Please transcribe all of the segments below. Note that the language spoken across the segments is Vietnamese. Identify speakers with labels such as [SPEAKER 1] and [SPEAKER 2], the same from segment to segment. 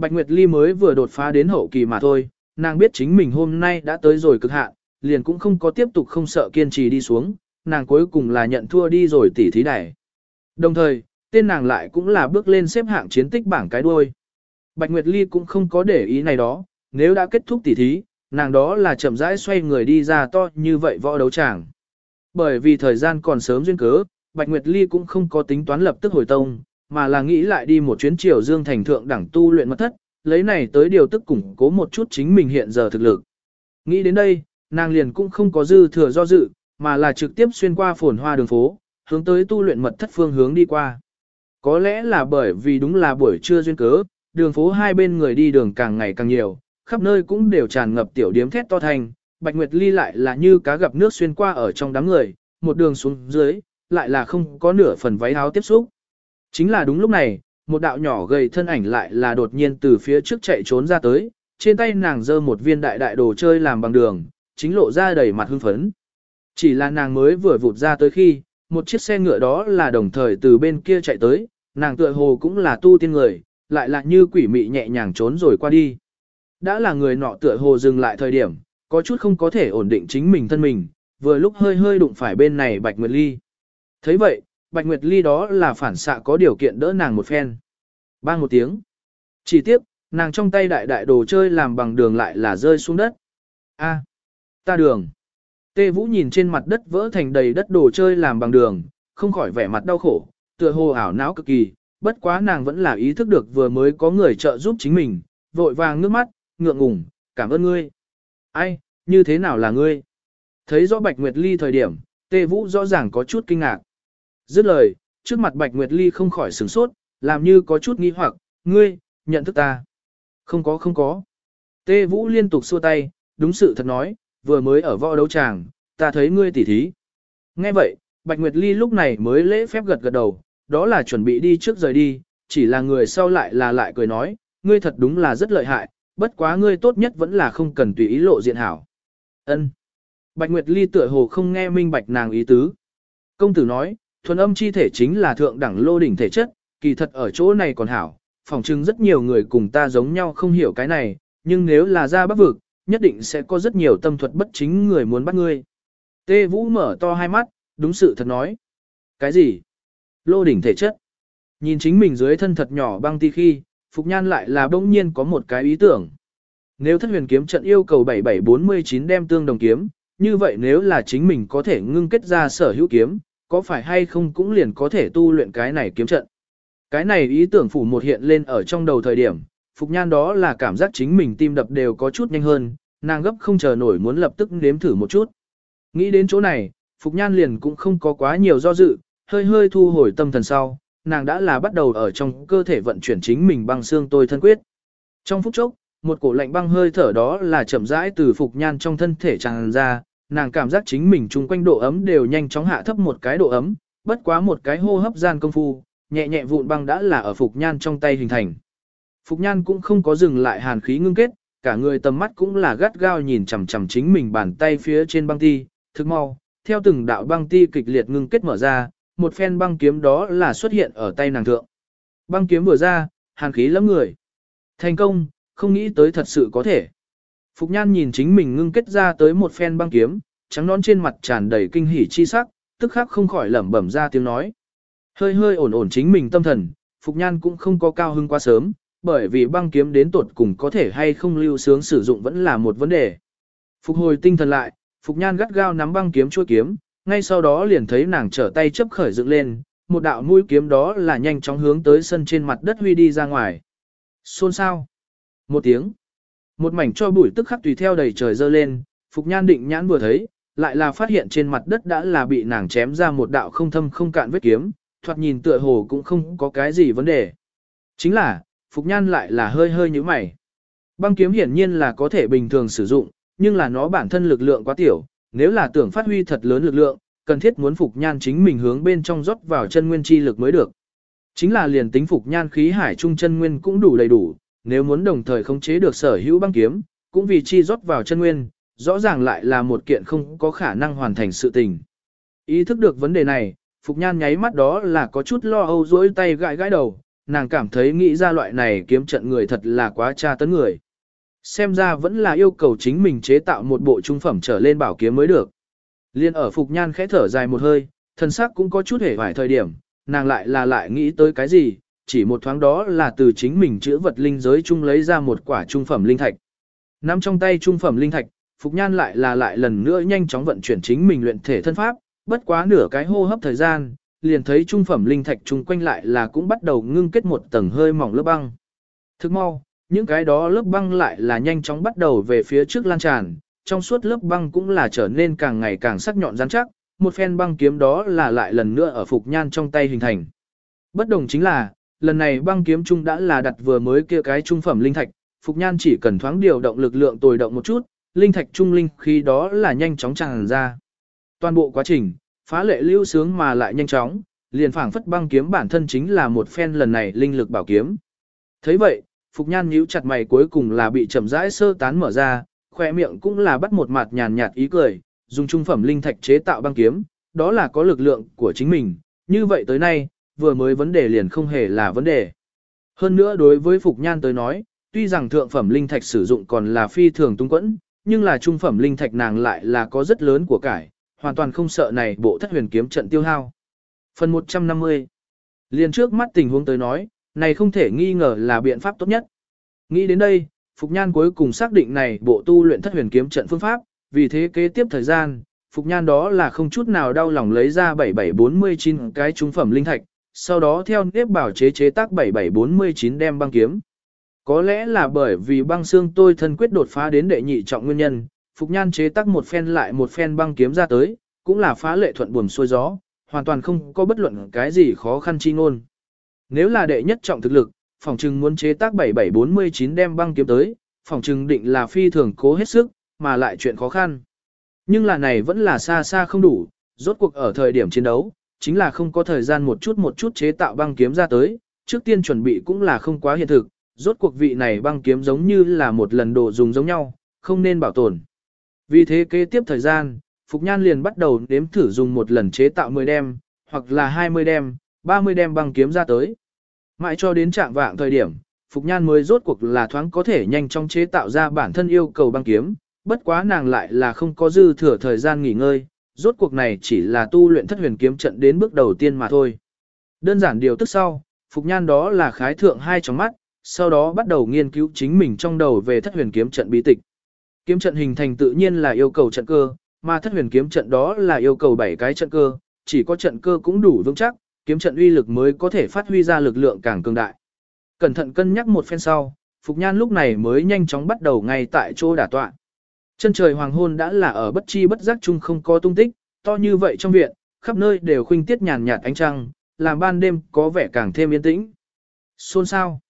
[SPEAKER 1] Bạch Nguyệt Ly mới vừa đột phá đến hậu kỳ mà thôi, nàng biết chính mình hôm nay đã tới rồi cực hạn, liền cũng không có tiếp tục không sợ kiên trì đi xuống, nàng cuối cùng là nhận thua đi rồi tỉ thí đài. Đồng thời, tên nàng lại cũng là bước lên xếp hạng chiến tích bảng cái đuôi. Bạch Nguyệt Ly cũng không có để ý này đó, nếu đã kết thúc tỉ thí, nàng đó là chậm rãi xoay người đi ra to như vậy võ đấu tràng. Bởi vì thời gian còn sớm duyên cớ, Bạch Nguyệt Ly cũng không có tính toán lập tức hồi tông, mà là nghĩ lại đi một chuyến triều dương thành thượng đẳng tu luyện mật thất, lấy này tới điều tức củng cố một chút chính mình hiện giờ thực lực. Nghĩ đến đây, nàng liền cũng không có dư thừa do dự, mà là trực tiếp xuyên qua phồn hoa đường phố, hướng tới tu luyện mật thất phương hướng đi qua. Có lẽ là bởi vì đúng là buổi trưa duyên cớ, đường phố hai bên người đi đường càng ngày càng nhiều, khắp nơi cũng đều tràn ngập tiểu điếm thét to thành, Bạch Nguyệt Ly lại là như cá gặp nước xuyên qua ở trong đám người, một đường xuống dưới, lại là không có nửa phần váy áo tiếp xúc. Chính là đúng lúc này, một đạo nhỏ gầy thân ảnh lại là đột nhiên từ phía trước chạy trốn ra tới, trên tay nàng giơ một viên đại đại đồ chơi làm bằng đường, chính lộ ra đầy mặt hưng phấn. Chỉ là nàng mới vừa vụt ra tới khi, một chiếc xe ngựa đó là đồng thời từ bên kia chạy tới, nàng tựa hồ cũng là tu tiên người, lại là như quỷ mị nhẹ nhàng trốn rồi qua đi. Đã là người nọ tựa hồ dừng lại thời điểm, có chút không có thể ổn định chính mình thân mình, vừa lúc hơi hơi đụng phải bên này Bạch Nguyệt Ly. thấy vậy, Bạch Nguyệt Ly đó là phản xạ có điều kiện đỡ nàng một phen. Bang một tiếng. Chỉ tiếp, nàng trong tay đại đại đồ chơi làm bằng đường lại là rơi xuống đất. A, ta đường. Tê Vũ nhìn trên mặt đất vỡ thành đầy đất đồ chơi làm bằng đường, không khỏi vẻ mặt đau khổ, tựa hồ ảo não cực kỳ, bất quá nàng vẫn là ý thức được vừa mới có người trợ giúp chính mình, vội vàng nước mắt, ngượng ngùng, cảm ơn ngươi. Ai, như thế nào là ngươi? Thấy rõ Bạch Nguyệt Ly thời điểm, Tê Vũ rõ ràng có chút kinh ngạc. Dứt lời, trước mặt Bạch Nguyệt Ly không khỏi sửng sốt, làm như có chút nghi hoặc, ngươi, nhận thức ta. Không có không có. Tê Vũ liên tục xua tay, đúng sự thật nói, vừa mới ở võ đấu tràng, ta thấy ngươi tỉ thí. Nghe vậy, Bạch Nguyệt Ly lúc này mới lễ phép gật gật đầu, đó là chuẩn bị đi trước rời đi, chỉ là người sau lại là lại cười nói, ngươi thật đúng là rất lợi hại, bất quá ngươi tốt nhất vẫn là không cần tùy ý lộ diện hảo. Ân. Bạch Nguyệt Ly tựa hồ không nghe minh bạch nàng ý tứ. Công tử nói, thuần âm chi thể chính là thượng đẳng lô đỉnh thể chất, kỳ thật ở chỗ này còn hảo, phỏng chừng rất nhiều người cùng ta giống nhau không hiểu cái này, nhưng nếu là ra bắc vực, nhất định sẽ có rất nhiều tâm thuật bất chính người muốn bắt ngươi. Tê Vũ mở to hai mắt, đúng sự thật nói. Cái gì? Lô đỉnh thể chất. Nhìn chính mình dưới thân thật nhỏ băng ti khi, Phục Nhan lại là bỗng nhiên có một cái ý tưởng. Nếu thất huyền kiếm trận yêu cầu 7749 đem tương đồng kiếm, như vậy nếu là chính mình có thể ngưng kết ra sở hữu kiếm, có phải hay không cũng liền có thể tu luyện cái này kiếm trận. Cái này ý tưởng phủ một hiện lên ở trong đầu thời điểm, Phục Nhan đó là cảm giác chính mình tim đập đều có chút nhanh hơn, nàng gấp không chờ nổi muốn lập tức nếm thử một chút. Nghĩ đến chỗ này, Phục Nhan liền cũng không có quá nhiều do dự, hơi hơi thu hồi tâm thần sau, nàng đã là bắt đầu ở trong cơ thể vận chuyển chính mình băng xương tôi thân quyết. Trong phút chốc, một cổ lạnh băng hơi thở đó là chậm rãi từ Phục Nhan trong thân thể tràn ra, nàng cảm giác chính mình chung quanh độ ấm đều nhanh chóng hạ thấp một cái độ ấm, bất quá một cái hô hấp gian công phu, nhẹ nhẹ vụn băng đã là ở Phục Nhan trong tay hình thành. Phục Nhan cũng không có dừng lại hàn khí ngưng kết, cả người tầm mắt cũng là gắt gao nhìn chằm chằm chính mình bàn tay phía trên băng ti, thức mau, theo từng đạo băng ti kịch liệt ngưng kết mở ra, một phen băng kiếm đó là xuất hiện ở tay nàng thượng. Băng kiếm vừa ra, hàn khí lắm người. Thành công, không nghĩ tới thật sự có thể. Phục Nhan nhìn chính mình ngưng kết ra tới một phen băng kiếm, trắng nón trên mặt tràn đầy kinh hỉ chi sắc, tức khắc không khỏi lẩm bẩm ra tiếng nói. Hơi hơi ổn ổn chính mình tâm thần, Phục Nhan cũng không có cao hưng quá sớm, bởi vì băng kiếm đến tuột cùng có thể hay không lưu sướng sử dụng vẫn là một vấn đề. Phục hồi tinh thần lại, Phục Nhan gắt gao nắm băng kiếm chuôi kiếm, ngay sau đó liền thấy nàng trở tay chấp khởi dựng lên, một đạo mũi kiếm đó là nhanh chóng hướng tới sân trên mặt đất huy đi ra ngoài. Xôn sao? Một tiếng. Một mảnh cho bụi tức khắc tùy theo đầy trời dơ lên, Phục Nhan định nhãn vừa thấy, lại là phát hiện trên mặt đất đã là bị nàng chém ra một đạo không thâm không cạn vết kiếm, thoạt nhìn tựa hồ cũng không có cái gì vấn đề. Chính là, Phục Nhan lại là hơi hơi như mày. Băng kiếm hiển nhiên là có thể bình thường sử dụng, nhưng là nó bản thân lực lượng quá tiểu, nếu là tưởng phát huy thật lớn lực lượng, cần thiết muốn Phục Nhan chính mình hướng bên trong rót vào chân nguyên chi lực mới được. Chính là liền tính Phục Nhan khí hải trung chân nguyên cũng đủ đầy đủ, nếu muốn đồng thời khống chế được sở hữu băng kiếm, cũng vì chi rót vào chân nguyên, rõ ràng lại là một kiện không có khả năng hoàn thành sự tình. Ý thức được vấn đề này, Phục Nhan nháy mắt đó là có chút lo âu dối tay gãi gãi đầu, nàng cảm thấy nghĩ ra loại này kiếm trận người thật là quá tra tấn người. Xem ra vẫn là yêu cầu chính mình chế tạo một bộ trung phẩm trở lên bảo kiếm mới được. Liên ở Phục Nhan khẽ thở dài một hơi, thân sắc cũng có chút hề hoài thời điểm, nàng lại là lại nghĩ tới cái gì, chỉ một thoáng đó là từ chính mình chữa vật linh giới chung lấy ra một quả trung phẩm linh thạch. Nắm trong tay trung phẩm linh thạch, Phục Nhan lại là lại lần nữa nhanh chóng vận chuyển chính mình luyện thể thân pháp, bất quá nửa cái hô hấp thời gian, liền thấy trung phẩm linh thạch chung quanh lại là cũng bắt đầu ngưng kết một tầng hơi mỏng lớp băng. Thức mau, những cái đó lớp băng lại là nhanh chóng bắt đầu về phía trước lan tràn, trong suốt lớp băng cũng là trở nên càng ngày càng sắc nhọn rắn chắc, một phen băng kiếm đó là lại lần nữa ở Phục Nhan trong tay hình thành. Bất đồng chính là, lần này băng kiếm trung đã là đặt vừa mới kia cái trung phẩm linh thạch, Phục Nhan chỉ cần thoáng điều động lực lượng tồi động một chút, linh thạch trung linh khi đó là nhanh chóng tràn ra. Toàn bộ quá trình, phá lệ lưu sướng mà lại nhanh chóng, liền phảng phất băng kiếm bản thân chính là một phen lần này linh lực bảo kiếm. thấy vậy, Phục Nhan nhíu chặt mày cuối cùng là bị chậm rãi sơ tán mở ra, khỏe miệng cũng là bắt một mặt nhàn nhạt ý cười, dùng trung phẩm linh thạch chế tạo băng kiếm, đó là có lực lượng của chính mình, như vậy tới nay, vừa mới vấn đề liền không hề là vấn đề. Hơn nữa đối với Phục Nhan tới nói, tuy rằng thượng phẩm linh thạch sử dụng còn là phi thường tung quẫn, nhưng là trung phẩm linh thạch nàng lại là có rất lớn của cải, hoàn toàn không sợ này bộ thất huyền kiếm trận tiêu hao. Phần 150 liền trước mắt tình huống tới nói, này không thể nghi ngờ là biện pháp tốt nhất. Nghĩ đến đây, Phục Nhan cuối cùng xác định này bộ tu luyện thất huyền kiếm trận phương pháp, vì thế kế tiếp thời gian, Phục Nhan đó là không chút nào đau lòng lấy ra 7749 cái trung phẩm linh thạch, sau đó theo nếp bảo chế chế tác 7749 đem băng kiếm. Có lẽ là bởi vì băng xương tôi thân quyết đột phá đến đệ nhị trọng nguyên nhân, Phục Nhan chế tác một phen lại một phen băng kiếm ra tới, cũng là phá lệ thuận buồm xuôi gió, hoàn toàn không có bất luận cái gì khó khăn chi ngôn. Nếu là đệ nhất trọng thực lực, phòng trừng muốn chế tác 7749 đem băng kiếm tới, phòng trừng định là phi thường cố hết sức, mà lại chuyện khó khăn. Nhưng là này vẫn là xa xa không đủ, rốt cuộc ở thời điểm chiến đấu, chính là không có thời gian một chút một chút chế tạo băng kiếm ra tới, trước tiên chuẩn bị cũng là không quá hiện thực, rốt cuộc vị này băng kiếm giống như là một lần đồ dùng giống nhau, không nên bảo tồn. Vì thế kế tiếp thời gian, Phục Nhan liền bắt đầu nếm thử dùng một lần chế tạo 10 đem, hoặc là 20 đem, 30 đem băng kiếm ra tới. Mãi cho đến trạng vạng thời điểm, Phục Nhan mới rốt cuộc là thoáng có thể nhanh chóng chế tạo ra bản thân yêu cầu băng kiếm, bất quá nàng lại là không có dư thừa thời gian nghỉ ngơi, rốt cuộc này chỉ là tu luyện thất huyền kiếm trận đến bước đầu tiên mà thôi. Đơn giản điều tức sau, Phục Nhan đó là khái thượng hai tròng mắt, sau đó bắt đầu nghiên cứu chính mình trong đầu về thất huyền kiếm trận bí tịch. Kiếm trận hình thành tự nhiên là yêu cầu trận cơ, mà thất huyền kiếm trận đó là yêu cầu 7 cái trận cơ, chỉ có trận cơ cũng đủ vững chắc, kiếm trận uy lực mới có thể phát huy ra lực lượng càng cường đại. Cẩn thận cân nhắc một phen sau, Phục Nhan lúc này mới nhanh chóng bắt đầu ngay tại chỗ đả tọa. Chân trời hoàng hôn đã là ở bất chi bất giác chung không có tung tích, to như vậy trong viện, khắp nơi đều khuynh tiết nhàn nhạt ánh trăng, làm ban đêm có vẻ càng thêm yên tĩnh. Xôn sao?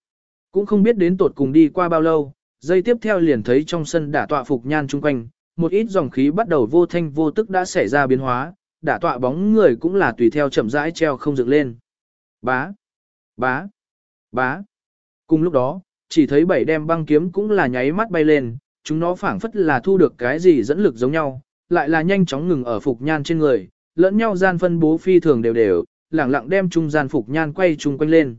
[SPEAKER 1] Cũng không biết đến tột cùng đi qua bao lâu, giây tiếp theo liền thấy trong sân đả tọa Phục Nhan chung quanh, một ít dòng khí bắt đầu vô thanh vô tức đã xảy ra biến hóa, đả tọa bóng người cũng là tùy theo chậm rãi treo không dựng lên. Bá, bá, bá. Cùng lúc đó, chỉ thấy bảy đem băng kiếm cũng là nháy mắt bay lên, chúng nó phảng phất là thu được cái gì dẫn lực giống nhau, lại là nhanh chóng ngừng ở phục nhan trên người, lẫn nhau gian phân bố phi thường đều đều, lẳng lặng đem trung gian phục nhan quay chung quanh lên.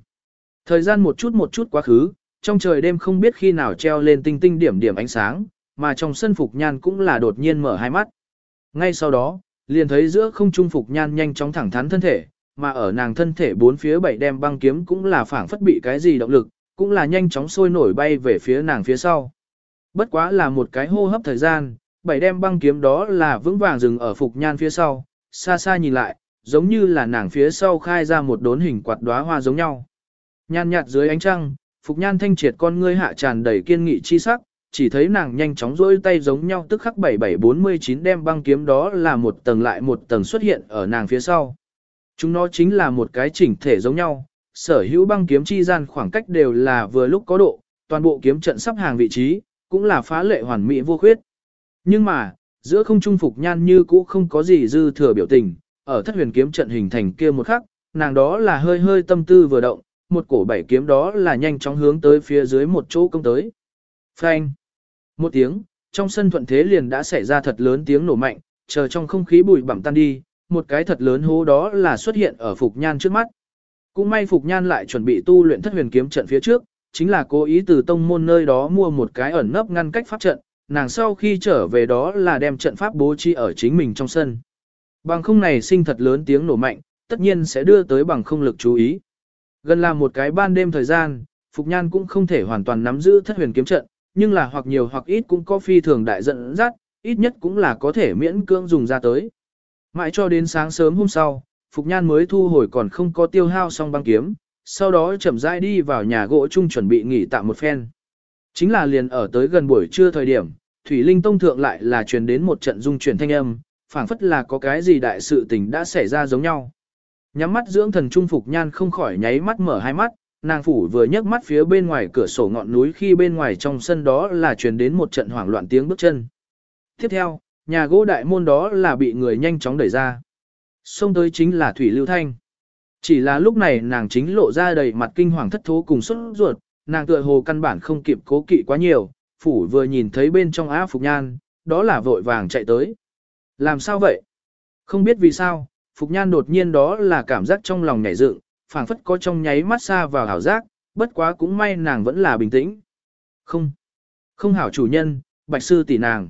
[SPEAKER 1] Thời gian một chút một chút quá khứ, trong trời đêm không biết khi nào treo lên tinh tinh điểm điểm ánh sáng, mà trong sân Phục Nhan cũng là đột nhiên mở hai mắt. Ngay sau đó, liền thấy giữa không trung Phục Nhan nhanh chóng thẳng thắn thân thể, mà ở nàng thân thể bốn phía bảy đem băng kiếm cũng là phản phất bị cái gì động lực, cũng là nhanh chóng sôi nổi bay về phía nàng phía sau. Bất quá là một cái hô hấp thời gian, bảy đem băng kiếm đó là vững vàng dừng ở Phục Nhan phía sau, xa xa nhìn lại, giống như là nàng phía sau khai ra một đốn hình quạt đóa hoa giống nhau. Nhan nhạt dưới ánh trăng, Phục Nhan thanh triệt con ngươi hạ tràn đầy kiên nghị chi sắc, chỉ thấy nàng nhanh chóng rỗi tay giống nhau tức khắc 7749 đem băng kiếm đó là một tầng lại một tầng xuất hiện ở nàng phía sau. Chúng nó chính là một cái chỉnh thể giống nhau, sở hữu băng kiếm chi gian khoảng cách đều là vừa lúc có độ, toàn bộ kiếm trận sắp hàng vị trí, cũng là phá lệ hoàn mỹ vô khuyết. Nhưng mà, giữa không trung phục nhan như cũ không có gì dư thừa biểu tình, ở thất huyền kiếm trận hình thành kia một khắc, nàng đó là hơi hơi tâm tư vừa động, một cổ bảy kiếm đó là nhanh chóng hướng tới phía dưới một chỗ công tới. Phanh. Một tiếng, trong sân thuận thế liền đã xảy ra thật lớn tiếng nổ mạnh, chờ trong không khí bụi bặm tan đi, một cái thật lớn hố đó là xuất hiện ở Phục Nhan trước mắt. Cũng may Phục Nhan lại chuẩn bị tu luyện thất huyền kiếm trận phía trước, chính là cố ý từ tông môn nơi đó mua một cái ẩn nấp ngăn cách pháp trận, nàng sau khi trở về đó là đem trận pháp bố trí ở chính mình trong sân. Bằng không này sinh thật lớn tiếng nổ mạnh, tất nhiên sẽ đưa tới bằng không lực chú ý. Gần là một cái ban đêm thời gian, Phục Nhan cũng không thể hoàn toàn nắm giữ thất huyền kiếm trận, nhưng là hoặc nhiều hoặc ít cũng có phi thường đại dẫn dắt, ít nhất cũng là có thể miễn cưỡng dùng ra tới. Mãi cho đến sáng sớm hôm sau, Phục Nhan mới thu hồi còn không có tiêu hao xong băng kiếm, sau đó chậm rãi đi vào nhà gỗ chung chuẩn bị nghỉ tạm một phen. Chính là liền ở tới gần buổi trưa thời điểm, Thủy Linh Tông thượng lại là truyền đến một trận dung chuyển thanh âm, phảng phất là có cái gì đại sự tình đã xảy ra giống nhau. Nhắm mắt dưỡng thần trung Phục Nhan không khỏi nháy mắt mở hai mắt, nàng phủ vừa nhấc mắt phía bên ngoài cửa sổ ngọn núi khi bên ngoài trong sân đó là truyền đến một trận hoảng loạn tiếng bước chân. Tiếp theo, nhà gỗ đại môn đó là bị người nhanh chóng đẩy ra. Xông tới chính là Thủy Lưu Thanh. Chỉ là lúc này nàng chính lộ ra đầy mặt kinh hoàng thất thố cùng xuất ruột, nàng tựa hồ căn bản không kịp cố kỵ quá nhiều, phủ vừa nhìn thấy bên trong á Phục Nhan, đó là vội vàng chạy tới. Làm sao vậy? Không biết vì sao, Phục Nhan đột nhiên đó là cảm giác trong lòng nhảy dựng, phảng phất có trong nháy mắt xa vào hảo giác, bất quá cũng may nàng vẫn là bình tĩnh. Không, không hảo chủ nhân, bạch sư tỷ nàng.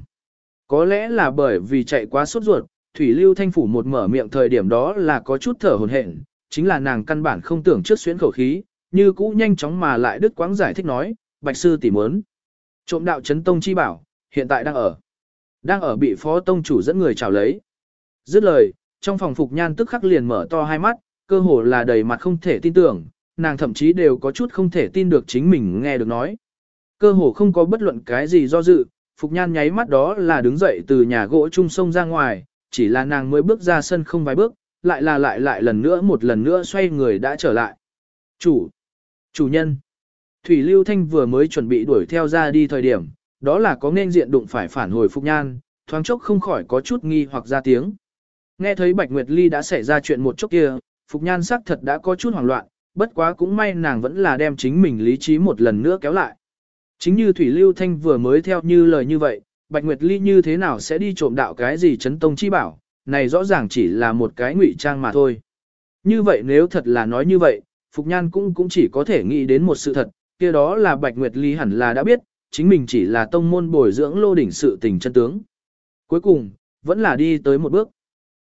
[SPEAKER 1] Có lẽ là bởi vì chạy quá sốt ruột, Thủy Lưu Thanh Phủ một mở miệng thời điểm đó là có chút thở hồn hển, chính là nàng căn bản không tưởng trước xuyến khẩu khí, như cũ nhanh chóng mà lại đứt quãng giải thích nói, bạch sư tỷ muốn. Trộm đạo chấn tông chi bảo, hiện tại đang ở. Đang ở bị phó tông chủ dẫn người chào lấy. Dứt lời, trong phòng phục nhan tức khắc liền mở to hai mắt, cơ hồ là đầy mặt không thể tin tưởng, nàng thậm chí đều có chút không thể tin được chính mình nghe được nói. Cơ hồ không có bất luận cái gì do dự, Phục Nhan nháy mắt đó là đứng dậy từ nhà gỗ trung sông ra ngoài, chỉ là nàng mới bước ra sân không vài bước, lại là lại lại lần nữa một lần nữa xoay người đã trở lại. Chủ, chủ nhân, Thủy Lưu Thanh vừa mới chuẩn bị đuổi theo ra đi thời điểm, đó là có nên diện đụng phải phản hồi Phục Nhan, thoáng chốc không khỏi có chút nghi hoặc ra tiếng. Nghe thấy Bạch Nguyệt Ly đã xảy ra chuyện một chốc kia, Phục Nhan sắc thật đã có chút hoảng loạn, bất quá cũng may nàng vẫn là đem chính mình lý trí một lần nữa kéo lại. Chính như Thủy Lưu Thanh vừa mới theo như lời như vậy, Bạch Nguyệt Ly như thế nào sẽ đi trộm đạo cái gì chấn tông chi bảo, này rõ ràng chỉ là một cái ngụy trang mà thôi. Như vậy nếu thật là nói như vậy, Phục Nhan cũng cũng chỉ có thể nghĩ đến một sự thật, kia đó là Bạch Nguyệt Ly hẳn là đã biết, chính mình chỉ là tông môn bồi dưỡng lô đỉnh sự tình chân tướng. Cuối cùng, vẫn là đi tới một bước.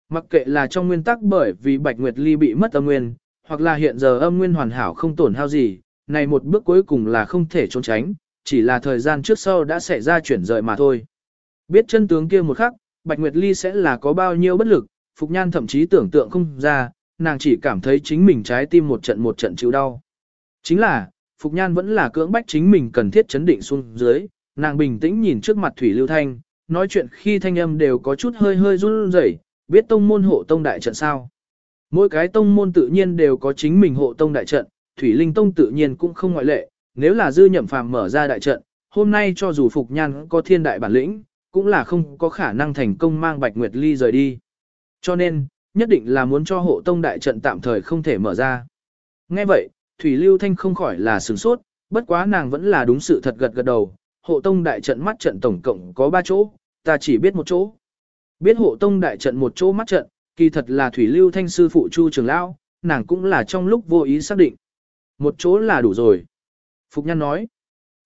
[SPEAKER 1] Mặc kệ là trong nguyên tắc bởi vì Bạch Nguyệt Ly bị mất âm nguyên, hoặc là hiện giờ âm nguyên hoàn hảo không tổn hao gì, này một bước cuối cùng là không thể trốn tránh, chỉ là thời gian trước sau đã xảy ra chuyển rời mà thôi. Biết chân tướng kia một khắc, Bạch Nguyệt Ly sẽ là có bao nhiêu bất lực, Phục Nhan thậm chí tưởng tượng không ra, nàng chỉ cảm thấy chính mình trái tim một trận một trận chịu đau. Chính là, Phục Nhan vẫn là cưỡng bách chính mình cần thiết chấn định xuống dưới, nàng bình tĩnh nhìn trước mặt Thủy Lưu Thanh, nói chuyện khi thanh âm đều có chút hơi hơi run rẩy, biết tông môn hộ tông đại trận sao. Mỗi cái tông môn tự nhiên đều có chính mình hộ tông đại trận, Thủy Linh Tông tự nhiên cũng không ngoại lệ, nếu là dư nhậm phàm mở ra đại trận, hôm nay cho dù Phục Nhan có thiên đại bản lĩnh, cũng là không có khả năng thành công mang Bạch Nguyệt Ly rời đi. Cho nên, nhất định là muốn cho hộ tông đại trận tạm thời không thể mở ra. Nghe vậy, Thủy Lưu Thanh không khỏi là sửng sốt, bất quá nàng vẫn là đúng sự thật gật gật đầu, hộ tông đại trận mắt trận tổng cộng có 3 chỗ, ta chỉ biết một chỗ. Biết hộ tông đại trận một chỗ mắt trận, kỳ thật là Thủy Lưu Thanh sư phụ Chu Trường Lão, nàng cũng là trong lúc vô ý xác định. Một chỗ là đủ rồi. Phục Nhân nói,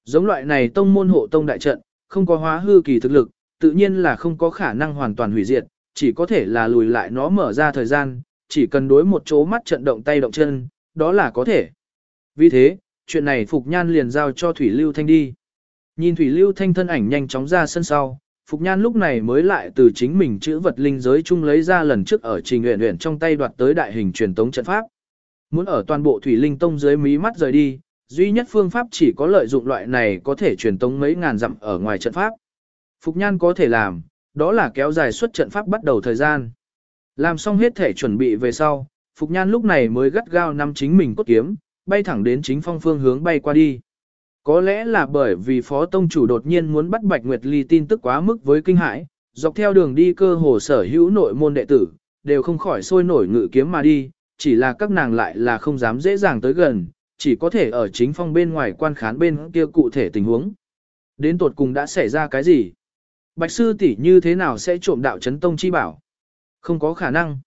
[SPEAKER 1] giống loại này tông môn hộ tông đại trận, không có hóa hư kỳ thực lực, tự nhiên là không có khả năng hoàn toàn hủy diệt, chỉ có thể là lùi lại nó mở ra thời gian, chỉ cần đối một chỗ mắt trận động tay động chân, đó là có thể. Vì thế, chuyện này Phục Nhan liền giao cho Thủy Lưu Thanh đi. Nhìn Thủy Lưu Thanh thân ảnh nhanh chóng ra sân sau, Phục Nhan lúc này mới lại từ chính mình chữ vật linh giới chung lấy ra lần trước ở trình nguyện nguyện trong tay đoạt tới đại hình truyền tống trận pháp. Muốn ở toàn bộ Thủy Linh Tông dưới mí mắt rời đi, duy nhất phương pháp chỉ có lợi dụng loại này có thể truyền tống mấy ngàn dặm ở ngoài trận pháp. Phục Nhan có thể làm, đó là kéo dài suốt trận pháp bắt đầu thời gian. Làm xong hết thể chuẩn bị về sau, Phục Nhan lúc này mới gắt gao nắm chính mình cốt kiếm, bay thẳng đến chính phong phương hướng bay qua đi. Có lẽ là bởi vì Phó Tông Chủ đột nhiên muốn bắt Bạch Nguyệt Ly tin tức quá mức với kinh hãi, dọc theo đường đi cơ hồ sở hữu nội môn đệ tử, đều không khỏi sôi nổi ngự kiếm mà đi, chỉ là các nàng lại là không dám dễ dàng tới gần, chỉ có thể ở chính phong bên ngoài quan khán bên kia cụ thể tình huống. Đến tột cùng đã xảy ra cái gì? Bạch sư tỷ như thế nào sẽ trộm đạo chấn tông chi bảo? Không có khả năng.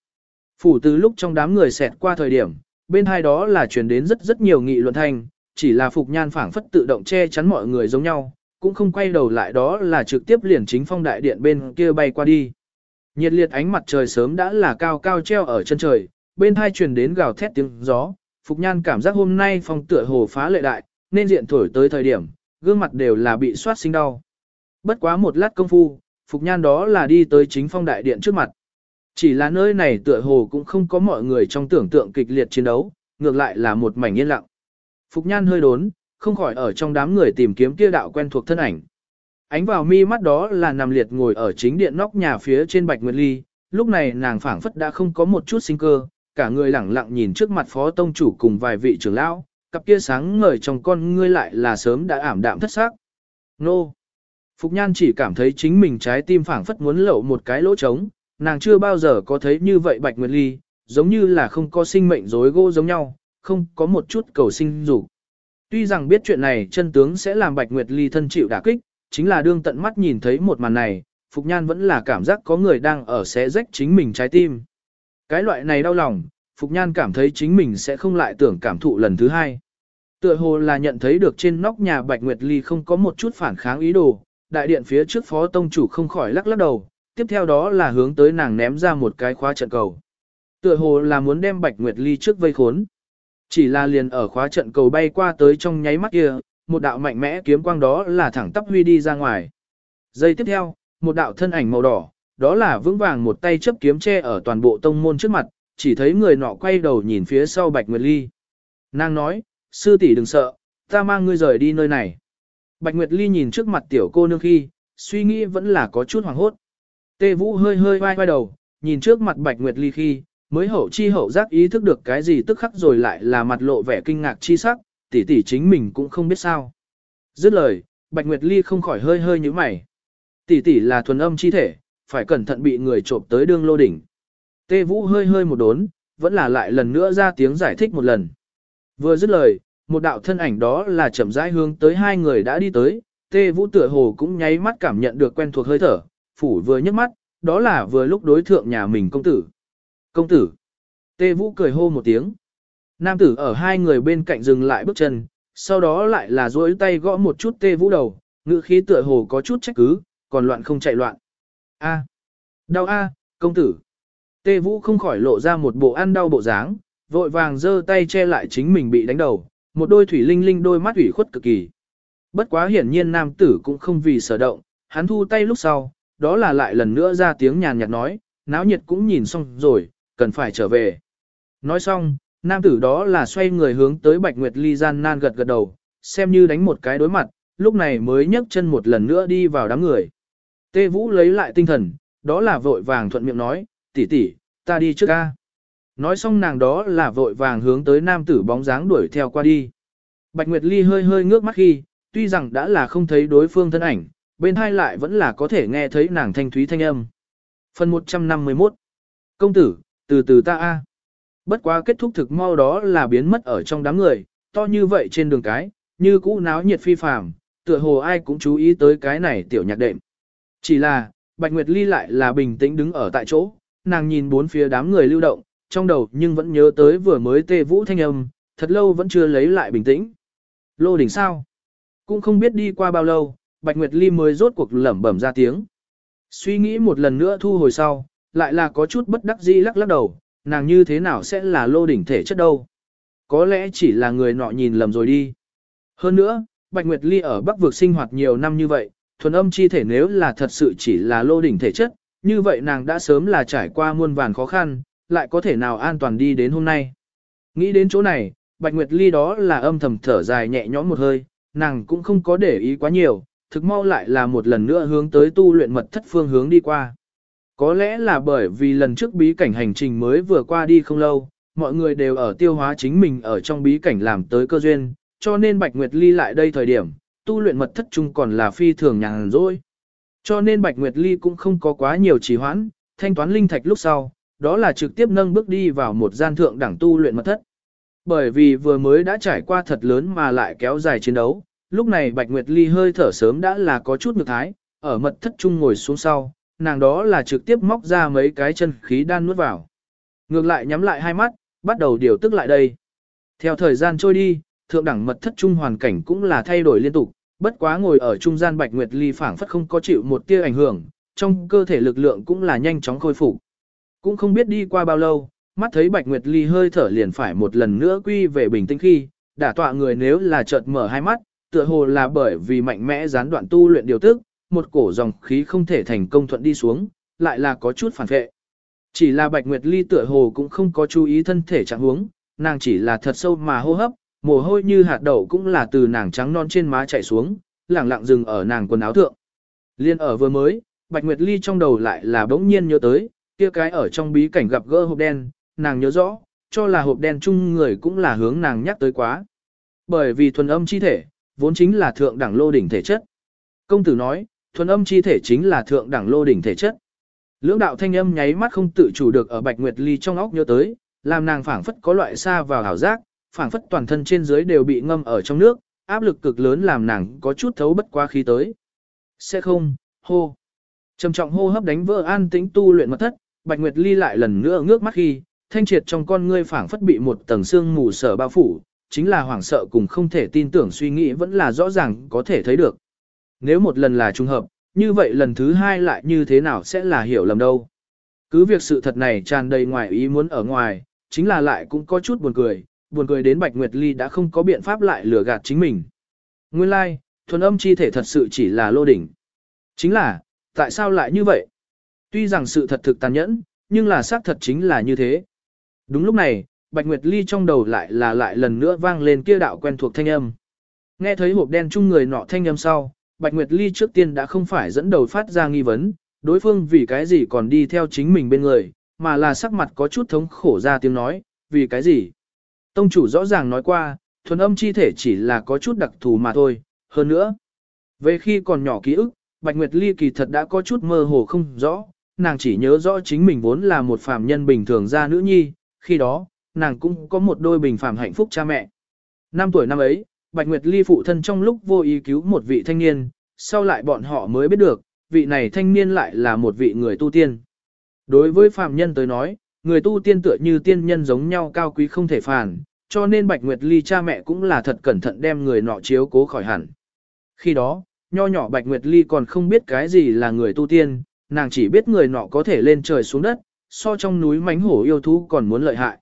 [SPEAKER 1] Phủ từ lúc trong đám người xẹt qua thời điểm, bên hai đó là truyền đến rất rất nhiều nghị luận thanh, chỉ là Phục Nhan phảng phất tự động che chắn mọi người giống nhau, cũng không quay đầu lại đó là trực tiếp liền chính phong đại điện bên kia bay qua đi. Nhiệt liệt ánh mặt trời sớm đã là cao cao treo ở chân trời, bên hai truyền đến gào thét tiếng gió, Phục Nhan cảm giác hôm nay phong tựa hồ phá lệ đại, nên diện thổi tới thời điểm, gương mặt đều là bị soát sinh đau. Bất quá một lát công phu, Phục Nhan đó là đi tới chính phong đại điện trước mặt. Chỉ là nơi này tựa hồ cũng không có mọi người trong tưởng tượng kịch liệt chiến đấu, ngược lại là một mảnh yên lặng. Phục Nhan hơi đốn, không khỏi ở trong đám người tìm kiếm kia đạo quen thuộc thân ảnh. Ánh vào mi mắt đó là nằm liệt ngồi ở chính điện nóc nhà phía trên Bạch Nguyệt Ly, lúc này nàng phảng phất đã không có một chút sinh cơ, cả người lẳng lặng nhìn trước mặt phó tông chủ cùng vài vị trưởng lão, cặp kia sáng ngời trong con ngươi lại là sớm đã ảm đạm thất sắc. Nô! Phục Nhan chỉ cảm thấy chính mình trái tim phảng phất muốn lậu một cái lỗ trống, nàng chưa bao giờ có thấy như vậy Bạch Nguyệt Ly, giống như là không có sinh mệnh rối gỗ giống nhau, không có một chút cầu sinh dục. Tuy rằng biết chuyện này chân tướng sẽ làm Bạch Nguyệt Ly thân chịu đả kích, chính là đương tận mắt nhìn thấy một màn này, Phục Nhan vẫn là cảm giác có người đang ở xé rách chính mình trái tim. Cái loại này đau lòng, Phục Nhan cảm thấy chính mình sẽ không lại tưởng cảm thụ lần thứ hai. Tựa hồ là nhận thấy được trên nóc nhà Bạch Nguyệt Ly không có một chút phản kháng ý đồ, đại điện phía trước phó tông chủ không khỏi lắc lắc đầu, tiếp theo đó là hướng tới nàng ném ra một cái khóa trận cầu. Tựa hồ là muốn đem Bạch Nguyệt Ly trước vây khốn. Chỉ là liền ở khóa trận cầu bay qua tới trong nháy mắt kia, một đạo mạnh mẽ kiếm quang đó là thẳng tắp huy đi ra ngoài. Giây tiếp theo, một đạo thân ảnh màu đỏ, đó là vững vàng một tay chấp kiếm che ở toàn bộ tông môn trước mặt, chỉ thấy người nọ quay đầu nhìn phía sau Bạch Nguyệt Ly. Nàng nói, sư tỷ đừng sợ, ta mang ngươi rời đi nơi này. Bạch Nguyệt Ly nhìn trước mặt tiểu cô nương khi, suy nghĩ vẫn là có chút hoảng hốt. Tê Vũ hơi hơi vai vai đầu, nhìn trước mặt Bạch Nguyệt Ly khi, mới hậu chi hậu giác ý thức được cái gì tức khắc rồi lại là mặt lộ vẻ kinh ngạc chi sắc, tỷ tỷ chính mình cũng không biết sao. Dứt lời, Bạch Nguyệt Ly không khỏi hơi hơi như mày. Tỷ tỷ là thuần âm chi thể, phải cẩn thận bị người trộm tới đương lô đỉnh. Tê Vũ hơi hơi một đốn, vẫn là lại lần nữa ra tiếng giải thích một lần. Vừa dứt lời, một đạo thân ảnh đó là chậm rãi hướng tới hai người đã đi tới, Tê Vũ tựa hồ cũng nháy mắt cảm nhận được quen thuộc hơi thở, phủ vừa nhấc mắt, đó là vừa lúc đối thượng nhà mình công tử. Công tử. Tê Vũ cười hô một tiếng. Nam tử ở hai người bên cạnh dừng lại bước chân, sau đó lại là duỗi tay gõ một chút Tê Vũ đầu, ngữ khí tựa hồ có chút trách cứ, còn loạn không chạy loạn. A. Đau a, công tử. Tê Vũ không khỏi lộ ra một bộ ăn đau bộ dáng, vội vàng giơ tay che lại chính mình bị đánh đầu, một đôi thủy linh linh đôi mắt ủy khuất cực kỳ. Bất quá hiển nhiên nam tử cũng không vì sở động, hắn thu tay lúc sau, đó là lại lần nữa ra tiếng nhàn nhạt nói, náo nhiệt cũng nhìn xong rồi, cần phải trở về. Nói xong, nam tử đó là xoay người hướng tới Bạch Nguyệt Ly gian nan gật gật đầu, xem như đánh một cái đối mặt, lúc này mới nhấc chân một lần nữa đi vào đám người. Tê Vũ lấy lại tinh thần, đó là vội vàng thuận miệng nói, tỷ tỷ, ta đi trước ca. Nói xong nàng đó là vội vàng hướng tới nam tử bóng dáng đuổi theo qua đi. Bạch Nguyệt Ly hơi hơi ngước mắt khi, tuy rằng đã là không thấy đối phương thân ảnh, bên hai lại vẫn là có thể nghe thấy nàng thanh thúy thanh âm. Phần 151 Công tử, từ từ ta a Bất quá kết thúc thực mau đó là biến mất ở trong đám người, to như vậy trên đường cái, như cũ náo nhiệt phi phàm, tựa hồ ai cũng chú ý tới cái này tiểu nhạc đệm. Chỉ là, Bạch Nguyệt Ly lại là bình tĩnh đứng ở tại chỗ, nàng nhìn bốn phía đám người lưu động, trong đầu nhưng vẫn nhớ tới vừa mới tê vũ thanh âm, thật lâu vẫn chưa lấy lại bình tĩnh. Lô đỉnh sao? Cũng không biết đi qua bao lâu, Bạch Nguyệt Ly mới rốt cuộc lẩm bẩm ra tiếng. Suy nghĩ một lần nữa thu hồi sau, lại là có chút bất đắc dĩ lắc lắc đầu, nàng như thế nào sẽ là lô đỉnh thể chất đâu. Có lẽ chỉ là người nọ nhìn lầm rồi đi. Hơn nữa, Bạch Nguyệt Ly ở Bắc vực sinh hoạt nhiều năm như vậy, thuần âm chi thể nếu là thật sự chỉ là lô đỉnh thể chất, như vậy nàng đã sớm là trải qua muôn vàn khó khăn, lại có thể nào an toàn đi đến hôm nay. Nghĩ đến chỗ này, Bạch Nguyệt Ly đó là âm thầm thở dài nhẹ nhõm một hơi, nàng cũng không có để ý quá nhiều, thực mau lại là một lần nữa hướng tới tu luyện mật thất phương hướng đi qua. Có lẽ là bởi vì lần trước bí cảnh hành trình mới vừa qua đi không lâu, mọi người đều ở tiêu hóa chính mình ở trong bí cảnh làm tới cơ duyên, cho nên Bạch Nguyệt Ly lại đây thời điểm, tu luyện mật thất chung còn là phi thường nhàn rỗi. Cho nên Bạch Nguyệt Ly cũng không có quá nhiều trì hoãn, thanh toán linh thạch lúc sau, đó là trực tiếp nâng bước đi vào một gian thượng đẳng tu luyện mật thất. Bởi vì vừa mới đã trải qua thật lớn mà lại kéo dài chiến đấu, lúc này Bạch Nguyệt Ly hơi thở sớm đã là có chút ngược thái, ở mật thất chung ngồi xuống sau, nàng đó là trực tiếp móc ra mấy cái chân khí đan nuốt vào. Ngược lại nhắm lại hai mắt, bắt đầu điều tức lại đây. Theo thời gian trôi đi, thượng đẳng mật thất trung hoàn cảnh cũng là thay đổi liên tục, bất quá ngồi ở trung gian Bạch Nguyệt Ly phảng phất không có chịu một tia ảnh hưởng, trong cơ thể lực lượng cũng là nhanh chóng khôi phục. Cũng không biết đi qua bao lâu, mắt thấy Bạch Nguyệt Ly hơi thở liền phải một lần nữa quy về bình tĩnh khi, đả tọa người nếu là chợt mở hai mắt, tựa hồ là bởi vì mạnh mẽ gián đoạn tu luyện điều tức, một cổ dòng khí không thể thành công thuận đi xuống, lại là có chút phản vệ. Chỉ là Bạch Nguyệt Ly tựa hồ cũng không có chú ý thân thể trạng huống, nàng chỉ là thật sâu mà hô hấp, mồ hôi như hạt đậu cũng là từ nàng trắng non trên má chảy xuống, lẳng lặng dừng ở nàng quần áo thượng. Liên ở vừa mới, Bạch Nguyệt Ly trong đầu lại là bỗng nhiên nhớ tới, kia cái ở trong bí cảnh gặp gỡ hộp đen, nàng nhớ rõ, cho là hộp đen chung người cũng là hướng nàng nhắc tới quá. Bởi vì thuần âm chi thể, vốn chính là thượng đẳng lô đỉnh thể chất. Công tử nói, thuần âm chi thể chính là thượng đẳng lô đỉnh thể chất. Lưỡng đạo thanh âm nháy mắt không tự chủ được ở Bạch Nguyệt Ly trong óc nhớ tới, làm nàng phảng phất có loại xa vào hảo giác, phảng phất toàn thân trên dưới đều bị ngâm ở trong nước, áp lực cực lớn làm nàng có chút thấu bất qua khí tới. Sẽ không, hô. Trầm trọng hô hấp đánh vỡ an tĩnh tu luyện mật thất, Bạch Nguyệt Ly lại lần nữa ngước mắt khi, thanh triệt trong con ngươi phảng phất bị một tầng sương mù sở bao phủ, chính là hoảng sợ cùng không thể tin tưởng suy nghĩ vẫn là rõ ràng có thể thấy được. Nếu một lần là trùng hợp, như vậy lần thứ hai lại như thế nào sẽ là hiểu lầm đâu. Cứ việc sự thật này tràn đầy ngoài ý muốn ở ngoài, chính là lại cũng có chút buồn cười, buồn cười đến Bạch Nguyệt Ly đã không có biện pháp lại lừa gạt chính mình. Nguyên lai, like, thuần âm chi thể thật sự chỉ là lô đỉnh. Chính là, tại sao lại như vậy? Tuy rằng sự thật thực tàn nhẫn, nhưng là xác thật chính là như thế. Đúng lúc này, Bạch Nguyệt Ly trong đầu lại là lại lần nữa vang lên kia đạo quen thuộc thanh âm. Nghe thấy hộp đen chung người nọ thanh âm sau, Bạch Nguyệt Ly trước tiên đã không phải dẫn đầu phát ra nghi vấn, đối phương vì cái gì còn đi theo chính mình bên người, mà là sắc mặt có chút thống khổ ra tiếng nói, vì cái gì. Tông chủ rõ ràng nói qua, thuần âm chi thể chỉ là có chút đặc thù mà thôi, hơn nữa. Về khi còn nhỏ ký ức, Bạch Nguyệt Ly kỳ thật đã có chút mơ hồ không rõ, nàng chỉ nhớ rõ chính mình vốn là một phàm nhân bình thường ra nữ nhi, khi đó, nàng cũng có một đôi bình phàm hạnh phúc cha mẹ. Năm tuổi năm ấy, Bạch Nguyệt Ly phụ thân trong lúc vô ý cứu một vị thanh niên, sau lại bọn họ mới biết được, vị này thanh niên lại là một vị người tu tiên. Đối với phàm nhân tới nói, người tu tiên tựa như tiên nhân giống nhau cao quý không thể phản, cho nên Bạch Nguyệt Ly cha mẹ cũng là thật cẩn thận đem người nọ chiếu cố khỏi hẳn. Khi đó, nho nhỏ Bạch Nguyệt Ly còn không biết cái gì là người tu tiên, nàng chỉ biết người nọ có thể lên trời xuống đất, so trong núi mánh hổ yêu thú còn muốn lợi hại.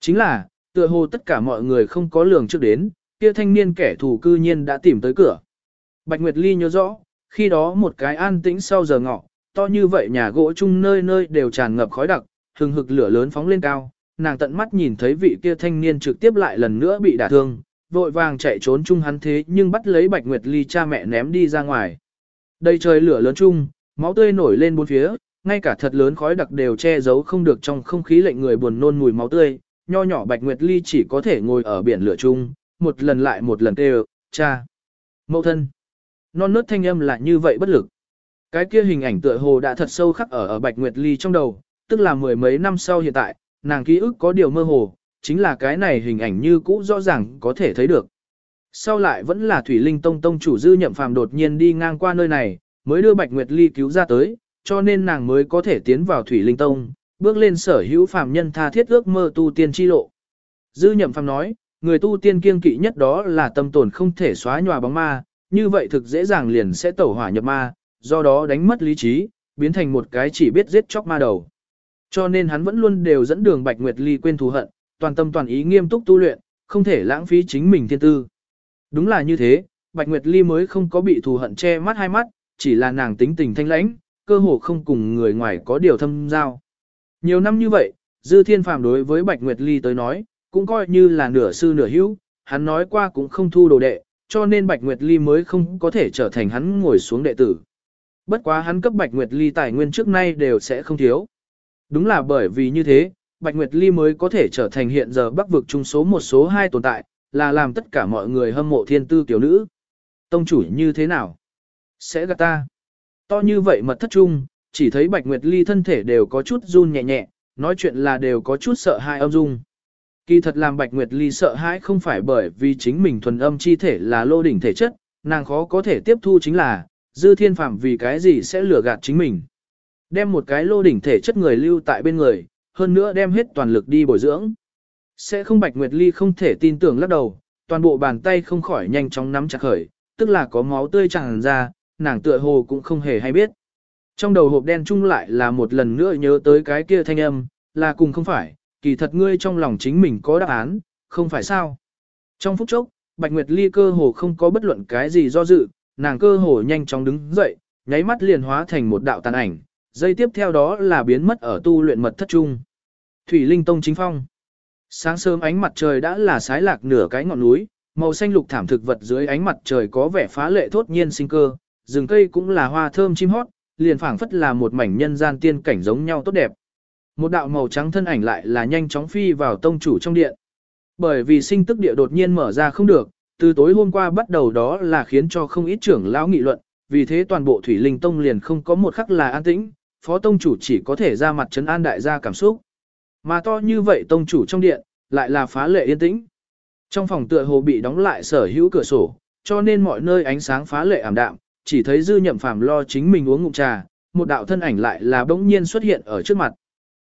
[SPEAKER 1] Chính là, tựa hồ tất cả mọi người không có lường trước đến, kia thanh niên kẻ thù cư nhiên đã tìm tới cửa. Bạch Nguyệt Ly nhớ rõ, khi đó một cái an tĩnh sau giờ ngọ, to như vậy nhà gỗ chung nơi nơi đều tràn ngập khói đặc, hừng hực lửa lớn phóng lên cao, nàng tận mắt nhìn thấy vị kia thanh niên trực tiếp lại lần nữa bị đả thương, vội vàng chạy trốn chung hắn thế nhưng bắt lấy Bạch Nguyệt Ly cha mẹ ném đi ra ngoài. Đây trời lửa lớn chung, máu tươi nổi lên bốn phía, ngay cả thật lớn khói đặc đều che giấu không được trong không khí lệnh người buồn nôn mùi máu tươi, nho nhỏ Bạch Nguyệt Ly chỉ có thể ngồi ở biển lửa chung, một lần lại một lần kêu, cha, mẫu thân. Non nớt thanh âm là như vậy bất lực. Cái kia hình ảnh tựa hồ đã thật sâu khắc ở ở Bạch Nguyệt Ly trong đầu, tức là mười mấy năm sau hiện tại, nàng ký ức có điều mơ hồ, chính là cái này hình ảnh như cũ rõ ràng có thể thấy được. Sau lại vẫn là Thủy Linh Tông Tông chủ dư nhậm phàm đột nhiên đi ngang qua nơi này, mới đưa Bạch Nguyệt Ly cứu ra tới, cho nên nàng mới có thể tiến vào Thủy Linh Tông, bước lên sở hữu phàm nhân tha thiết ước mơ tu tiên chi lộ. Dư nhậm phàm nói, người tu tiên kiên kỵ nhất đó là tâm tồn không thể xóa nhòa bóng ma, như vậy thực dễ dàng liền sẽ tẩu hỏa nhập ma, do đó đánh mất lý trí, biến thành một cái chỉ biết giết chóc ma đầu. Cho nên hắn vẫn luôn đều dẫn đường Bạch Nguyệt Ly quên thù hận, toàn tâm toàn ý nghiêm túc tu luyện, không thể lãng phí chính mình thiên tư. Đúng là như thế, Bạch Nguyệt Ly mới không có bị thù hận che mắt hai mắt, chỉ là nàng tính tình thanh lãnh, cơ hồ không cùng người ngoài có điều thâm giao. Nhiều năm như vậy, Dư Thiên Phàm đối với Bạch Nguyệt Ly tới nói, cũng coi như là nửa sư nửa hữu, hắn nói qua cũng không thu đồ đệ, cho nên Bạch Nguyệt Ly mới không có thể trở thành hắn ngồi xuống đệ tử. Bất quá hắn cấp Bạch Nguyệt Ly tài nguyên trước nay đều sẽ không thiếu. Đúng là bởi vì như thế, Bạch Nguyệt Ly mới có thể trở thành hiện giờ bắc vực trung số một số hai tồn tại, là làm tất cả mọi người hâm mộ thiên tư tiểu nữ. Tông chủ như thế nào? Sẽ gạt ta. To như vậy mật thất trung, chỉ thấy Bạch Nguyệt Ly thân thể đều có chút run nhẹ nhẹ, nói chuyện là đều có chút sợ hãi âm dung. Kỳ thật làm Bạch Nguyệt Ly sợ hãi không phải bởi vì chính mình thuần âm chi thể là lô đỉnh thể chất, nàng khó có thể tiếp thu chính là, dư thiên phạm vì cái gì sẽ lừa gạt chính mình. Đem một cái lô đỉnh thể chất người lưu tại bên người, hơn nữa đem hết toàn lực đi bồi dưỡng. Sẽ không Bạch Nguyệt Ly không thể tin tưởng lắc đầu, toàn bộ bàn tay không khỏi nhanh chóng nắm chặt khởi, tức là có máu tươi tràn ra, nàng tựa hồ cũng không hề hay biết. Trong đầu hộp đen chung lại là một lần nữa nhớ tới cái kia thanh âm, là cùng không phải, kỳ thật ngươi trong lòng chính mình có đáp án, không phải sao. Trong phút chốc, Bạch Nguyệt Ly cơ hồ không có bất luận cái gì do dự, nàng cơ hồ nhanh chóng đứng dậy, nháy mắt liền hóa thành một đạo tàn ảnh, dây tiếp theo đó là biến mất ở tu luyện mật thất trung. Thủy Linh Tông chính phong. Sáng sớm ánh mặt trời đã là sái lạc nửa cái ngọn núi, màu xanh lục thảm thực vật dưới ánh mặt trời có vẻ phá lệ thốt nhiên sinh cơ, rừng cây cũng là hoa thơm chim hót, liền phảng phất là một mảnh nhân gian tiên cảnh giống nhau tốt đẹp. Một đạo màu trắng thân ảnh lại là nhanh chóng phi vào tông chủ trong điện. Bởi vì sinh tức địa đột nhiên mở ra không được, từ tối hôm qua bắt đầu đó là khiến cho không ít trưởng lão nghị luận, vì thế toàn bộ Thủy Linh Tông liền không có một khắc là an tĩnh, phó tông chủ chỉ có thể ra mặt trấn an đại gia cảm xúc. Mà to như vậy tông chủ trong điện, lại là phá lệ yên tĩnh. Trong phòng tựa hồ bị đóng lại sở hữu cửa sổ, cho nên mọi nơi ánh sáng phá lệ ảm đạm, chỉ thấy dư nhậm phàm lo chính mình uống ngụm trà, một đạo thân ảnh lại là bỗng nhiên xuất hiện ở trước mặt.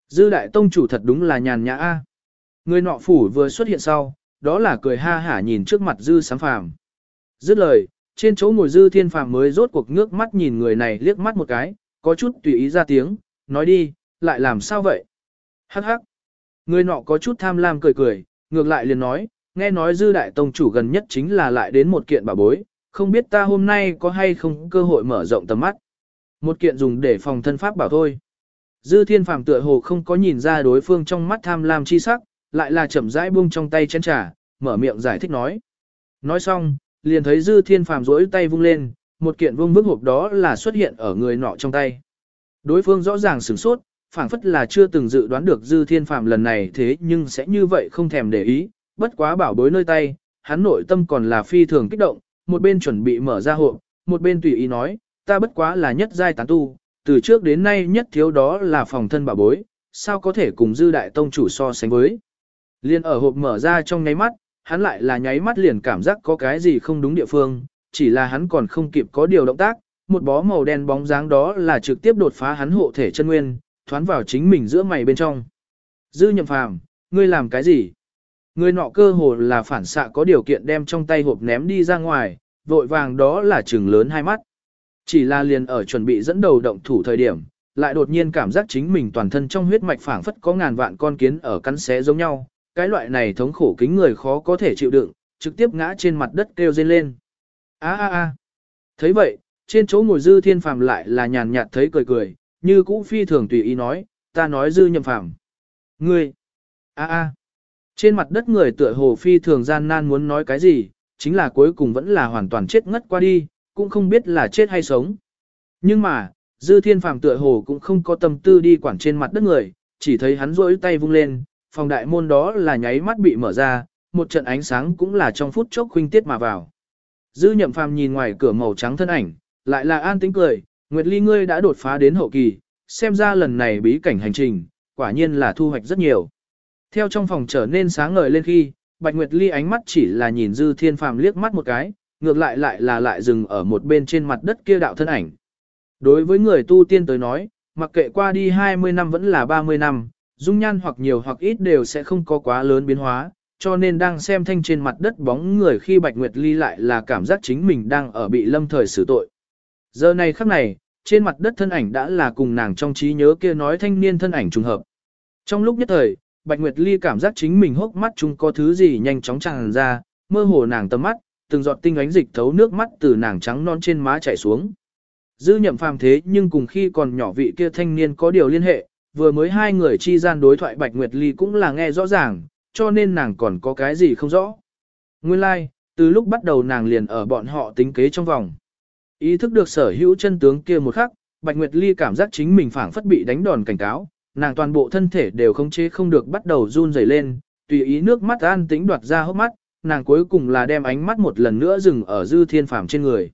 [SPEAKER 1] Dư đại tông chủ thật đúng là nhàn nhã a. Người nọ phủ vừa xuất hiện sau, đó là cười ha hả nhìn trước mặt dư sám phàm. Dứt lời, trên chỗ ngồi dư thiên phàm mới rốt cuộc ngước mắt nhìn người này liếc mắt một cái, có chút tùy ý ra tiếng, nói đi, lại làm sao vậy? Hắc hắc. Người nọ có chút tham lam cười cười, ngược lại liền nói, nghe nói dư đại tông chủ gần nhất chính là lại đến một kiện bà bối, không biết ta hôm nay có hay không cơ hội mở rộng tầm mắt. Một kiện dùng để phòng thân pháp bảo thôi. Dư thiên phàm tựa hồ không có nhìn ra đối phương trong mắt tham lam chi sắc, lại là chậm rãi buông trong tay chén trà, mở miệng giải thích nói. Nói xong, liền thấy dư thiên phàm rỗi tay vung lên, một kiện vương bức hộp đó là xuất hiện ở người nọ trong tay. Đối phương rõ ràng sửng sốt, phảng phất là chưa từng dự đoán được dư thiên phàm lần này thế nhưng sẽ như vậy không thèm để ý, bất quá bảo bối nơi tay, hắn nội tâm còn là phi thường kích động, một bên chuẩn bị mở ra hộp, một bên tùy ý nói, ta bất quá là nhất giai tán tu, từ trước đến nay nhất thiếu đó là phòng thân bảo bối, sao có thể cùng dư đại tông chủ so sánh với. Liên ở hộp mở ra trong nháy mắt, hắn lại là nháy mắt liền cảm giác có cái gì không đúng địa phương, chỉ là hắn còn không kịp có điều động tác, một bó màu đen bóng dáng đó là trực tiếp đột phá hắn hộ thể chân nguyên, thoán vào chính mình giữa mày bên trong. Dư nhậm phàm, ngươi làm cái gì? Người nọ cơ hồ là phản xạ có điều kiện đem trong tay hộp ném đi ra ngoài, vội vàng đó là trừng lớn hai mắt. Chỉ là liền ở chuẩn bị dẫn đầu động thủ thời điểm, lại đột nhiên cảm giác chính mình toàn thân trong huyết mạch phảng phất có ngàn vạn con kiến ở cắn xé giống nhau, cái loại này thống khổ kính người khó có thể chịu đựng, trực tiếp ngã trên mặt đất kêu rên lên. A a a. Thấy vậy, trên chỗ ngồi dư thiên phàm lại là nhàn nhạt thấy cười cười, như cũ phi thường tùy ý nói, ta nói dư nhậm phàm. Ngươi. A a. Trên mặt đất người tựa hồ phi thường gian nan muốn nói cái gì, chính là cuối cùng vẫn là hoàn toàn chết ngất qua đi, cũng không biết là chết hay sống. Nhưng mà, dư thiên phàm tựa hồ cũng không có tâm tư đi quản trên mặt đất người, chỉ thấy hắn rỗi tay vung lên, phòng đại môn đó là nháy mắt bị mở ra, một trận ánh sáng cũng là trong phút chốc khuynh tiết mà vào. Dư nhậm phàm nhìn ngoài cửa màu trắng thân ảnh, lại là an tĩnh cười, Nguyệt Ly ngươi đã đột phá đến hậu kỳ, xem ra lần này bí cảnh hành trình, quả nhiên là thu hoạch rất nhiều. Theo trong phòng trở nên sáng ngời lên khi, Bạch Nguyệt Ly ánh mắt chỉ là nhìn Dư Thiên Phàm liếc mắt một cái, ngược lại lại là lại dừng ở một bên trên mặt đất kia đạo thân ảnh. Đối với người tu tiên tới nói, mặc kệ qua đi 20 năm vẫn là 30 năm, dung nhan hoặc nhiều hoặc ít đều sẽ không có quá lớn biến hóa, cho nên đang xem thanh trên mặt đất bóng người khi Bạch Nguyệt Ly lại là cảm giác chính mình đang ở bị lâm thời xử tội. Giờ này khắc này, trên mặt đất thân ảnh đã là cùng nàng trong trí nhớ kia nói thanh niên thân ảnh trùng hợp. Trong lúc nhất thời, Bạch Nguyệt Ly cảm giác chính mình hốc mắt chung có thứ gì nhanh chóng tràn ra, mơ hồ nàng tầm mắt, từng giọt tinh ánh dịch thấu nước mắt từ nàng trắng non trên má chảy xuống. Dư nhậm phàm thế nhưng cùng khi còn nhỏ vị kia thanh niên có điều liên hệ, vừa mới hai người chi gian đối thoại Bạch Nguyệt Ly cũng là nghe rõ ràng, cho nên nàng còn có cái gì không rõ. Nguyên lai, like, từ lúc bắt đầu nàng liền ở bọn họ tính kế trong vòng. Ý thức được sở hữu chân tướng kia một khắc, Bạch Nguyệt Ly cảm giác chính mình phảng phất bị đánh đòn cảnh cáo, nàng toàn bộ thân thể đều không chế không được bắt đầu run rẩy lên, tùy ý nước mắt an tĩnh đoạt ra hốc mắt, nàng cuối cùng là đem ánh mắt một lần nữa dừng ở dư thiên phàm trên người.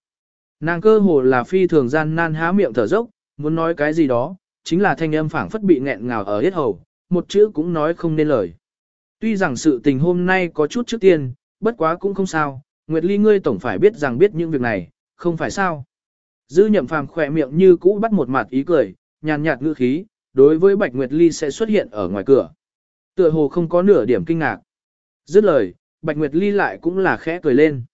[SPEAKER 1] Nàng cơ hồ là phi thường gian nan há miệng thở dốc, muốn nói cái gì đó, chính là thanh âm phảng phất bị nghẹn ngào ở hết hầu, một chữ cũng nói không nên lời. Tuy rằng sự tình hôm nay có chút trước tiên, bất quá cũng không sao, Nguyệt Ly ngươi tổng phải biết rằng biết những việc này, không phải sao. Dư nhậm phàm khỏe miệng như cũ bắt một mặt ý cười, nhàn nhạt ngữ khí, đối với Bạch Nguyệt Ly sẽ xuất hiện ở ngoài cửa. Tựa hồ không có nửa điểm kinh ngạc. Dứt lời, Bạch Nguyệt Ly lại cũng là khẽ cười lên.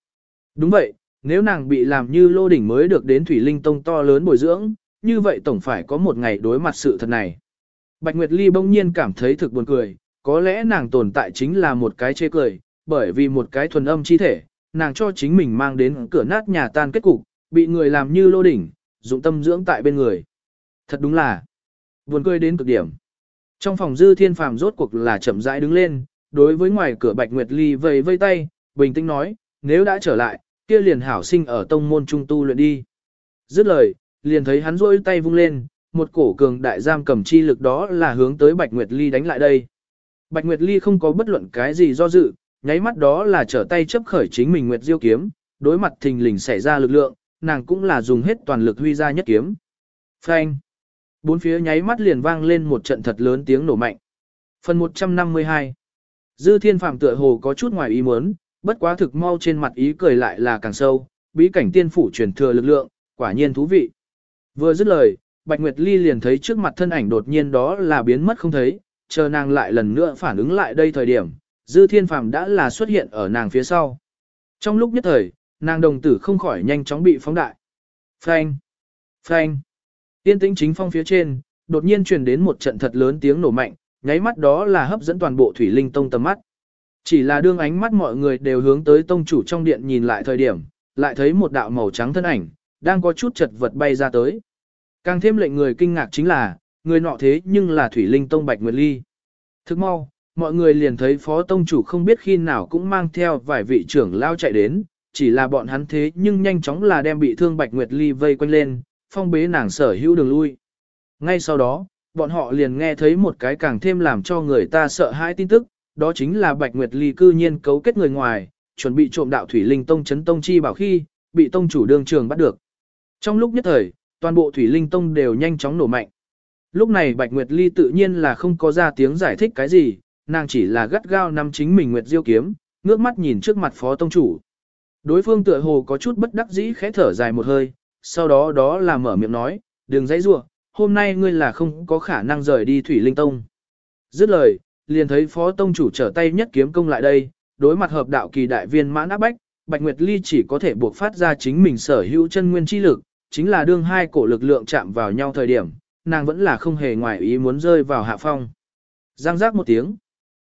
[SPEAKER 1] Đúng vậy, nếu nàng bị làm như lô đỉnh mới được đến Thủy Linh Tông to lớn bồi dưỡng, như vậy tổng phải có một ngày đối mặt sự thật này. Bạch Nguyệt Ly bỗng nhiên cảm thấy thực buồn cười, có lẽ nàng tồn tại chính là một cái chê cười, bởi vì một cái thuần âm chi thể, nàng cho chính mình mang đến cửa nát nhà tan kết cục, bị người làm như lô đỉnh, dụng tâm dưỡng tại bên người. Thật đúng là buồn cười đến cực điểm. Trong phòng dư thiên phàm rốt cuộc là chậm rãi đứng lên, đối với ngoài cửa Bạch Nguyệt Ly vầy vây tay, bình tĩnh nói, nếu đã trở lại, kia liền hảo sinh ở tông môn trung tu luyện đi. Dứt lời, liền thấy hắn rôi tay vung lên, một cổ cường đại giam cầm chi lực đó là hướng tới Bạch Nguyệt Ly đánh lại đây. Bạch Nguyệt Ly không có bất luận cái gì do dự, nháy mắt đó là trở tay chấp khởi chính mình Nguyệt Diêu kiếm, đối mặt thình lình xảy ra lực lượng, nàng cũng là dùng hết toàn lực huy ra nhất kiếm. Phanh! Bốn phía nháy mắt liền vang lên một trận thật lớn tiếng nổ mạnh. Phần 152 Dư thiên phạm tựa hồ có chút ngoài ý muốn, bất quá thực mau trên mặt ý cười lại là càng sâu, bí cảnh tiên phủ truyền thừa lực lượng, quả nhiên thú vị. Vừa dứt lời, Bạch Nguyệt Ly liền thấy trước mặt thân ảnh đột nhiên đó là biến mất không thấy, chờ nàng lại lần nữa phản ứng lại đây thời điểm, Dư Thiên Phàm đã là xuất hiện ở nàng phía sau. Trong lúc nhất thời, nàng đồng tử không khỏi nhanh chóng bị phóng đại. Phanh! Phanh! Tiên tĩnh chính phong phía trên, đột nhiên truyền đến một trận thật lớn tiếng nổ mạnh, nháy mắt đó là hấp dẫn toàn bộ thủy linh tông tầm mắt. Chỉ là đương ánh mắt mọi người đều hướng tới tông chủ trong điện nhìn lại thời điểm, lại thấy một đạo màu trắng thân ảnh, đang có chút chật vật bay ra tới. Càng thêm lệnh người kinh ngạc chính là, người nọ thế nhưng là thủy linh tông Bạch Nguyệt Ly. Thức mau, mọi người liền thấy phó tông chủ không biết khi nào cũng mang theo vài vị trưởng lao chạy đến, chỉ là bọn hắn thế nhưng nhanh chóng là đem bị thương Bạch Nguyệt Ly vây quanh lên, phong bế nàng sở hữu đường lui. Ngay sau đó, bọn họ liền nghe thấy một cái càng thêm làm cho người ta sợ hãi tin tức, đó chính là Bạch Nguyệt Ly cư nhiên cấu kết người ngoài, chuẩn bị trộm đạo Thủy Linh Tông chấn tông chi bảo khi, bị tông chủ Đường trường bắt được. Trong lúc nhất thời, toàn bộ Thủy Linh Tông đều nhanh chóng nổ mạnh. Lúc này Bạch Nguyệt Ly tự nhiên là không có ra tiếng giải thích cái gì, nàng chỉ là gắt gao nắm chính mình Nguyệt Diêu kiếm, ngước mắt nhìn trước mặt phó tông chủ. Đối phương tựa hồ có chút bất đắc dĩ khẽ thở dài một hơi, sau đó đó là mở miệng nói, đừng dãy rủa, hôm nay ngươi là không có khả năng rời đi Thủy Linh Tông. Dứt lời, liền thấy phó tông chủ trở tay nhất kiếm công lại đây, đối mặt hợp đạo kỳ đại viên mãn áp bách, Bạch Nguyệt Ly chỉ có thể buộc phát ra chính mình sở hữu chân nguyên chi lực, chính là đương hai cổ lực lượng chạm vào nhau thời điểm, nàng vẫn là không hề ngoài ý muốn rơi vào hạ phong. Giang giác một tiếng.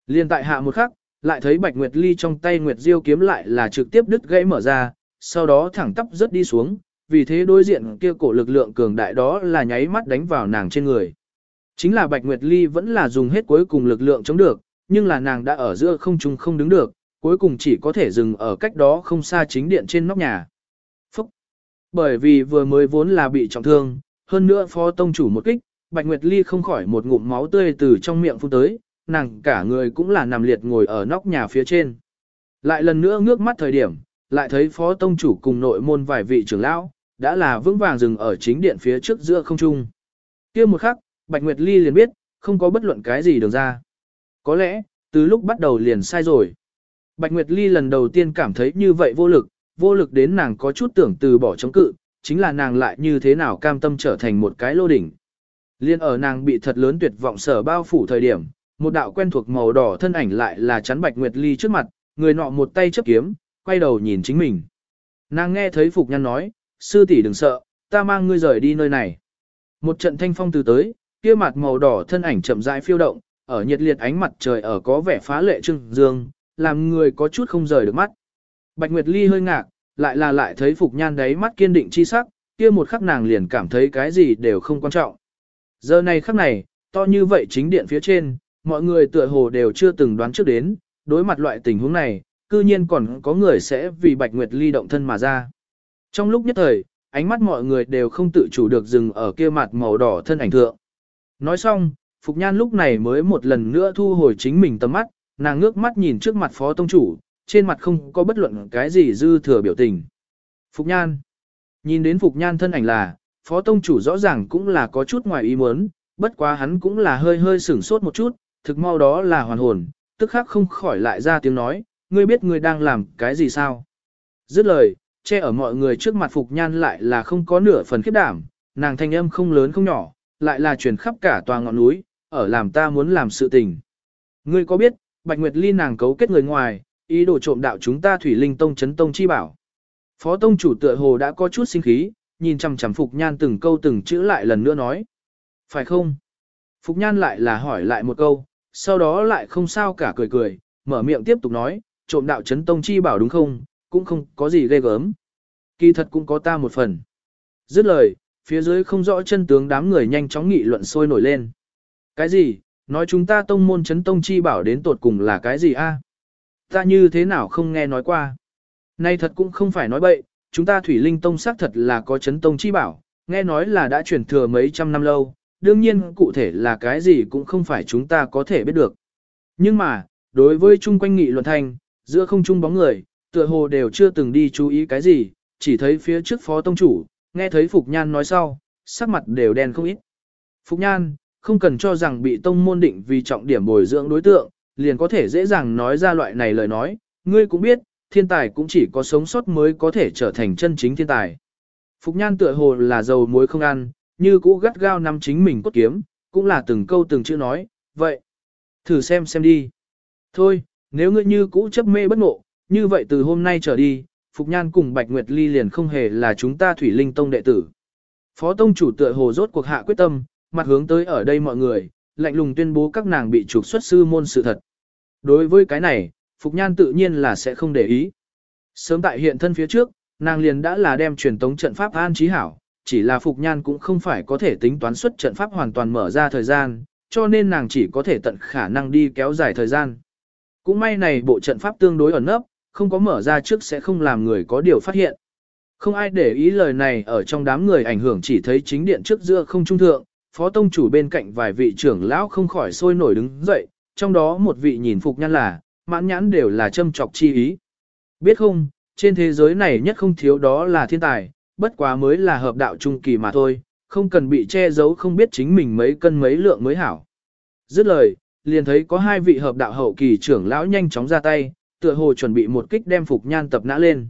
[SPEAKER 1] liền tại hạ một khắc, lại thấy Bạch Nguyệt Ly trong tay Nguyệt Diêu kiếm lại là trực tiếp đứt gãy mở ra, sau đó thẳng tắp rất đi xuống, vì thế đối diện kia cổ lực lượng cường đại đó là nháy mắt đánh vào nàng trên người. Chính là Bạch Nguyệt Ly vẫn là dùng hết cuối cùng lực lượng chống được, nhưng là nàng đã ở giữa không trung không đứng được, cuối cùng chỉ có thể dừng ở cách đó không xa chính điện trên nóc nhà. Phúc! Bởi vì vừa mới vốn là bị trọng thương, hơn nữa phó tông chủ một kích, Bạch Nguyệt Ly không khỏi một ngụm máu tươi từ trong miệng phun tới, nàng cả người cũng là nằm liệt ngồi ở nóc nhà phía trên. Lại lần nữa ngước mắt thời điểm, lại thấy phó tông chủ cùng nội môn vài vị trưởng lão, đã là vững vàng dừng ở chính điện phía trước giữa không trung. kia một khắc, Bạch Nguyệt Ly liền biết, không có bất luận cái gì đường ra. Có lẽ, từ lúc bắt đầu liền sai rồi. Bạch Nguyệt Ly lần đầu tiên cảm thấy như vậy vô lực, vô lực đến nàng có chút tưởng từ bỏ chống cự, chính là nàng lại như thế nào cam tâm trở thành một cái lô đỉnh. Liên ở nàng bị thật lớn tuyệt vọng sở bao phủ thời điểm, một đạo quen thuộc màu đỏ thân ảnh lại là chắn Bạch Nguyệt Ly trước mặt, người nọ một tay chấp kiếm, quay đầu nhìn chính mình. Nàng nghe thấy Phục Nhan nói, sư tỷ đừng sợ, ta mang ngươi rời đi nơi này. Một trận thanh phong từ tới, kia mặt màu đỏ thân ảnh chậm rãi phiêu động, ở nhiệt liệt ánh mặt trời ở có vẻ phá lệ trưng dương, làm người có chút không rời được mắt. Bạch Nguyệt Ly hơi ngạc, lại là lại thấy Phục Nhan đáy mắt kiên định chi sắc, kia một khắc nàng liền cảm thấy cái gì đều không quan trọng. Giờ này khắc này, to như vậy chính điện phía trên, mọi người tựa hồ đều chưa từng đoán trước đến, đối mặt loại tình huống này, cư nhiên còn có người sẽ vì Bạch Nguyệt Ly động thân mà ra. Trong lúc nhất thời, ánh mắt mọi người đều không tự chủ được dừng ở kia mặt màu đỏ thân ảnh thượng. Nói xong, Phục Nhan lúc này mới một lần nữa thu hồi chính mình tầm mắt, nàng ngước mắt nhìn trước mặt phó tông chủ, trên mặt không có bất luận cái gì dư thừa biểu tình. Phục Nhan Nhìn đến Phục Nhan thân ảnh là, phó tông chủ rõ ràng cũng là có chút ngoài ý muốn, bất quá hắn cũng là hơi hơi sửng sốt một chút, thực mau đó là hoàn hồn, tức khắc không khỏi lại ra tiếng nói, ngươi biết ngươi đang làm cái gì sao? Dứt lời, che ở mọi người trước mặt Phục Nhan lại là không có nửa phần khiếp đảm, nàng thanh âm không lớn không nhỏ, lại là truyền khắp cả tòa ngọn núi, ở làm ta muốn làm sự tình. Ngươi có biết, Bạch Nguyệt Ly nàng cấu kết người ngoài, ý đồ trộm đạo chúng ta Thủy Linh Tông chấn tông chi bảo. Phó tông chủ tựa hồ đã có chút sinh khí, nhìn chằm chằm Phục Nhan từng câu từng chữ lại lần nữa nói. Phải không? Phục Nhan lại là hỏi lại một câu, sau đó lại không sao cả cười cười, mở miệng tiếp tục nói, trộm đạo chấn tông chi bảo đúng không, cũng không có gì ghê gớm. Kỳ thật cũng có ta một phần. Dứt lời, phía dưới không rõ chân tướng đám người nhanh chóng nghị luận sôi nổi lên. Cái gì, nói chúng ta tông môn chấn tông chi bảo đến tột cùng là cái gì a? Ta như thế nào không nghe nói qua. Nay thật cũng không phải nói bậy, chúng ta thủy linh tông xác thật là có chấn tông chi bảo, nghe nói là đã truyền thừa mấy trăm năm lâu, đương nhiên cụ thể là cái gì cũng không phải chúng ta có thể biết được. Nhưng mà, đối với chung quanh nghị luận thành, giữa không chung bóng người, tựa hồ đều chưa từng đi chú ý cái gì, chỉ thấy phía trước phó tông chủ, nghe thấy Phục Nhan nói sau, sắc mặt đều đen không ít. Phục Nhan, không cần cho rằng bị tông môn định vì trọng điểm bồi dưỡng đối tượng, liền có thể dễ dàng nói ra loại này lời nói, ngươi cũng biết, thiên tài cũng chỉ có sống sót mới có thể trở thành chân chính thiên tài. Phục Nhan tựa hồ là dầu muối không ăn, như cũ gắt gao nắm chính mình cốt kiếm, cũng là từng câu từng chữ nói, vậy, thử xem xem đi. Thôi, nếu ngươi như cũ chấp mê bất ngộ, như vậy từ hôm nay trở đi, Phục Nhan cùng Bạch Nguyệt Ly liền không hề là chúng ta Thủy Linh Tông đệ tử. Phó Tông chủ tựa hồ rốt cuộc hạ quyết tâm, mặt hướng tới ở đây mọi người, lạnh lùng tuyên bố các nàng bị trục xuất sư môn sự thật. Đối với cái này, Phục Nhan tự nhiên là sẽ không để ý. Sớm tại hiện thân phía trước, nàng liền đã là đem truyền tống trận pháp an trí hảo, chỉ là Phục Nhan cũng không phải có thể tính toán xuất trận pháp hoàn toàn mở ra thời gian, cho nên nàng chỉ có thể tận khả năng đi kéo dài thời gian. Cũng may này bộ trận pháp tương đối ẩn nấp, không có mở ra trước sẽ không làm người có điều phát hiện. Không ai để ý lời này ở trong đám người ảnh hưởng chỉ thấy chính điện trước giữa không trung thượng, phó tông chủ bên cạnh vài vị trưởng lão không khỏi sôi nổi đứng dậy, trong đó một vị nhìn phục nhăn là, mãn nhãn đều là châm chọc chi ý. Biết không, trên thế giới này nhất không thiếu đó là thiên tài, bất quá mới là hợp đạo trung kỳ mà thôi, không cần bị che giấu không biết chính mình mấy cân mấy lượng mới hảo. Dứt lời, liền thấy có hai vị hợp đạo hậu kỳ trưởng lão nhanh chóng ra tay, tựa hồ chuẩn bị một kích đem Phục Nhan tập nã lên.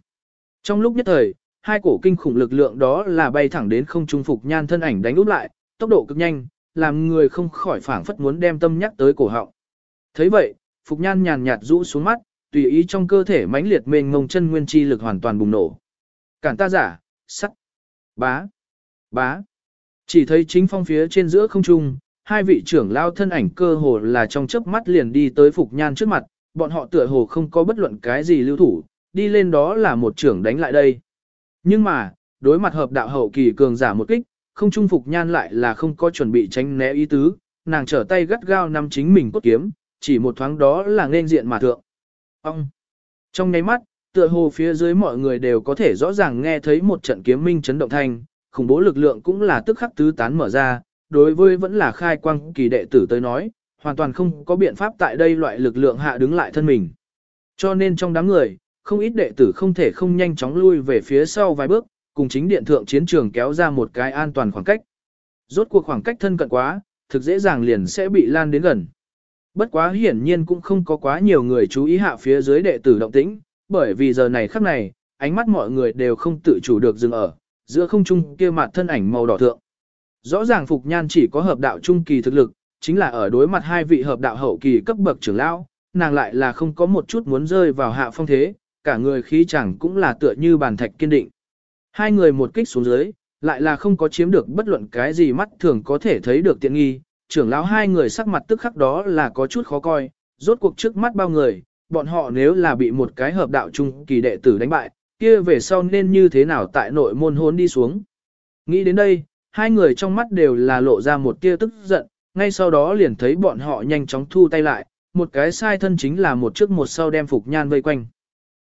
[SPEAKER 1] Trong lúc nhất thời, hai cổ kinh khủng lực lượng đó là bay thẳng đến không trung Phục Nhan thân ảnh đánh úp lại, tốc độ cực nhanh, làm người không khỏi phảng phất muốn đem tâm nhắc tới cổ họng. thấy vậy, Phục Nhan nhàn nhạt rũ xuống mắt, tùy ý trong cơ thể mãnh liệt mênh ngông chân nguyên chi lực hoàn toàn bùng nổ. Cản ta giả, sắt, bá, bá. Chỉ thấy chính phong phía trên giữa không trung, hai vị trưởng lao thân ảnh cơ hồ là trong chớp mắt liền đi tới Phục Nhan trước mặt, bọn họ tựa hồ không có bất luận cái gì lưu thủ, đi lên đó là một trưởng đánh lại đây. Nhưng mà, đối mặt hợp đạo hậu kỳ cường giả một kích, không trung Phục Nhan lại là không có chuẩn bị tránh né ý tứ, nàng trở tay gắt gao nắm chính mình cốt kiếm, chỉ một thoáng đó là nên diện mà thượng. Ông! Trong nháy mắt, tựa hồ phía dưới mọi người đều có thể rõ ràng nghe thấy một trận kiếm minh chấn động thanh, khủng bố lực lượng cũng là tức khắc tứ tán mở ra, đối với vẫn là khai quang kỳ đệ tử tới nói, hoàn toàn không có biện pháp tại đây loại lực lượng hạ đứng lại thân mình. Cho nên trong đám người, không ít đệ tử không thể không nhanh chóng lui về phía sau vài bước, cùng chính điện thượng chiến trường kéo ra một cái an toàn khoảng cách. Rốt cuộc khoảng cách thân cận quá, thực dễ dàng liền sẽ bị lan đến gần. Bất quá hiển nhiên cũng không có quá nhiều người chú ý hạ phía dưới đệ tử động tĩnh, bởi vì giờ này khắc này, ánh mắt mọi người đều không tự chủ được dừng ở, giữa không trung kia mặt thân ảnh màu đỏ thượng. Rõ ràng Phục Nhan chỉ có hợp đạo trung kỳ thực lực, chính là ở đối mặt hai vị hợp đạo hậu kỳ cấp bậc trưởng lão, nàng lại là không có một chút muốn rơi vào hạ phong thế, cả người khí chẳng cũng là tựa như bàn thạch kiên định. Hai người một kích xuống dưới, lại là không có chiếm được bất luận cái gì mắt thường có thể thấy được tiện nghi, trưởng lão hai người sắc mặt tức khắc đó là có chút khó coi, rốt cuộc trước mắt bao người, bọn họ nếu là bị một cái hợp đạo trung kỳ đệ tử đánh bại, kia về sau nên như thế nào tại nội môn hốn đi xuống. Nghĩ đến đây, hai người trong mắt đều là lộ ra một tia tức giận, ngay sau đó liền thấy bọn họ nhanh chóng thu tay lại, một cái sai thân chính là một trước một sau đem Phục Nhan vây quanh.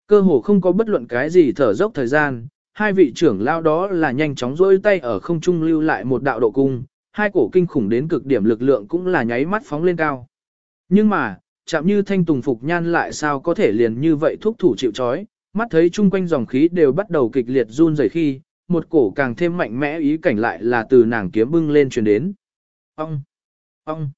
[SPEAKER 1] Cơ hồ không có bất luận cái gì thở dốc thời gian, hai vị trưởng lao đó là nhanh chóng rôi tay ở không trung lưu lại một đạo độ cung, hai cổ kinh khủng đến cực điểm lực lượng cũng là nháy mắt phóng lên cao. Nhưng mà, chạm như thanh tùng Phục Nhan lại sao có thể liền như vậy thúc thủ chịu chói, mắt thấy chung quanh dòng khí đều bắt đầu kịch liệt run rẩy khi, một cổ càng thêm mạnh mẽ ý cảnh lại là từ nàng kiếm bưng lên truyền đến. Ông! Ông!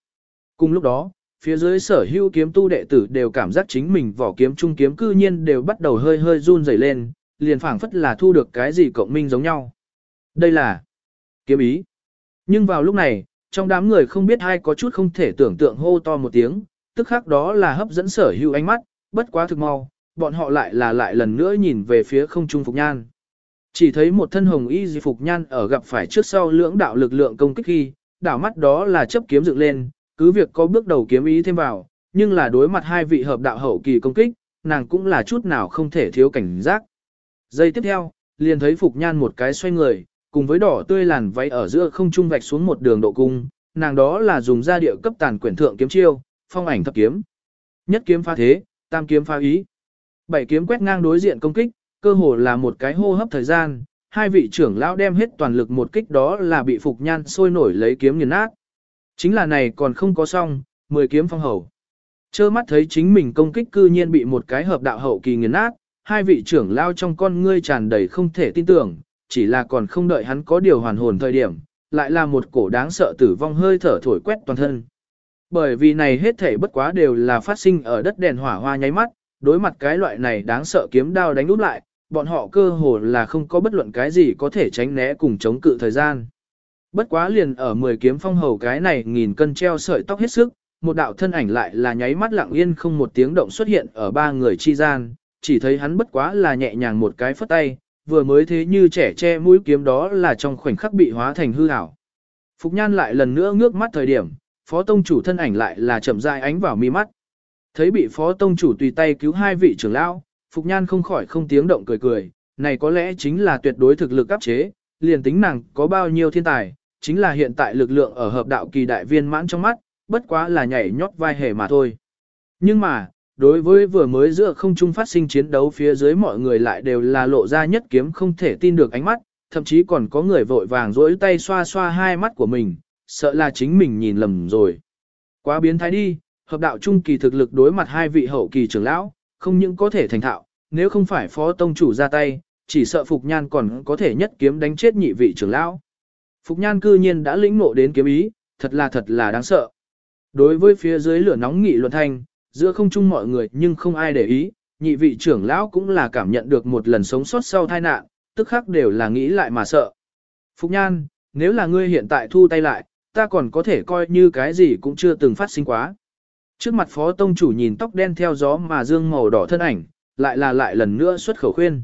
[SPEAKER 1] Cùng lúc đó, phía dưới sở hữu kiếm tu đệ tử đều cảm giác chính mình vỏ kiếm trung kiếm cư nhiên đều bắt đầu hơi hơi run rẩy lên, liền phảng phất là thu được cái gì cộng minh giống nhau. Đây là kiếm ý. Nhưng vào lúc này, trong đám người không biết ai có chút không thể tưởng tượng hô to một tiếng, tức khắc đó là hấp dẫn sở hữu ánh mắt, bất quá thực mau, bọn họ lại là lại lần nữa nhìn về phía không trung Phục Nhan. Chỉ thấy một thân hồng y di Phục Nhan ở gặp phải trước sau lưỡng đạo lực lượng công kích khi, đảo mắt đó là chấp kiếm dựng lên, cứ việc có bước đầu kiếm ý thêm vào, nhưng là đối mặt hai vị hợp đạo hậu kỳ công kích, nàng cũng là chút nào không thể thiếu cảnh giác. Giây tiếp theo, liền thấy Phục Nhan một cái xoay người, cùng với đỏ tươi làn váy ở giữa không trung vạch xuống một đường độ cung, nàng đó là dùng ra địa cấp tàn quyển thượng kiếm chiêu, phong ảnh thập kiếm. Nhất kiếm phá thế, tam kiếm phá ý. Bảy kiếm quét ngang đối diện công kích, cơ hồ là một cái hô hấp thời gian, hai vị trưởng lão đem hết toàn lực một kích đó là bị Phục Nhan sôi nổi lấy kiếm nghiền nát. Chính là này còn không có xong, mười kiếm phong hầu. Chơ mắt thấy chính mình công kích cư nhiên bị một cái hợp đạo hậu kỳ nghiền nát, hai vị trưởng lao trong con ngươi tràn đầy không thể tin tưởng, chỉ là còn không đợi hắn có điều hoàn hồn thời điểm, lại là một cổ đáng sợ tử vong hơi thở thổi quét toàn thân. Bởi vì này hết thể bất quá đều là phát sinh ở đất đèn hỏa hoa nháy mắt, đối mặt cái loại này đáng sợ kiếm đao đánh úp lại, bọn họ cơ hồ là không có bất luận cái gì có thể tránh né cùng chống cự thời gian. Bất quá liền ở 10 kiếm phong hầu cái này nghìn cân treo sợi tóc hết sức, một đạo thân ảnh lại là nháy mắt lặng yên không một tiếng động xuất hiện ở ba người chi gian, chỉ thấy hắn bất quá là nhẹ nhàng một cái phất tay, vừa mới thế như trẻ che mũi kiếm đó là trong khoảnh khắc bị hóa thành hư ảo. Phục Nhan lại lần nữa ngước mắt thời điểm, Phó Tông chủ thân ảnh lại là chậm rãi ánh vào mi mắt. Thấy bị Phó Tông chủ tùy tay cứu hai vị trưởng lão, Phục Nhan không khỏi không tiếng động cười cười, này có lẽ chính là tuyệt đối thực lực áp chế, liền tính nàng có bao nhiêu thiên tài, chính là hiện tại lực lượng ở hợp đạo kỳ đại viên mãn trong mắt, bất quá là nhảy nhót vai hề mà thôi. Nhưng mà, đối với vừa mới giữa không trung phát sinh chiến đấu phía dưới mọi người lại đều là lộ ra nhất kiếm không thể tin được ánh mắt, thậm chí còn có người vội vàng rỗi tay xoa xoa hai mắt của mình, sợ là chính mình nhìn lầm rồi. Quá biến thái đi, hợp đạo trung kỳ thực lực đối mặt hai vị hậu kỳ trưởng lão, không những có thể thành thạo, nếu không phải phó tông chủ ra tay, chỉ sợ Phục Nhan còn có thể nhất kiếm đánh chết nhị vị trưởng lão. Phục Nhan cư nhiên đã lĩnh ngộ đến kiếm ý, thật là thật là đáng sợ. Đối với phía dưới lửa nóng nghị luận thanh, giữa không chung mọi người nhưng không ai để ý, nhị vị trưởng lão cũng là cảm nhận được một lần sống sót sau tai nạn, tức khắc đều là nghĩ lại mà sợ. Phục Nhan, nếu là ngươi hiện tại thu tay lại, ta còn có thể coi như cái gì cũng chưa từng phát sinh quá. Trước mặt phó tông chủ nhìn tóc đen theo gió mà dương màu đỏ thân ảnh, lại là lại lần nữa xuất khẩu khuyên.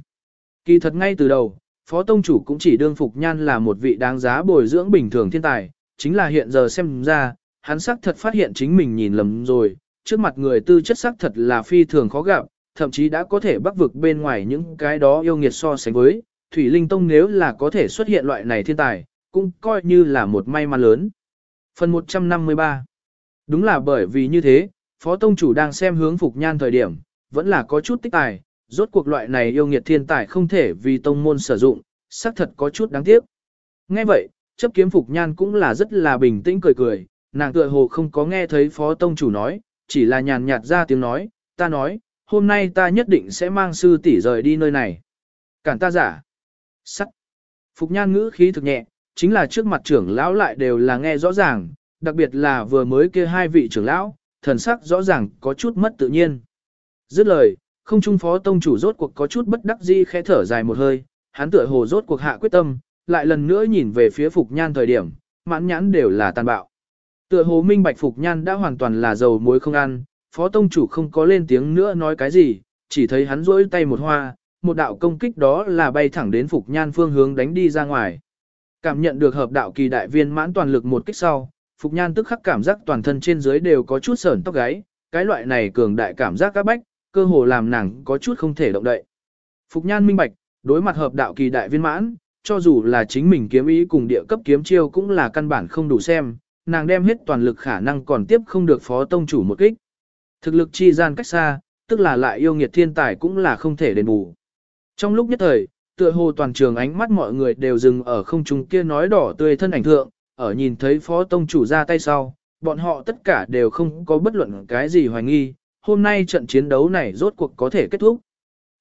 [SPEAKER 1] Kỳ thật ngay từ đầu, phó tông chủ cũng chỉ đương Phục Nhan là một vị đáng giá bồi dưỡng bình thường thiên tài, chính là hiện giờ xem ra, hắn xác thật phát hiện chính mình nhìn lầm rồi, trước mặt người tư chất xác thật là phi thường khó gặp, thậm chí đã có thể bắc vực bên ngoài những cái đó yêu nghiệt so sánh với, Thủy Linh Tông nếu là có thể xuất hiện loại này thiên tài, cũng coi như là một may mắn lớn. Phần 153 Đúng là bởi vì như thế, Phó Tông Chủ đang xem hướng Phục Nhan thời điểm, vẫn là có chút tích tài, rốt cuộc loại này yêu nghiệt thiên tài không thể vì tông môn sử dụng, xác thật có chút đáng tiếc. Nghe vậy, chấp kiếm Phục Nhan cũng là rất là bình tĩnh cười cười, nàng tựa hồ không có nghe thấy Phó Tông Chủ nói, chỉ là nhàn nhạt ra tiếng nói, ta nói, hôm nay ta nhất định sẽ mang sư tỷ rời đi nơi này. Cản ta giả. Sắt. Phục nhan ngữ khí thực nhẹ, chính là trước mặt trưởng lão lại đều là nghe rõ ràng, đặc biệt là vừa mới kia hai vị trưởng lão, thần sắc rõ ràng có chút mất tự nhiên. Dứt lời, không trung phó tông chủ rốt cuộc có chút bất đắc dĩ khẽ thở dài một hơi, hắn tựa hồ rốt cuộc hạ quyết tâm, lại lần nữa nhìn về phía Phục Nhan thời điểm, mãn nhãn đều là tàn bạo. Tựa hồ minh bạch Phục Nhan đã hoàn toàn là dầu muối không ăn, phó tông chủ không có lên tiếng nữa nói cái gì, chỉ thấy hắn rỗi tay một hoa, một đạo công kích đó là bay thẳng đến Phục Nhan phương hướng đánh đi ra ngoài. Cảm nhận được hợp đạo kỳ đại viên mãn toàn lực một kích sau, Phục Nhan tức khắc cảm giác toàn thân trên dưới đều có chút sởn tóc gáy, cái loại này cường đại cảm giác các bách, cơ hồ làm nàng có chút không thể động đậy. Phục Nhan minh bạch, đối mặt hợp đạo kỳ đại viên mãn, cho dù là chính mình kiếm ý cùng địa cấp kiếm chiêu cũng là căn bản không đủ xem, nàng đem hết toàn lực khả năng còn tiếp không được phó tông chủ một kích. Thực lực chi gian cách xa, tức là lại yêu nghiệt thiên tài cũng là không thể đền bù. Trong lúc nhất thời, tựa hồ toàn trường ánh mắt mọi người đều dừng ở không trung kia nói đỏ tươi thân ảnh thượng, ở nhìn thấy phó tông chủ ra tay sau, bọn họ tất cả đều không có bất luận cái gì hoài nghi, hôm nay trận chiến đấu này rốt cuộc có thể kết thúc.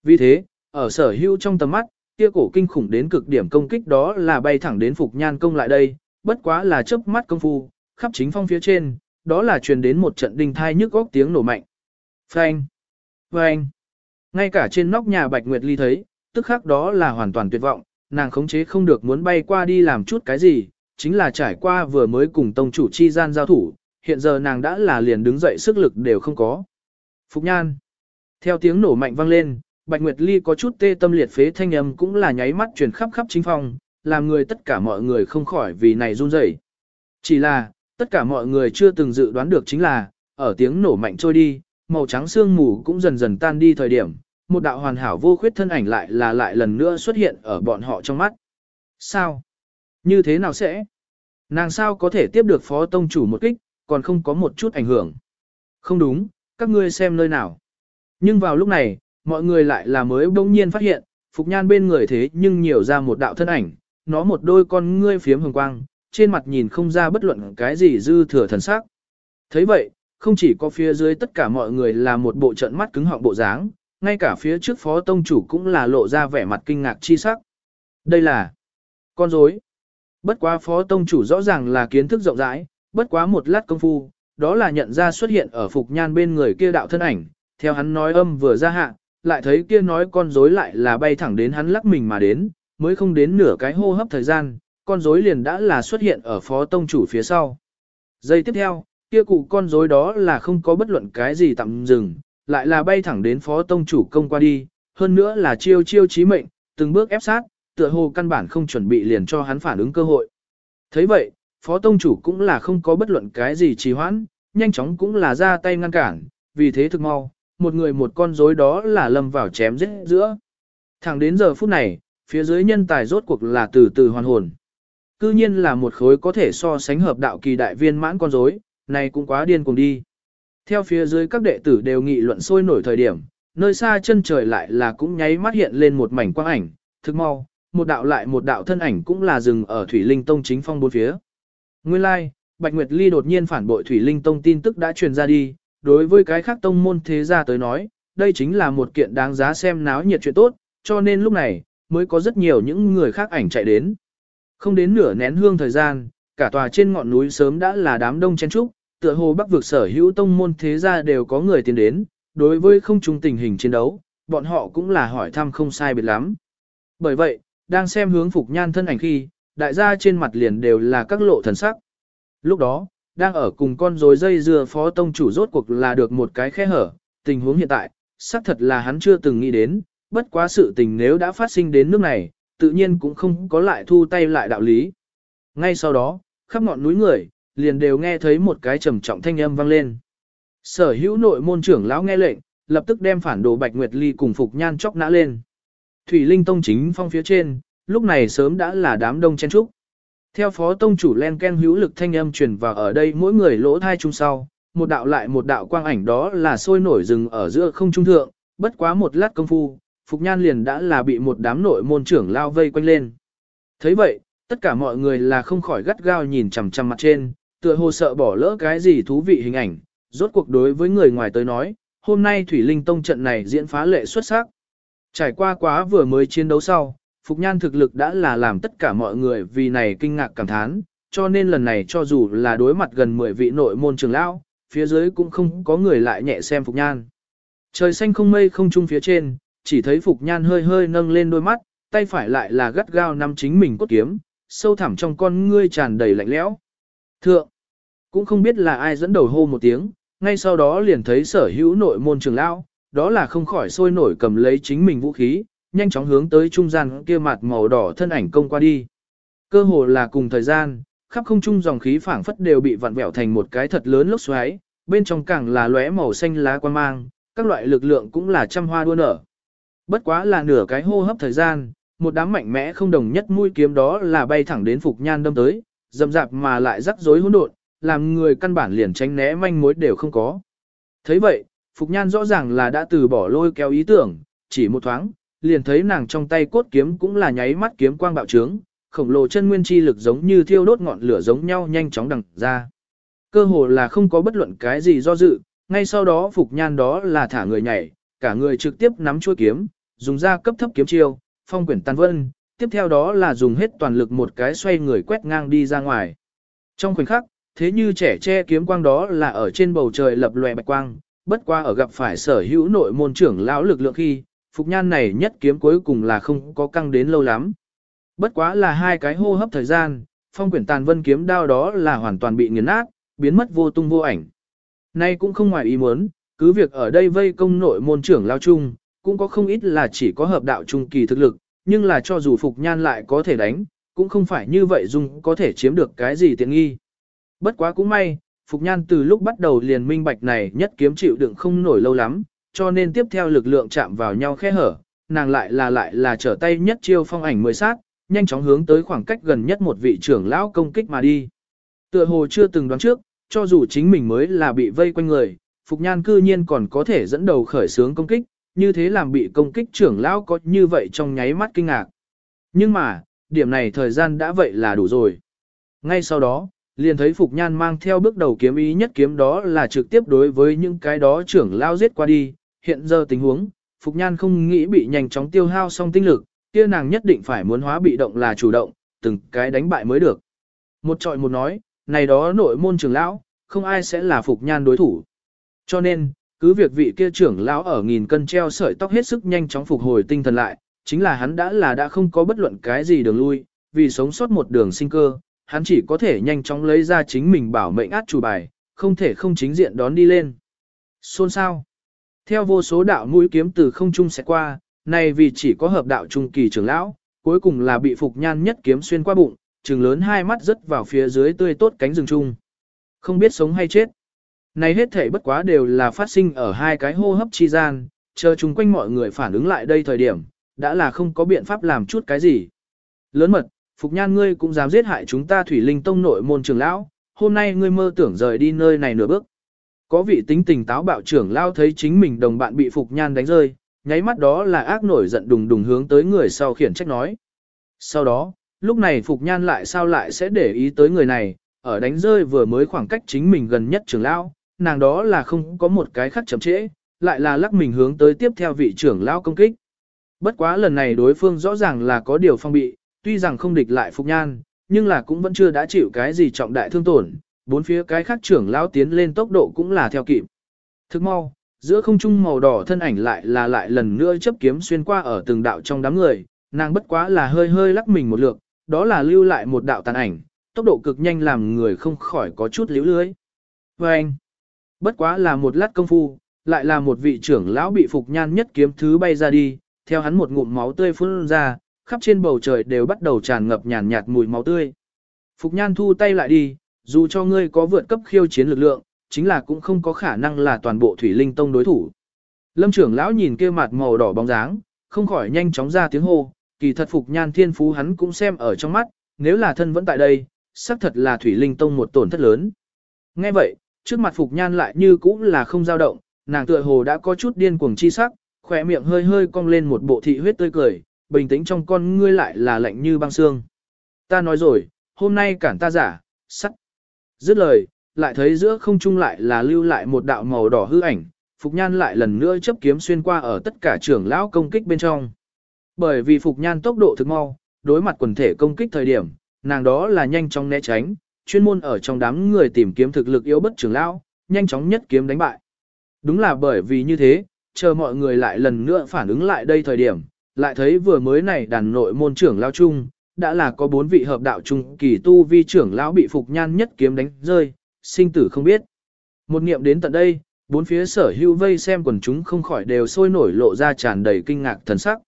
[SPEAKER 1] Vì thế, ở sở hữu trong tầm mắt, kia cổ kinh khủng đến cực điểm công kích đó là bay thẳng đến Phục Nhan công lại đây, bất quá là chớp mắt công phu, khắp chính phong phía trên, đó là truyền đến một trận đinh thai nhức góc tiếng nổ mạnh. Phanh! Phanh! Ngay cả trên nóc nhà Bạch Nguyệt Ly thấy, tức khắc đó là hoàn toàn tuyệt vọng, nàng khống chế không được muốn bay qua đi làm chút cái gì, chính là trải qua vừa mới cùng tông chủ chi gian giao thủ, hiện giờ nàng đã là liền đứng dậy sức lực đều không có. Phục nhan. Theo tiếng nổ mạnh vang lên, Bạch Nguyệt Ly có chút tê tâm liệt phế thanh âm cũng là nháy mắt truyền khắp khắp chính phòng, làm người tất cả mọi người không khỏi vì này run rẩy. Chỉ là, tất cả mọi người chưa từng dự đoán được chính là, ở tiếng nổ mạnh trôi đi, màu trắng sương mù cũng dần dần tan đi thời điểm, một đạo hoàn hảo vô khuyết thân ảnh lại là lại lần nữa xuất hiện ở bọn họ trong mắt. Sao? Như thế nào sẽ? Nàng sao có thể tiếp được phó tông chủ một kích, còn không có một chút ảnh hưởng? Không đúng, các ngươi xem nơi nào. Nhưng vào lúc này, mọi người lại là mới bỗng nhiên phát hiện, Phục Nhan bên người thế nhưng nhiều ra một đạo thân ảnh, nó một đôi con ngươi phiếm hồng quang, trên mặt nhìn không ra bất luận cái gì dư thừa thần sắc. thấy vậy, không chỉ có phía dưới tất cả mọi người là một bộ trận mắt cứng họng bộ dáng, ngay cả phía trước phó tông chủ cũng là lộ ra vẻ mặt kinh ngạc chi sắc. Đây là con rối. Bất quá phó tông chủ rõ ràng là kiến thức rộng rãi, bất quá một lát công phu, đó là nhận ra xuất hiện ở phục nhan bên người kia đạo thân ảnh, theo hắn nói âm vừa ra hạ, lại thấy kia nói con rối lại là bay thẳng đến hắn lắc mình mà đến, mới không đến nửa cái hô hấp thời gian, con rối liền đã là xuất hiện ở phó tông chủ phía sau. Giây tiếp theo, kia cụ con rối đó là không có bất luận cái gì tạm dừng, lại là bay thẳng đến phó tông chủ công qua đi, hơn nữa là chiêu chiêu chí mệnh, từng bước ép sát, tựa hồ căn bản không chuẩn bị liền cho hắn phản ứng cơ hội. thấy vậy, phó tông chủ cũng là không có bất luận cái gì trì hoãn, nhanh chóng cũng là ra tay ngăn cản, vì thế thực mau, một người một con rối đó là lâm vào chém giết giữa. Thẳng đến giờ phút này, phía dưới nhân tài rốt cuộc là từ từ hoàn hồn. Cư nhiên là một khối có thể so sánh hợp đạo kỳ đại viên mãn con rối, này cũng quá điên cùng đi. Theo phía dưới các đệ tử đều nghị luận sôi nổi thời điểm, nơi xa chân trời lại là cũng nháy mắt hiện lên một mảnh quang ảnh, thực mau, một đạo lại một đạo thân ảnh cũng là dừng ở Thủy Linh Tông chính phong bốn phía. Nguyên lai, like, Bạch Nguyệt Ly đột nhiên phản bội Thủy Linh Tông tin tức đã truyền ra đi, đối với cái khác tông môn thế gia tới nói, đây chính là một kiện đáng giá xem náo nhiệt chuyện tốt, cho nên lúc này, mới có rất nhiều những người khác ảnh chạy đến. Không đến nửa nén hương thời gian, cả tòa trên ngọn núi sớm đã là đám đông chen trúc, tựa hồ bắc vực sở hữu tông môn thế gia đều có người tiến đến, đối với không trung tình hình chiến đấu, bọn họ cũng là hỏi thăm không sai biệt lắm. Bởi vậy, đang xem hướng phục nhan thân ảnh khi, đại gia trên mặt liền đều là các lộ thần sắc. Lúc đó, đang ở cùng con rối dây dưa phó tông chủ rốt cuộc là được một cái khe hở, tình huống hiện tại, xác thật là hắn chưa từng nghĩ đến, bất quá sự tình nếu đã phát sinh đến nước này, tự nhiên cũng không có lại thu tay lại đạo lý. Ngay sau đó, khắp ngọn núi người, liền đều nghe thấy một cái trầm trọng thanh âm vang lên. Sở hữu nội môn trưởng lão nghe lệnh, lập tức đem phản đồ Bạch Nguyệt Ly cùng Phục Nhan chóc nã lên. Thủy Linh Tông chính phong phía trên, lúc này sớm đã là đám đông chen trúc. Theo phó tông chủ len ken hữu lực thanh âm truyền vào ở đây mỗi người lỗ thai chung sau, một đạo lại một đạo quang ảnh đó là sôi nổi rừng ở giữa không trung thượng, bất quá một lát công phu, Phục Nhan liền đã là bị một đám nội môn trưởng lao vây quanh lên. thấy vậy, tất cả mọi người là không khỏi gắt gao nhìn chằm chằm mặt trên, tựa hồ sợ bỏ lỡ cái gì thú vị hình ảnh, rốt cuộc đối với người ngoài tới nói, hôm nay Thủy Linh Tông trận này diễn phá lệ xuất sắc. Trải qua quá vừa mới chiến đấu sau, Phục Nhan thực lực đã là làm tất cả mọi người vì này kinh ngạc cảm thán, cho nên lần này cho dù là đối mặt gần 10 vị nội môn trưởng lão, phía dưới cũng không có người lại nhẹ xem Phục Nhan. Trời xanh không mây không trung phía trên, chỉ thấy Phục Nhan hơi hơi nâng lên đôi mắt, tay phải lại là gắt gao nắm chính mình cốt kiếm, sâu thẳm trong con ngươi tràn đầy lạnh lẽo. Thượng, cũng không biết là ai dẫn đầu hô một tiếng, ngay sau đó liền thấy sở hữu nội môn trường lão, đó là không khỏi sôi nổi cầm lấy chính mình vũ khí, nhanh chóng hướng tới trung gian kia mặt màu đỏ thân ảnh công qua đi. Cơ hồ là cùng thời gian, khắp không trung dòng khí phảng phất đều bị vặn vẹo thành một cái thật lớn lốc xoáy, bên trong càng là lóe màu xanh lá quan mang, các loại lực lượng cũng là trăm hoa đua nở. Bất quá là nửa cái hô hấp thời gian, một đám mạnh mẽ không đồng nhất mũi kiếm đó là bay thẳng đến Phục Nhan đâm tới, dầm dạp mà lại rắc rối hỗn độn, làm người căn bản liền tránh né manh mối đều không có. thấy vậy, Phục Nhan rõ ràng là đã từ bỏ lôi kéo ý tưởng, chỉ một thoáng, liền thấy nàng trong tay cốt kiếm cũng là nháy mắt kiếm quang bạo trướng, khổng lồ chân nguyên chi lực giống như thiêu đốt ngọn lửa giống nhau nhanh chóng đằng ra. Cơ hồ là không có bất luận cái gì do dự, ngay sau đó Phục Nhan đó là thả người nhảy, cả người trực tiếp nắm chuôi kiếm, dùng ra cấp thấp kiếm chiêu, phong quyển tàn vân, tiếp theo đó là dùng hết toàn lực một cái xoay người quét ngang đi ra ngoài. Trong khoảnh khắc, thế như trẻ che kiếm quang đó là ở trên bầu trời lập lòe bạch quang, bất qua ở gặp phải sở hữu nội môn trưởng lão lực lượng khi, Phục Nhan này nhất kiếm cuối cùng là không có căng đến lâu lắm. Bất quá là hai cái hô hấp thời gian, phong quyển tàn vân kiếm đao đó là hoàn toàn bị nghiền nát, biến mất vô tung vô ảnh. Nay cũng không ngoài ý muốn, cứ việc ở đây vây công nội môn trưởng lao chung, cũng có không ít là chỉ có hợp đạo trung kỳ thực lực, nhưng là cho dù Phục Nhan lại có thể đánh, cũng không phải như vậy dung có thể chiếm được cái gì tiện nghi. Bất quá cũng may, Phục Nhan từ lúc bắt đầu liền minh bạch này nhất kiếm chịu đựng không nổi lâu lắm, cho nên tiếp theo lực lượng chạm vào nhau khe hở, nàng lại là lại là trở tay nhất chiêu phong ảnh mười sát, nhanh chóng hướng tới khoảng cách gần nhất một vị trưởng lão công kích mà đi. Tựa hồ chưa từng đoán trước, cho dù chính mình mới là bị vây quanh người, Phục Nhan cư nhiên còn có thể dẫn đầu khởi sướng công kích, như thế làm bị công kích trưởng lão có như vậy trong nháy mắt kinh ngạc. Nhưng mà, điểm này thời gian đã vậy là đủ rồi. Ngay sau đó, liền thấy Phục Nhan mang theo bước đầu kiếm ý nhất kiếm đó là trực tiếp đối với những cái đó trưởng lão giết qua đi, hiện giờ tình huống, Phục Nhan không nghĩ bị nhanh chóng tiêu hao xong tinh lực, kia nàng nhất định phải muốn hóa bị động là chủ động, từng cái đánh bại mới được. Một trọi một nói, này đó nội môn trưởng lão, không ai sẽ là Phục Nhan đối thủ. Cho nên, cứ việc vị kia trưởng lão ở nghìn cân treo sợi tóc hết sức nhanh chóng phục hồi tinh thần lại, chính là hắn đã là đã không có bất luận cái gì đường lui, vì sống sót một đường sinh cơ, hắn chỉ có thể nhanh chóng lấy ra chính mình bảo mệnh át chủ bài, không thể không chính diện đón đi lên. Xôn sao? Theo vô số đạo mũi kiếm từ không trung sẽ qua, này vì chỉ có hợp đạo trung kỳ trưởng lão, cuối cùng là bị phục nhan nhất kiếm xuyên qua bụng, trừng lớn hai mắt rớt vào phía dưới tươi tốt cánh rừng trung. Không biết sống hay chết. Này hết thể bất quá đều là phát sinh ở hai cái hô hấp chi gian, chờ chung quanh mọi người phản ứng lại đây thời điểm, đã là không có biện pháp làm chút cái gì. Lớn mật, Phục Nhan ngươi cũng dám giết hại chúng ta Thủy Linh Tông nội môn trưởng lão, hôm nay ngươi mơ tưởng rời đi nơi này nửa bước. Có vị tính tình táo bạo trưởng lão thấy chính mình đồng bạn bị Phục Nhan đánh rơi, nháy mắt đó là ác nổi giận đùng đùng hướng tới người sau khiển trách nói. Sau đó, lúc này Phục Nhan lại sao lại sẽ để ý tới người này, ở đánh rơi vừa mới khoảng cách chính mình gần nhất trưởng lão, nàng đó là không có một cái khác chậm trễ, lại là lắc mình hướng tới tiếp theo vị trưởng lão công kích. Bất quá lần này đối phương rõ ràng là có điều phong bị, tuy rằng không địch lại Phục Nhan, nhưng là cũng vẫn chưa đã chịu cái gì trọng đại thương tổn, bốn phía cái khác trưởng lão tiến lên tốc độ cũng là theo kịp. Thức mau, giữa không trung màu đỏ thân ảnh lại là lại lần nữa chấp kiếm xuyên qua ở từng đạo trong đám người, nàng bất quá là hơi hơi lắc mình một lượt, đó là lưu lại một đạo tàn ảnh, tốc độ cực nhanh làm người không khỏi có chút liễu lưới. Và anh, bất quá là một lát công phu, lại là một vị trưởng lão bị phục nhan nhất kiếm thứ bay ra đi, theo hắn một ngụm máu tươi phun ra, khắp trên bầu trời đều bắt đầu tràn ngập nhàn nhạt mùi máu tươi. Phục nhan thu tay lại đi, dù cho ngươi có vượt cấp khiêu chiến lực lượng, chính là cũng không có khả năng là toàn bộ thủy linh tông đối thủ. Lâm trưởng lão nhìn kia mặt màu đỏ bóng dáng, không khỏi nhanh chóng ra tiếng hô, kỳ thật phục nhan thiên phú hắn cũng xem ở trong mắt, nếu là thân vẫn tại đây, xác thật là thủy linh tông một tổn thất lớn. Nghe vậy, trước mặt phục nhan lại như cũ là không dao động, nàng tựa hồ đã có chút điên cuồng chi sắc, khỏe miệng hơi hơi cong lên một bộ thị huyết tươi cười, bình tĩnh trong con ngươi lại là lạnh như băng xương. Ta nói rồi, hôm nay cản ta giả, sắt. Dứt lời, lại thấy giữa không trung lại là lưu lại một đạo màu đỏ hư ảnh, Phục Nhan lại lần nữa chấp kiếm xuyên qua ở tất cả trưởng lão công kích bên trong. Bởi vì Phục Nhan tốc độ thực mau, đối mặt quần thể công kích thời điểm, nàng đó là nhanh chóng né tránh, chuyên môn ở trong đám người tìm kiếm thực lực yếu bất trưởng lão, nhanh chóng nhất kiếm đánh bại. Đúng là bởi vì như thế, chờ mọi người lại lần nữa phản ứng lại đây thời điểm, lại thấy vừa mới này đàn nội môn trưởng lão chung, đã là có bốn vị hợp đạo trung kỳ tu vi trưởng lão bị Phục Nhan nhất kiếm đánh rơi, sinh tử không biết. Một niệm đến tận đây, bốn phía sở hữu vây xem quần chúng không khỏi đều sôi nổi lộ ra tràn đầy kinh ngạc thần sắc.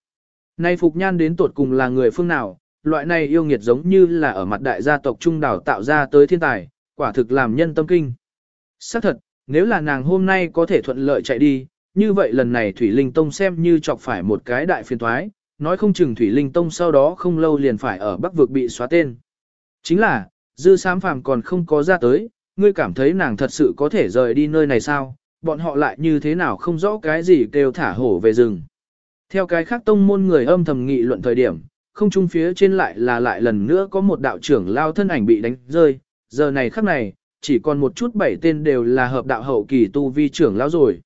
[SPEAKER 1] Nay Phục Nhan đến tột cùng là người phương nào, loại này yêu nghiệt giống như là ở mặt đại gia tộc trung đảo tạo ra tới thiên tài, quả thực làm nhân tâm kinh. Xác thật, nếu là nàng hôm nay có thể thuận lợi chạy đi, như vậy lần này Thủy Linh Tông xem như chọc phải một cái đại phiền thoái, nói không chừng Thủy Linh Tông sau đó không lâu liền phải ở Bắc vực bị xóa tên. Chính là, dư sám phàm còn không có ra tới, ngươi cảm thấy nàng thật sự có thể rời đi nơi này sao, bọn họ lại như thế nào không rõ cái gì kêu thả hổ về rừng. Theo cái khác tông môn người âm thầm nghị luận thời điểm, không trung phía trên lại là lại lần nữa có một đạo trưởng lao thân ảnh bị đánh rơi, giờ này khắc này, chỉ còn một chút bảy tên đều là hợp đạo hậu kỳ tu vi trưởng lao rồi.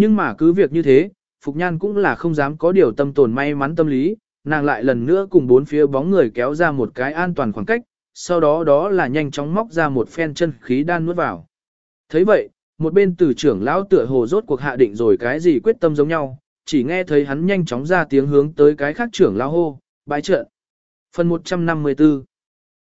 [SPEAKER 1] Nhưng mà cứ việc như thế, Phục Nhan cũng là không dám có điều tâm tồn may mắn tâm lý, nàng lại lần nữa cùng bốn phía bóng người kéo ra một cái an toàn khoảng cách, sau đó đó là nhanh chóng móc ra một phen chân khí đan nuốt vào. thấy vậy, một bên tử trưởng lão tựa hồ rốt cuộc hạ định rồi cái gì quyết tâm giống nhau, chỉ nghe thấy hắn nhanh chóng ra tiếng hướng tới cái khác trưởng lão hô, bái trận. Phần 154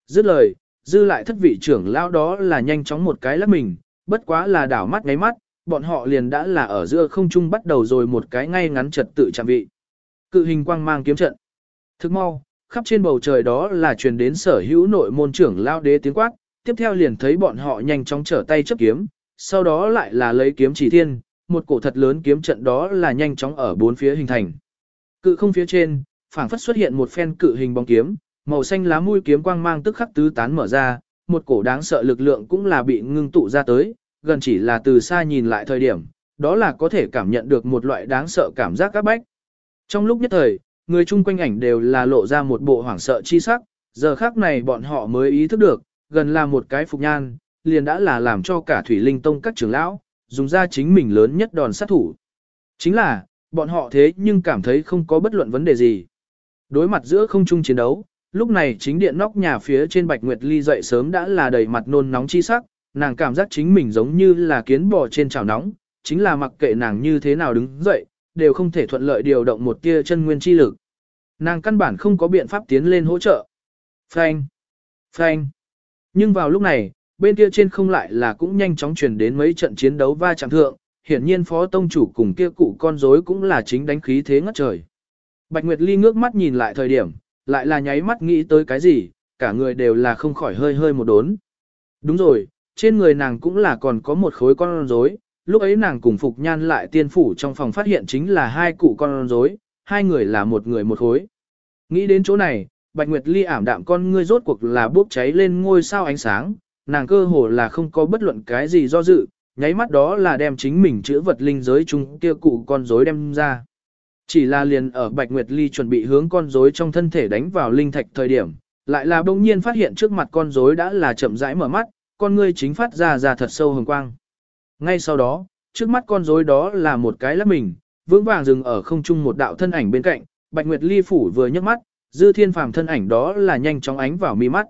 [SPEAKER 1] Dứt lời, dư lại thất vị trưởng lão đó là nhanh chóng một cái lắc mình, bất quá là đảo mắt ngáy mắt, bọn họ liền đã là ở giữa không trung bắt đầu rồi một cái ngay ngắn trật tự chạm vị. Cự hình quang mang kiếm trận. Thức mau, khắp trên bầu trời đó là truyền đến sở hữu nội môn trưởng lao đế tiếng quát, tiếp theo liền thấy bọn họ nhanh chóng trở tay chấp kiếm, sau đó lại là lấy kiếm chỉ thiên, một cổ thật lớn kiếm trận đó là nhanh chóng ở bốn phía hình thành. Cự không phía trên, phảng phất xuất hiện một phen cự hình bóng kiếm, màu xanh lá mũi kiếm quang mang tức khắc tứ tán mở ra, một cổ đáng sợ lực lượng cũng là bị ngưng tụ ra tới, gần chỉ là từ xa nhìn lại thời điểm, đó là có thể cảm nhận được một loại đáng sợ cảm giác các bách. Trong lúc nhất thời, người chung quanh ảnh đều là lộ ra một bộ hoảng sợ chi sắc, giờ khác này bọn họ mới ý thức được, gần là một cái phục nhan, liền đã là làm cho cả Thủy Linh Tông các trưởng lão, dùng ra chính mình lớn nhất đòn sát thủ. Chính là, bọn họ thế nhưng cảm thấy không có bất luận vấn đề gì. Đối mặt giữa không chung chiến đấu, lúc này chính điện nóc nhà phía trên Bạch Nguyệt Ly dậy sớm đã là đầy mặt nôn nóng chi sắc, nàng cảm giác chính mình giống như là kiến bò trên chảo nóng, chính là mặc kệ nàng như thế nào đứng dậy, đều không thể thuận lợi điều động một tia chân nguyên chi lực. Nàng căn bản không có biện pháp tiến lên hỗ trợ. Phanh! Phanh! Nhưng vào lúc này, bên kia trên không lại là cũng nhanh chóng chuyển đến mấy trận chiến đấu va chạm thượng, hiển nhiên phó tông chủ cùng kia cụ con rối cũng là chính đánh khí thế ngất trời. Bạch Nguyệt Ly ngước mắt nhìn lại thời điểm, lại là nháy mắt nghĩ tới cái gì, cả người đều là không khỏi hơi hơi một đốn. Đúng rồi, trên người nàng cũng là còn có một khối con rối, lúc ấy nàng cùng Phục Nhan lại tiên phủ trong phòng phát hiện chính là hai cụ con rối, hai người là một người một khối. Nghĩ đến chỗ này, Bạch Nguyệt Ly ảm đạm con ngươi rốt cuộc là bốc cháy lên ngôi sao ánh sáng, nàng cơ hồ là không có bất luận cái gì do dự, nháy mắt đó là đem chính mình chữa vật linh giới chung kia cụ con rối đem ra. Chỉ là liền ở Bạch Nguyệt Ly chuẩn bị hướng con rối trong thân thể đánh vào linh thạch thời điểm, lại là bỗng nhiên phát hiện trước mặt con rối đã là chậm rãi mở mắt, con ngươi chính phát ra ra thật sâu hồng quang. Ngay sau đó, trước mắt con rối đó là một cái lắp mình, vững vàng dừng ở không trung một đạo thân ảnh bên cạnh, Bạch Nguyệt Ly phủ vừa nhấc mắt, Dư Thiên Phàm thân ảnh đó là nhanh chóng ánh vào mi mắt.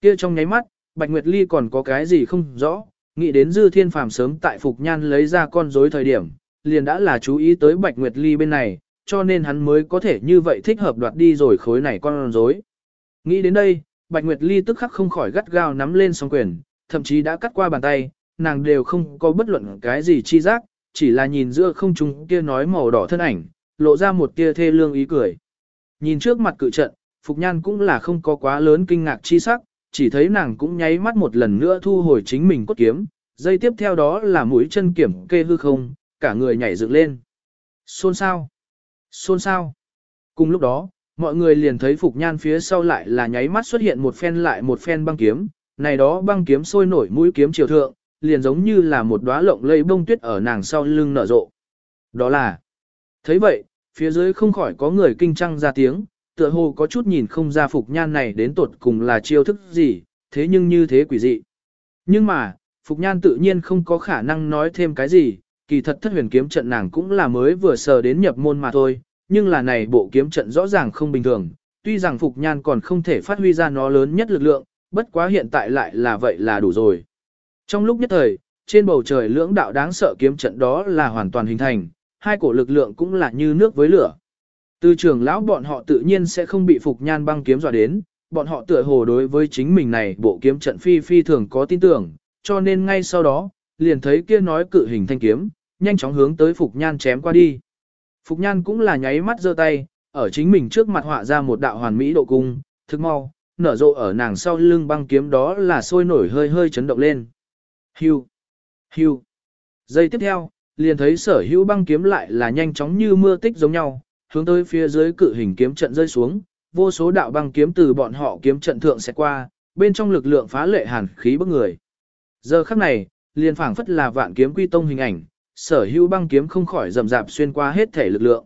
[SPEAKER 1] Kia trong nháy mắt, Bạch Nguyệt Ly còn có cái gì không rõ, nghĩ đến Dư Thiên Phàm sớm tại Phục Nhan lấy ra con rối thời điểm, liền đã là chú ý tới Bạch Nguyệt Ly bên này, cho nên hắn mới có thể như vậy thích hợp đoạt đi rồi khối này con rối. Nghĩ đến đây, Bạch Nguyệt Ly tức khắc không khỏi gắt gao nắm lên song quyền, thậm chí đã cắt qua bàn tay, nàng đều không có bất luận cái gì chi giác, chỉ là nhìn giữa không trung kia nói màu đỏ thân ảnh, lộ ra một tia thê lương ý cười. Nhìn trước mặt cự trận, Phục Nhan cũng là không có quá lớn kinh ngạc chi sắc, chỉ thấy nàng cũng nháy mắt một lần nữa thu hồi chính mình cốt kiếm, dây tiếp theo đó là mũi chân kiểm kê hư không, cả người nhảy dựng lên. Xôn sao? Xôn sao? Cùng lúc đó, mọi người liền thấy Phục Nhan phía sau lại là nháy mắt xuất hiện một phen lại một phen băng kiếm, này đó băng kiếm sôi nổi mũi kiếm chiều thượng, liền giống như là một đóa lộng lây bông tuyết ở nàng sau lưng nở rộ. Đó là, thấy vậy, phía dưới không khỏi có người kinh trăng ra tiếng, tựa hồ có chút nhìn không ra Phục Nhan này đến tột cùng là chiêu thức gì, thế nhưng như thế quỷ dị. Nhưng mà, Phục Nhan tự nhiên không có khả năng nói thêm cái gì, kỳ thật thất huyền kiếm trận nàng cũng là mới vừa sờ đến nhập môn mà thôi, nhưng là này bộ kiếm trận rõ ràng không bình thường, tuy rằng Phục Nhan còn không thể phát huy ra nó lớn nhất lực lượng, bất quá hiện tại lại là vậy là đủ rồi. Trong lúc nhất thời, trên bầu trời lưỡng đạo đáng sợ kiếm trận đó là hoàn toàn hình thành, hai cổ lực lượng cũng là như nước với lửa. Từ trường lão bọn họ tự nhiên sẽ không bị Phục Nhan băng kiếm dọa đến, bọn họ tựa hồ đối với chính mình này bộ kiếm trận phi phi thường có tin tưởng, cho nên ngay sau đó, liền thấy kia nói cự hình thanh kiếm, nhanh chóng hướng tới Phục Nhan chém qua đi. Phục Nhan cũng là nháy mắt giơ tay, ở chính mình trước mặt họa ra một đạo hoàn mỹ độ cung, thức mau, nở rộ ở nàng sau lưng băng kiếm đó là sôi nổi hơi hơi chấn động lên. Hưu, hưu. Giây tiếp theo, liền thấy sở hữu băng kiếm lại là nhanh chóng như mưa tích giống nhau, hướng tới phía dưới cự hình kiếm trận rơi xuống, vô số đạo băng kiếm từ bọn họ kiếm trận thượng sẽ qua, bên trong lực lượng phá lệ hàn khí bức người. Giờ khắc này, liền phảng phất là vạn kiếm quy tông hình ảnh, sở hữu băng kiếm không khỏi rầm rạp xuyên qua hết thể lực lượng.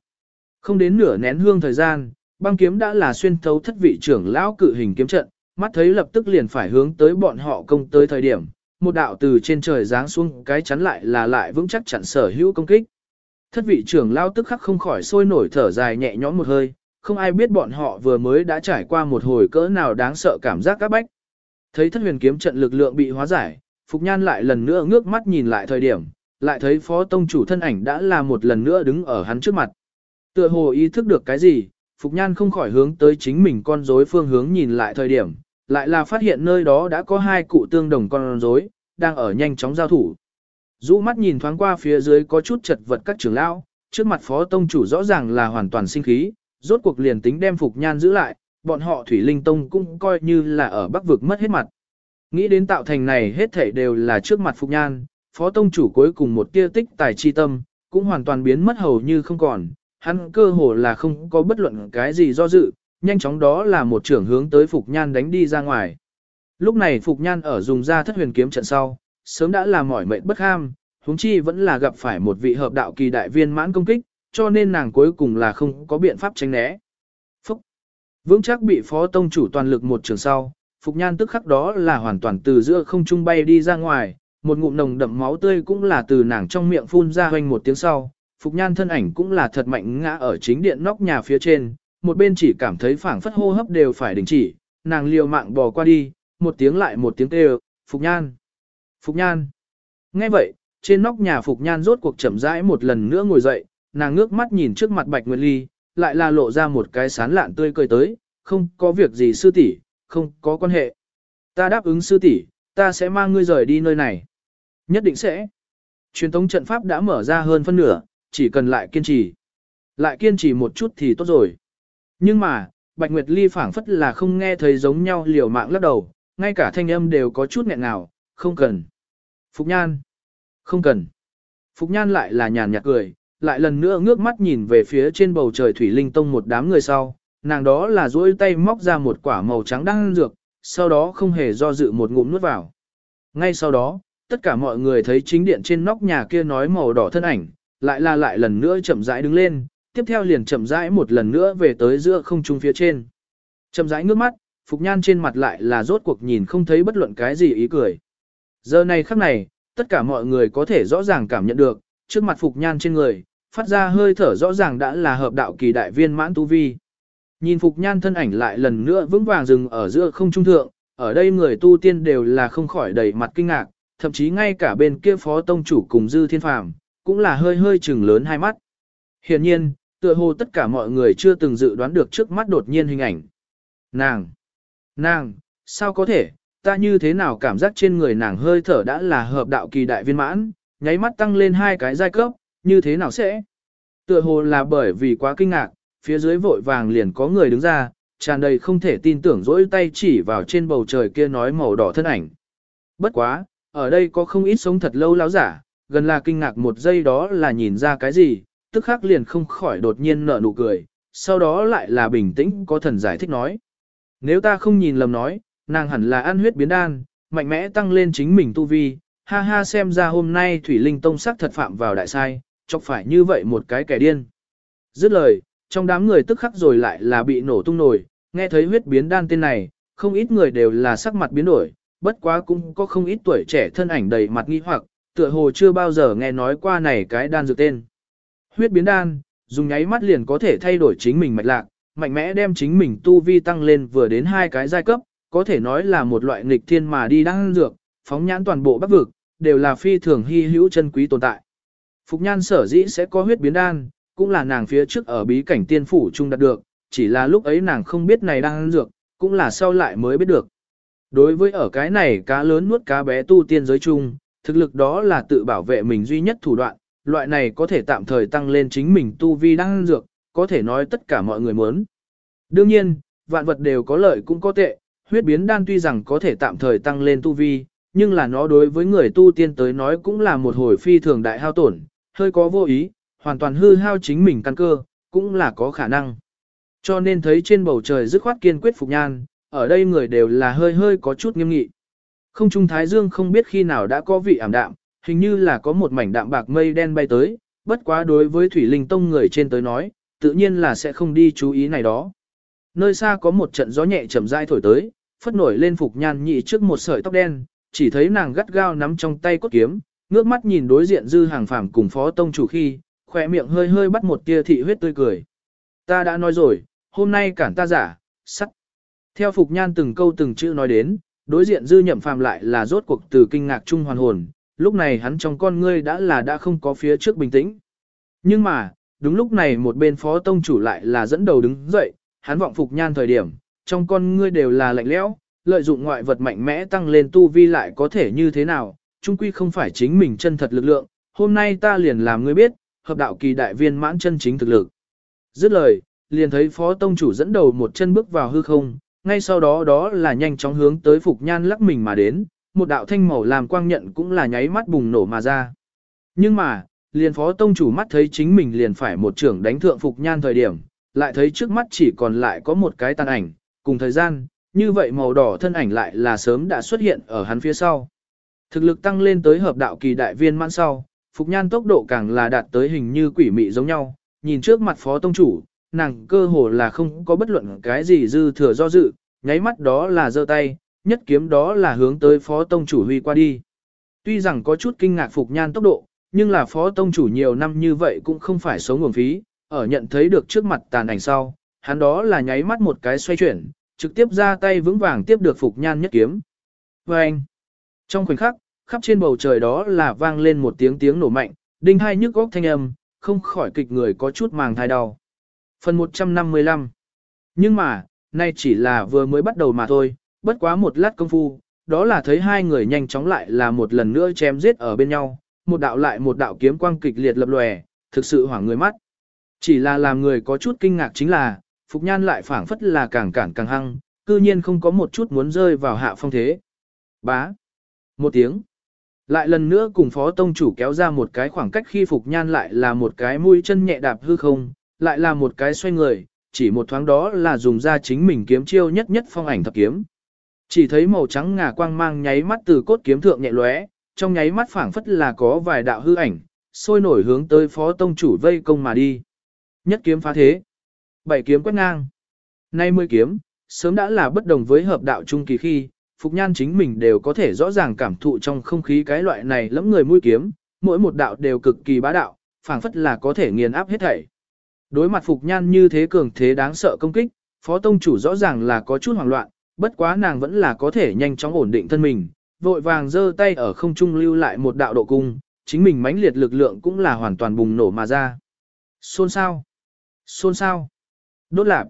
[SPEAKER 1] Không đến nửa nén hương thời gian, băng kiếm đã là xuyên thấu thất vị trưởng lão cự hình kiếm trận, mắt thấy lập tức liền phải hướng tới bọn họ công tới thời điểm, một đạo từ trên trời giáng xuống cái chắn lại là lại vững chắc chặn sở hữu công kích. Thất vị trưởng lão tức khắc không khỏi sôi nổi thở dài nhẹ nhõm một hơi, không ai biết bọn họ vừa mới đã trải qua một hồi cỡ nào đáng sợ cảm giác các bách. Thấy thất huyền kiếm trận lực lượng bị hóa giải, Phục Nhan lại lần nữa ngước mắt nhìn lại thời điểm, lại thấy phó tông chủ thân ảnh đã là một lần nữa đứng ở hắn trước mặt. Tựa hồ ý thức được cái gì, Phục Nhan không khỏi hướng tới chính mình con rối phương hướng nhìn lại thời điểm, lại là phát hiện nơi đó đã có hai cụ tương đồng con rối đang ở nhanh chóng giao thủ. Dũ mắt nhìn thoáng qua phía dưới có chút chật vật các trưởng lão, trước mặt phó tông chủ rõ ràng là hoàn toàn sinh khí, rốt cuộc liền tính đem Phục Nhan giữ lại, bọn họ Thủy Linh Tông cũng coi như là ở Bắc vực mất hết mặt. Nghĩ đến tạo thành này hết thảy đều là trước mặt Phục Nhan, phó tông chủ cuối cùng một tia tích tài chi tâm, cũng hoàn toàn biến mất hầu như không còn, hắn cơ hồ là không có bất luận cái gì do dự, nhanh chóng đó là một trưởng hướng tới Phục Nhan đánh đi ra ngoài. Lúc này Phục Nhan ở dùng ra thất huyền kiếm trận sau, sớm đã là mỏi mệt bất ham, huống chi vẫn là gặp phải một vị hợp đạo kỳ đại viên mãn công kích, cho nên nàng cuối cùng là không có biện pháp tránh né. Phúc! Vững chắc bị phó tông chủ toàn lực một trường sau, Phục Nhan tức khắc đó là hoàn toàn từ giữa không trung bay đi ra ngoài, một ngụm nồng đậm máu tươi cũng là từ nàng trong miệng phun ra hoành một tiếng sau, Phục Nhan thân ảnh cũng là thật mạnh ngã ở chính điện nóc nhà phía trên, một bên chỉ cảm thấy phảng phất hô hấp đều phải đình chỉ, nàng liều mạng bò qua đi, một tiếng lại một tiếng kêu, Phục Nhan, Phục Nhan. Nghe vậy, trên nóc nhà Phục Nhan rốt cuộc chậm rãi một lần nữa ngồi dậy, nàng ngước mắt nhìn trước mặt Bạch Nguyệt Ly, lại là lộ ra một cái sán lạn tươi cười tới, không có việc gì sư tỷ, không có quan hệ. Ta đáp ứng sư tỷ, ta sẽ mang ngươi rời đi nơi này. Nhất định sẽ. Truyền thống trận pháp đã mở ra hơn phân nửa, chỉ cần lại kiên trì. Lại kiên trì một chút thì tốt rồi. Nhưng mà, Bạch Nguyệt Ly phảng phất là không nghe thấy giống nhau liều mạng lắc đầu, ngay cả thanh âm đều có chút nghẹn ngào, không cần. Phục Nhan. Không cần. Phục Nhan lại là nhàn nhạt cười, lại lần nữa ngước mắt nhìn về phía trên bầu trời Thủy Linh Tông một đám người sau, nàng đó là duỗi tay móc ra một quả màu trắng đang dược, sau đó không hề do dự một ngụm nuốt vào. Ngay sau đó, tất cả mọi người thấy chính điện trên nóc nhà kia nói màu đỏ thân ảnh, lại là lại lần nữa chậm rãi đứng lên, tiếp theo liền chậm rãi một lần nữa về tới giữa không trung phía trên. Chậm rãi ngước mắt, Phục Nhan trên mặt lại là rốt cuộc nhìn không thấy bất luận cái gì ý cười. Giờ này khắc này, tất cả mọi người có thể rõ ràng cảm nhận được, trước mặt Phục Nhan trên người, phát ra hơi thở rõ ràng đã là hợp đạo kỳ đại viên mãn tu vi. Nhìn Phục Nhan thân ảnh lại lần nữa vững vàng dừng ở giữa không trung thượng, ở đây người tu tiên đều là không khỏi đầy mặt kinh ngạc, thậm chí ngay cả bên kia phó tông chủ cùng Dư Thiên Phàm cũng là hơi hơi chừng lớn hai mắt. Hiện nhiên, tựa hồ tất cả mọi người chưa từng dự đoán được trước mắt đột nhiên hình ảnh. Nàng! Nàng! Sao có thể? Ta như thế nào cảm giác trên người nàng hơi thở đã là hợp đạo kỳ đại viên mãn, nháy mắt tăng lên hai cái giai cấp, như thế nào sẽ? Tựa hồ là bởi vì quá kinh ngạc, phía dưới vội vàng liền có người đứng ra, tràn đầy không thể tin tưởng dỗi tay chỉ vào trên bầu trời kia nói màu đỏ thân ảnh. Bất quá, ở đây có không ít sống thật lâu láo giả, gần là kinh ngạc một giây đó là nhìn ra cái gì, tức khắc liền không khỏi đột nhiên nở nụ cười, sau đó lại là bình tĩnh có thần giải thích nói. Nếu ta không nhìn lầm nói, nàng hẳn là ăn huyết biến đan, mạnh mẽ tăng lên chính mình tu vi, ha ha xem ra hôm nay Thủy Linh Tông sắc thật phạm vào đại sai, chọc phải như vậy một cái kẻ điên. Dứt lời, trong đám người tức khắc rồi lại là bị nổ tung nổi, nghe thấy huyết biến đan tên này, không ít người đều là sắc mặt biến đổi, bất quá cũng có không ít tuổi trẻ thân ảnh đầy mặt nghi hoặc, tựa hồ chưa bao giờ nghe nói qua này cái đan dược tên. Huyết biến đan, dùng nháy mắt liền có thể thay đổi chính mình mạch lạc, mạnh mẽ đem chính mình tu vi tăng lên vừa đến hai cái giai cấp, có thể nói là một loại nghịch thiên mà đi đan dược, phóng nhãn toàn bộ bắc vực, đều là phi thường hy hữu chân quý tồn tại. Phục nhan sở dĩ sẽ có huyết biến đan, cũng là nàng phía trước ở bí cảnh tiên phủ trung đạt được, chỉ là lúc ấy nàng không biết này đang ăn dược, cũng là sau lại mới biết được. Đối với ở cái này cá lớn nuốt cá bé tu tiên giới chung, thực lực đó là tự bảo vệ mình duy nhất thủ đoạn, loại này có thể tạm thời tăng lên chính mình tu vi đang ăn dược, có thể nói tất cả mọi người muốn. Đương nhiên, vạn vật đều có lợi cũng có tệ, huyết biến đan tuy rằng có thể tạm thời tăng lên tu vi, nhưng là nó đối với người tu tiên tới nói cũng là một hồi phi thường đại hao tổn, hơi có vô ý, hoàn toàn hư hao chính mình căn cơ, cũng là có khả năng. Cho nên thấy trên bầu trời dứt khoát kiên quyết phục nhan, ở đây người đều là hơi hơi có chút nghiêm nghị. Không trung thái dương không biết khi nào đã có vị ảm đạm, hình như là có một mảnh đạm bạc mây đen bay tới, bất quá đối với thủy linh tông người trên tới nói, tự nhiên là sẽ không đi chú ý này đó. Nơi xa có một trận gió nhẹ chậm rãi thổi tới, phất nổi lên phục nhan nhị trước một sợi tóc đen, chỉ thấy nàng gắt gao nắm trong tay cốt kiếm, ngước mắt nhìn đối diện dư hàng phàm cùng phó tông chủ khi, khỏe miệng hơi hơi bắt một tia thị huyết tươi cười. Ta đã nói rồi, hôm nay cản ta giả, sắt. Theo Phục Nhan từng câu từng chữ nói đến, đối diện dư nhậm phàm lại là rốt cuộc từ kinh ngạc trung hoàn hồn, lúc này hắn trong con ngươi đã là đã không có phía trước bình tĩnh. Nhưng mà, đúng lúc này một bên phó tông chủ lại là dẫn đầu đứng dậy, hắn vọng Phục Nhan thời điểm, trong con ngươi đều là lạnh lẽo, lợi dụng ngoại vật mạnh mẽ tăng lên tu vi lại có thể như thế nào, chung quy không phải chính mình chân thật lực lượng, hôm nay ta liền làm ngươi biết, hợp đạo kỳ đại viên mãn chân chính thực lực. Dứt lời, liền thấy phó tông chủ dẫn đầu một chân bước vào hư không, ngay sau đó đó là nhanh chóng hướng tới Phục Nhan lắc mình mà đến, một đạo thanh màu làm quang nhận cũng là nháy mắt bùng nổ mà ra. Nhưng mà, liền phó tông chủ mắt thấy chính mình liền phải một trưởng đánh thượng Phục Nhan thời điểm, lại thấy trước mắt chỉ còn lại có một cái tàn ảnh, cùng thời gian, như vậy màu đỏ thân ảnh lại là sớm đã xuất hiện ở hắn phía sau. Thực lực tăng lên tới hợp đạo kỳ đại viên mãn sau, Phục Nhan tốc độ càng là đạt tới hình như quỷ mị giống nhau, nhìn trước mặt phó tông chủ, nàng cơ hồ là không có bất luận cái gì dư thừa do dự, nháy mắt đó là giơ tay, nhất kiếm đó là hướng tới phó tông chủ huy qua đi. Tuy rằng có chút kinh ngạc Phục Nhan tốc độ, nhưng là phó tông chủ nhiều năm như vậy cũng không phải sống nguồn phí, ở nhận thấy được trước mặt tàn ảnh sau, hắn đó là nháy mắt một cái xoay chuyển, trực tiếp ra tay vững vàng tiếp được Phục Nhan nhất kiếm. Và anh, trong khoảnh khắc, khắp trên bầu trời đó là vang lên một tiếng tiếng nổ mạnh, đinh hai nhức góc thanh âm, không khỏi kịch người có chút màng thai đau. Phần 155 Nhưng mà, nay chỉ là vừa mới bắt đầu mà thôi, bất quá một lát công phu, đó là thấy hai người nhanh chóng lại là một lần nữa chém giết ở bên nhau, một đạo lại một đạo kiếm quang kịch liệt lập lòe, thực sự hoảng người mắt. Chỉ là làm người có chút kinh ngạc chính là, Phục Nhan lại phản phất là càng cản càng hăng, cư nhiên không có một chút muốn rơi vào hạ phong thế. Bá. Một tiếng. Lại lần nữa cùng phó tông chủ kéo ra một cái khoảng cách khi Phục Nhan lại là một cái mũi chân nhẹ đạp hư không, lại là một cái xoay người, chỉ một thoáng đó là dùng ra chính mình kiếm chiêu nhất nhất phong ảnh thập kiếm. Chỉ thấy màu trắng ngà quang mang nháy mắt từ cốt kiếm thượng nhẹ lóe, trong nháy mắt phảng phất là có vài đạo hư ảnh, sôi nổi hướng tới phó tông chủ vây công mà đi. Nhất kiếm phá thế. Bảy kiếm quét ngang. Nay mươi kiếm, sớm đã là bất đồng với hợp đạo trung kỳ khi, Phục Nhan chính mình đều có thể rõ ràng cảm thụ trong không khí cái loại này lẫm người mũi kiếm, mỗi một đạo đều cực kỳ bá đạo, phảng phất là có thể nghiền áp hết thảy. Đối mặt Phục Nhan như thế cường thế đáng sợ công kích, Phó Tông chủ rõ ràng là có chút hoảng loạn, bất quá nàng vẫn là có thể nhanh chóng ổn định thân mình, vội vàng giơ tay ở không trung lưu lại một đạo độ cung, chính mình mãnh liệt lực lượng cũng là hoàn toàn bùng nổ mà ra. Xôn sao? Xôn sao? Đốt lạp.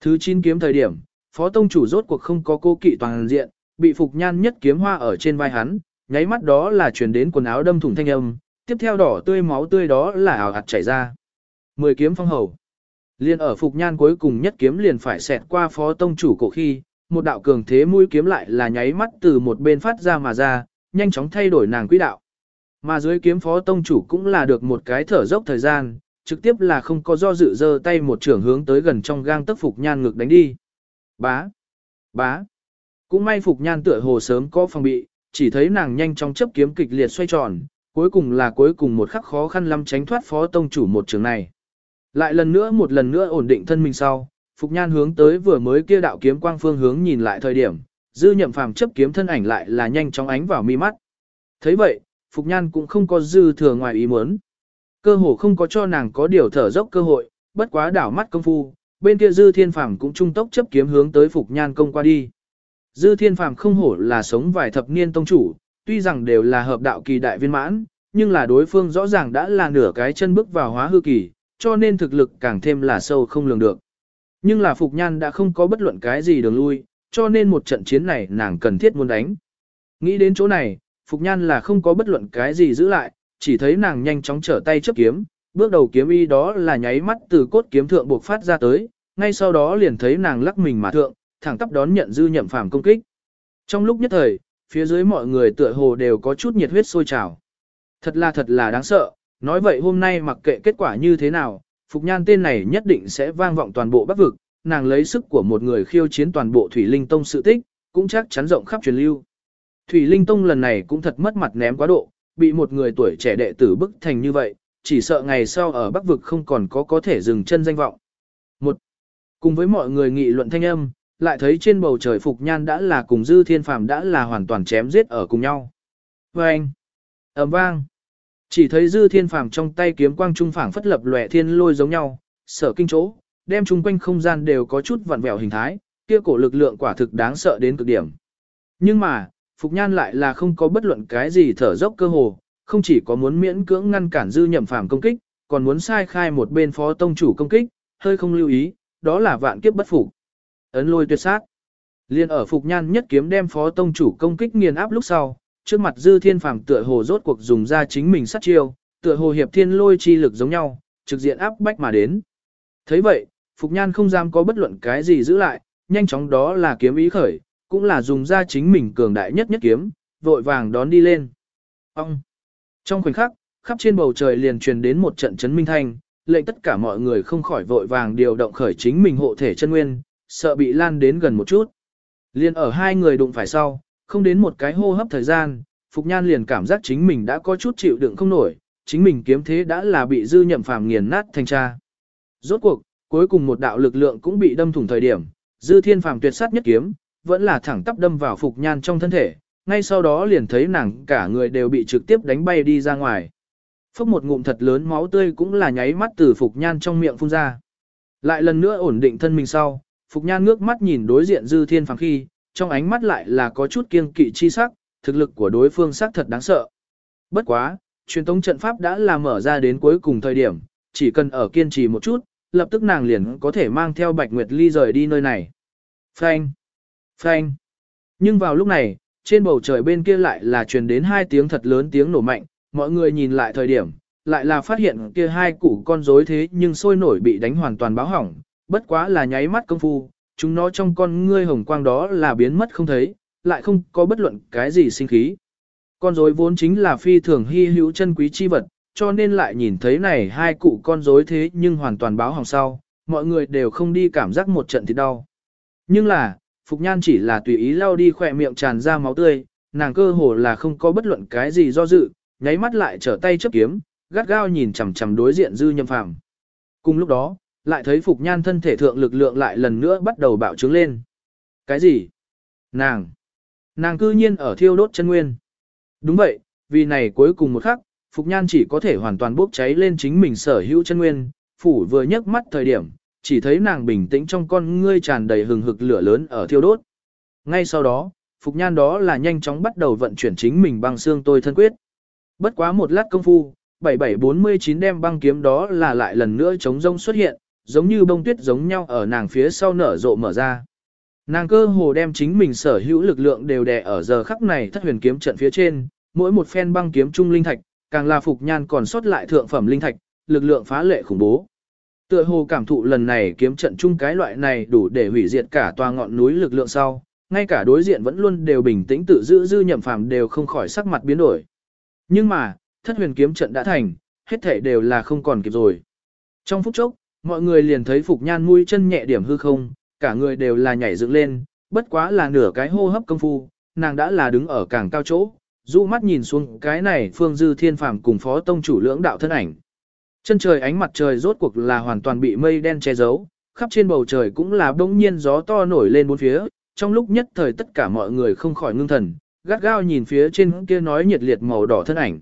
[SPEAKER 1] Thứ 9 kiếm thời điểm, Phó Tông chủ rốt cuộc không có cô kỵ toàn diện, bị Phục Nhan nhất kiếm hoa ở trên vai hắn, nháy mắt đó là chuyển đến quần áo đâm thủng thanh âm, tiếp theo đỏ tươi máu tươi đó là ảo hạt chảy ra. Mười kiếm phong hầu. Liên ở Phục Nhan cuối cùng nhất kiếm liền phải xẹt qua Phó Tông chủ cổ khi, một đạo cường thế mũi kiếm lại là nháy mắt từ một bên phát ra mà ra, nhanh chóng thay đổi nàng quỹ đạo. Mà dưới kiếm Phó Tông chủ cũng là được một cái thở dốc thời gian, trực tiếp là không có do dự dơ tay một trưởng hướng tới gần trong gang tức Phục Nhan ngực đánh đi. Bá! Bá! Cũng may Phục Nhan tựa hồ sớm có phòng bị, chỉ thấy nàng nhanh chóng chấp kiếm kịch liệt xoay tròn, cuối cùng là cuối cùng một khắc khó khăn lắm tránh thoát phó tông chủ một trường này. Lại lần nữa một lần nữa ổn định thân mình sau, Phục Nhan hướng tới vừa mới kia đạo kiếm quang phương hướng nhìn lại thời điểm, dư nhậm phàm chấp kiếm thân ảnh lại là nhanh chóng ánh vào mi mắt. thấy vậy, Phục Nhan cũng không có dư thừa ngoài ý muốn. Cơ hồ không có cho nàng có điều thở dốc cơ hội, bất quá đảo mắt công phu, bên kia dư thiên phàm cũng trung tốc chấp kiếm hướng tới Phục Nhan công qua đi. Dư thiên phàm không hổ là sống vài thập niên tông chủ, tuy rằng đều là hợp đạo kỳ đại viên mãn, nhưng là đối phương rõ ràng đã là nửa cái chân bước vào hóa hư kỳ, cho nên thực lực càng thêm là sâu không lường được. Nhưng là Phục Nhan đã không có bất luận cái gì đường lui, cho nên một trận chiến này nàng cần thiết muốn đánh. Nghĩ đến chỗ này, Phục Nhan là không có bất luận cái gì giữ lại, chỉ thấy nàng nhanh chóng trở tay chấp kiếm, bước đầu kiếm y đó là nháy mắt từ cốt kiếm thượng buộc phát ra tới, ngay sau đó liền thấy nàng lắc mình mà thượng, thẳng tắp đón nhận dư nhậm phàm công kích. Trong lúc nhất thời, phía dưới mọi người tựa hồ đều có chút nhiệt huyết sôi trào. Thật là thật là đáng sợ, nói vậy hôm nay mặc kệ kết quả như thế nào, Phục Nhan tên này nhất định sẽ vang vọng toàn bộ Bắc vực, nàng lấy sức của một người khiêu chiến toàn bộ Thủy Linh Tông sự tích, cũng chắc chắn rộng khắp truyền lưu. Thủy Linh Tông lần này cũng thật mất mặt ném quá độ, bị một người tuổi trẻ đệ tử bức thành như vậy, chỉ sợ ngày sau ở Bắc vực không còn có có thể dừng chân danh vọng. Một, cùng với mọi người nghị luận thanh âm, lại thấy trên bầu trời Phục Nhan đã là cùng Dư Thiên Phàm đã là hoàn toàn chém giết ở cùng nhau. Và anh, ầm vang, chỉ thấy Dư Thiên Phàm trong tay kiếm quang trung phảng phất lập lòe thiên lôi giống nhau, sở kinh chỗ, đem chung quanh không gian đều có chút vặn vẹo hình thái, kia cổ lực lượng quả thực đáng sợ đến cực điểm. Nhưng mà, Phục Nhan lại là không có bất luận cái gì thở dốc cơ hồ, không chỉ có muốn miễn cưỡng ngăn cản Dư Nhậm Phàm công kích, còn muốn sai khai một bên phó tông chủ công kích, hơi không lưu ý, đó là vạn kiếp bất phục. Ấn lôi tuyệt sát. Liên ở Phục Nhan nhất kiếm đem phó tông chủ công kích nghiền áp lúc sau, trước mặt Dư Thiên Phàm tựa hồ rốt cuộc dùng ra chính mình sát chiêu, tựa hồ hiệp thiên lôi chi lực giống nhau, trực diện áp bách mà đến. thấy vậy, Phục Nhan không dám có bất luận cái gì giữ lại, nhanh chóng đó là kiếm ý khởi, cũng là dùng ra chính mình cường đại nhất nhất kiếm, vội vàng đón đi lên. Ông! Trong khoảnh khắc, khắp trên bầu trời liền truyền đến một trận chấn minh thanh, lệnh tất cả mọi người không khỏi vội vàng điều động khởi chính mình hộ thể chân nguyên, sợ bị lan đến gần một chút. Liền ở hai người đụng phải sau, không đến một cái hô hấp thời gian, Phục Nhan liền cảm giác chính mình đã có chút chịu đựng không nổi, chính mình kiếm thế đã là bị dư nhậm phàm nghiền nát thành tra. Rốt cuộc, cuối cùng một đạo lực lượng cũng bị đâm thủng thời điểm, dư thiên phàm tuyệt sát nhất kiếm, vẫn là thẳng tắp đâm vào Phục Nhan trong thân thể, ngay sau đó liền thấy nàng cả người đều bị trực tiếp đánh bay đi ra ngoài. Phốc một ngụm thật lớn máu tươi cũng là nháy mắt từ Phục Nhan trong miệng phun ra. Lại lần nữa ổn định thân mình sau, Phục Nhan ngước mắt nhìn đối diện Dư Thiên Phàm khi, trong ánh mắt lại là có chút kiêng kỵ chi sắc, thực lực của đối phương xác thật đáng sợ. Bất quá, truyền tống trận pháp đã là mở ra đến cuối cùng thời điểm, chỉ cần ở kiên trì một chút, lập tức nàng liền có thể mang theo Bạch Nguyệt Ly rời đi nơi này. Phanh! Phanh! Nhưng vào lúc này, trên bầu trời bên kia lại là truyền đến hai tiếng thật lớn tiếng nổ mạnh, mọi người nhìn lại thời điểm, lại là phát hiện kia hai củ con rối thế nhưng sôi nổi bị đánh hoàn toàn báo hỏng, bất quá là nháy mắt công phu, chúng nó trong con ngươi hồng quang đó là biến mất không thấy, lại không có bất luận cái gì sinh khí. Con rối vốn chính là phi thường hy hữu chân quý chi vật, cho nên lại nhìn thấy này hai cụ con rối thế nhưng hoàn toàn báo hỏng sau, mọi người đều không đi cảm giác một trận thì đau. Nhưng là, Phục Nhan chỉ là tùy ý lau đi khỏe miệng tràn ra máu tươi, nàng cơ hồ là không có bất luận cái gì do dự, nháy mắt lại trở tay chấp kiếm, gắt gao nhìn chằm chằm đối diện dư nhâm phàm. Cùng lúc đó, lại thấy Phục Nhan thân thể thượng lực lượng lại lần nữa bắt đầu bạo trướng lên. Cái gì? Nàng! Nàng cư nhiên ở thiêu đốt chân nguyên. Đúng vậy, vì này cuối cùng một khắc, Phục Nhan chỉ có thể hoàn toàn bốc cháy lên chính mình sở hữu chân nguyên, phủ vừa nhấc mắt thời điểm, chỉ thấy nàng bình tĩnh trong con ngươi tràn đầy hừng hực lửa lớn ở thiêu đốt. Ngay sau đó, Phục Nhan đó là nhanh chóng bắt đầu vận chuyển chính mình băng xương tôi thân quyết. Bất quá một lát công phu, 7749 đem băng kiếm đó là lại lần nữa chống rông xuất hiện, giống như bông tuyết giống nhau ở nàng phía sau nở rộ mở ra. Nàng cơ hồ đem chính mình sở hữu lực lượng đều đè ở giờ khắc này thất huyền kiếm trận phía trên, mỗi một phen băng kiếm trung linh thạch, càng là phục nhan còn sót lại thượng phẩm linh thạch, lực lượng phá lệ khủng bố. Tựa hồ cảm thụ lần này kiếm trận chung cái loại này đủ để hủy diệt cả tòa ngọn núi lực lượng sau, ngay cả đối diện vẫn luôn đều bình tĩnh tự giữ dư nhậm phàm đều không khỏi sắc mặt biến đổi. Nhưng mà, thất huyền kiếm trận đã thành, hết thể đều là không còn kịp rồi. Trong phút chốc, mọi người liền thấy Phục Nhan mũi chân nhẹ điểm hư không, cả người đều là nhảy dựng lên, bất quá là nửa cái hô hấp công phu, nàng đã là đứng ở càng cao chỗ, dụ mắt nhìn xuống cái này Phương Dư Thiên Phàm cùng Phó Tông chủ lưỡng đạo thân ảnh. Chân trời ánh mặt trời rốt cuộc là hoàn toàn bị mây đen che giấu, khắp trên bầu trời cũng là bỗng nhiên gió to nổi lên bốn phía, trong lúc nhất thời tất cả mọi người không khỏi ngưng thần, gắt gao nhìn phía trên kia nói nhiệt liệt màu đỏ thân ảnh.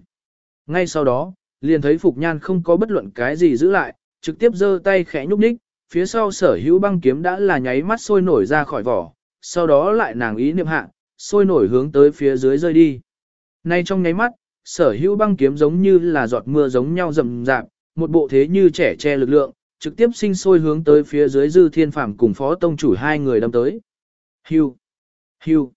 [SPEAKER 1] Ngay sau đó, liền thấy Phục Nhan không có bất luận cái gì giữ lại, trực tiếp giơ tay khẽ nhúc nhích, phía sau sở hữu băng kiếm đã là nháy mắt sôi nổi ra khỏi vỏ, sau đó lại nàng ý niệm hạ, sôi nổi hướng tới phía dưới rơi đi. Nay trong nháy mắt, sở hữu băng kiếm giống như là giọt mưa giống nhau rầm rạp, một bộ thế như trẻ che lực lượng, trực tiếp sinh sôi hướng tới phía dưới dư thiên phàm cùng phó tông chủ hai người đâm tới. Hưu! Hưu!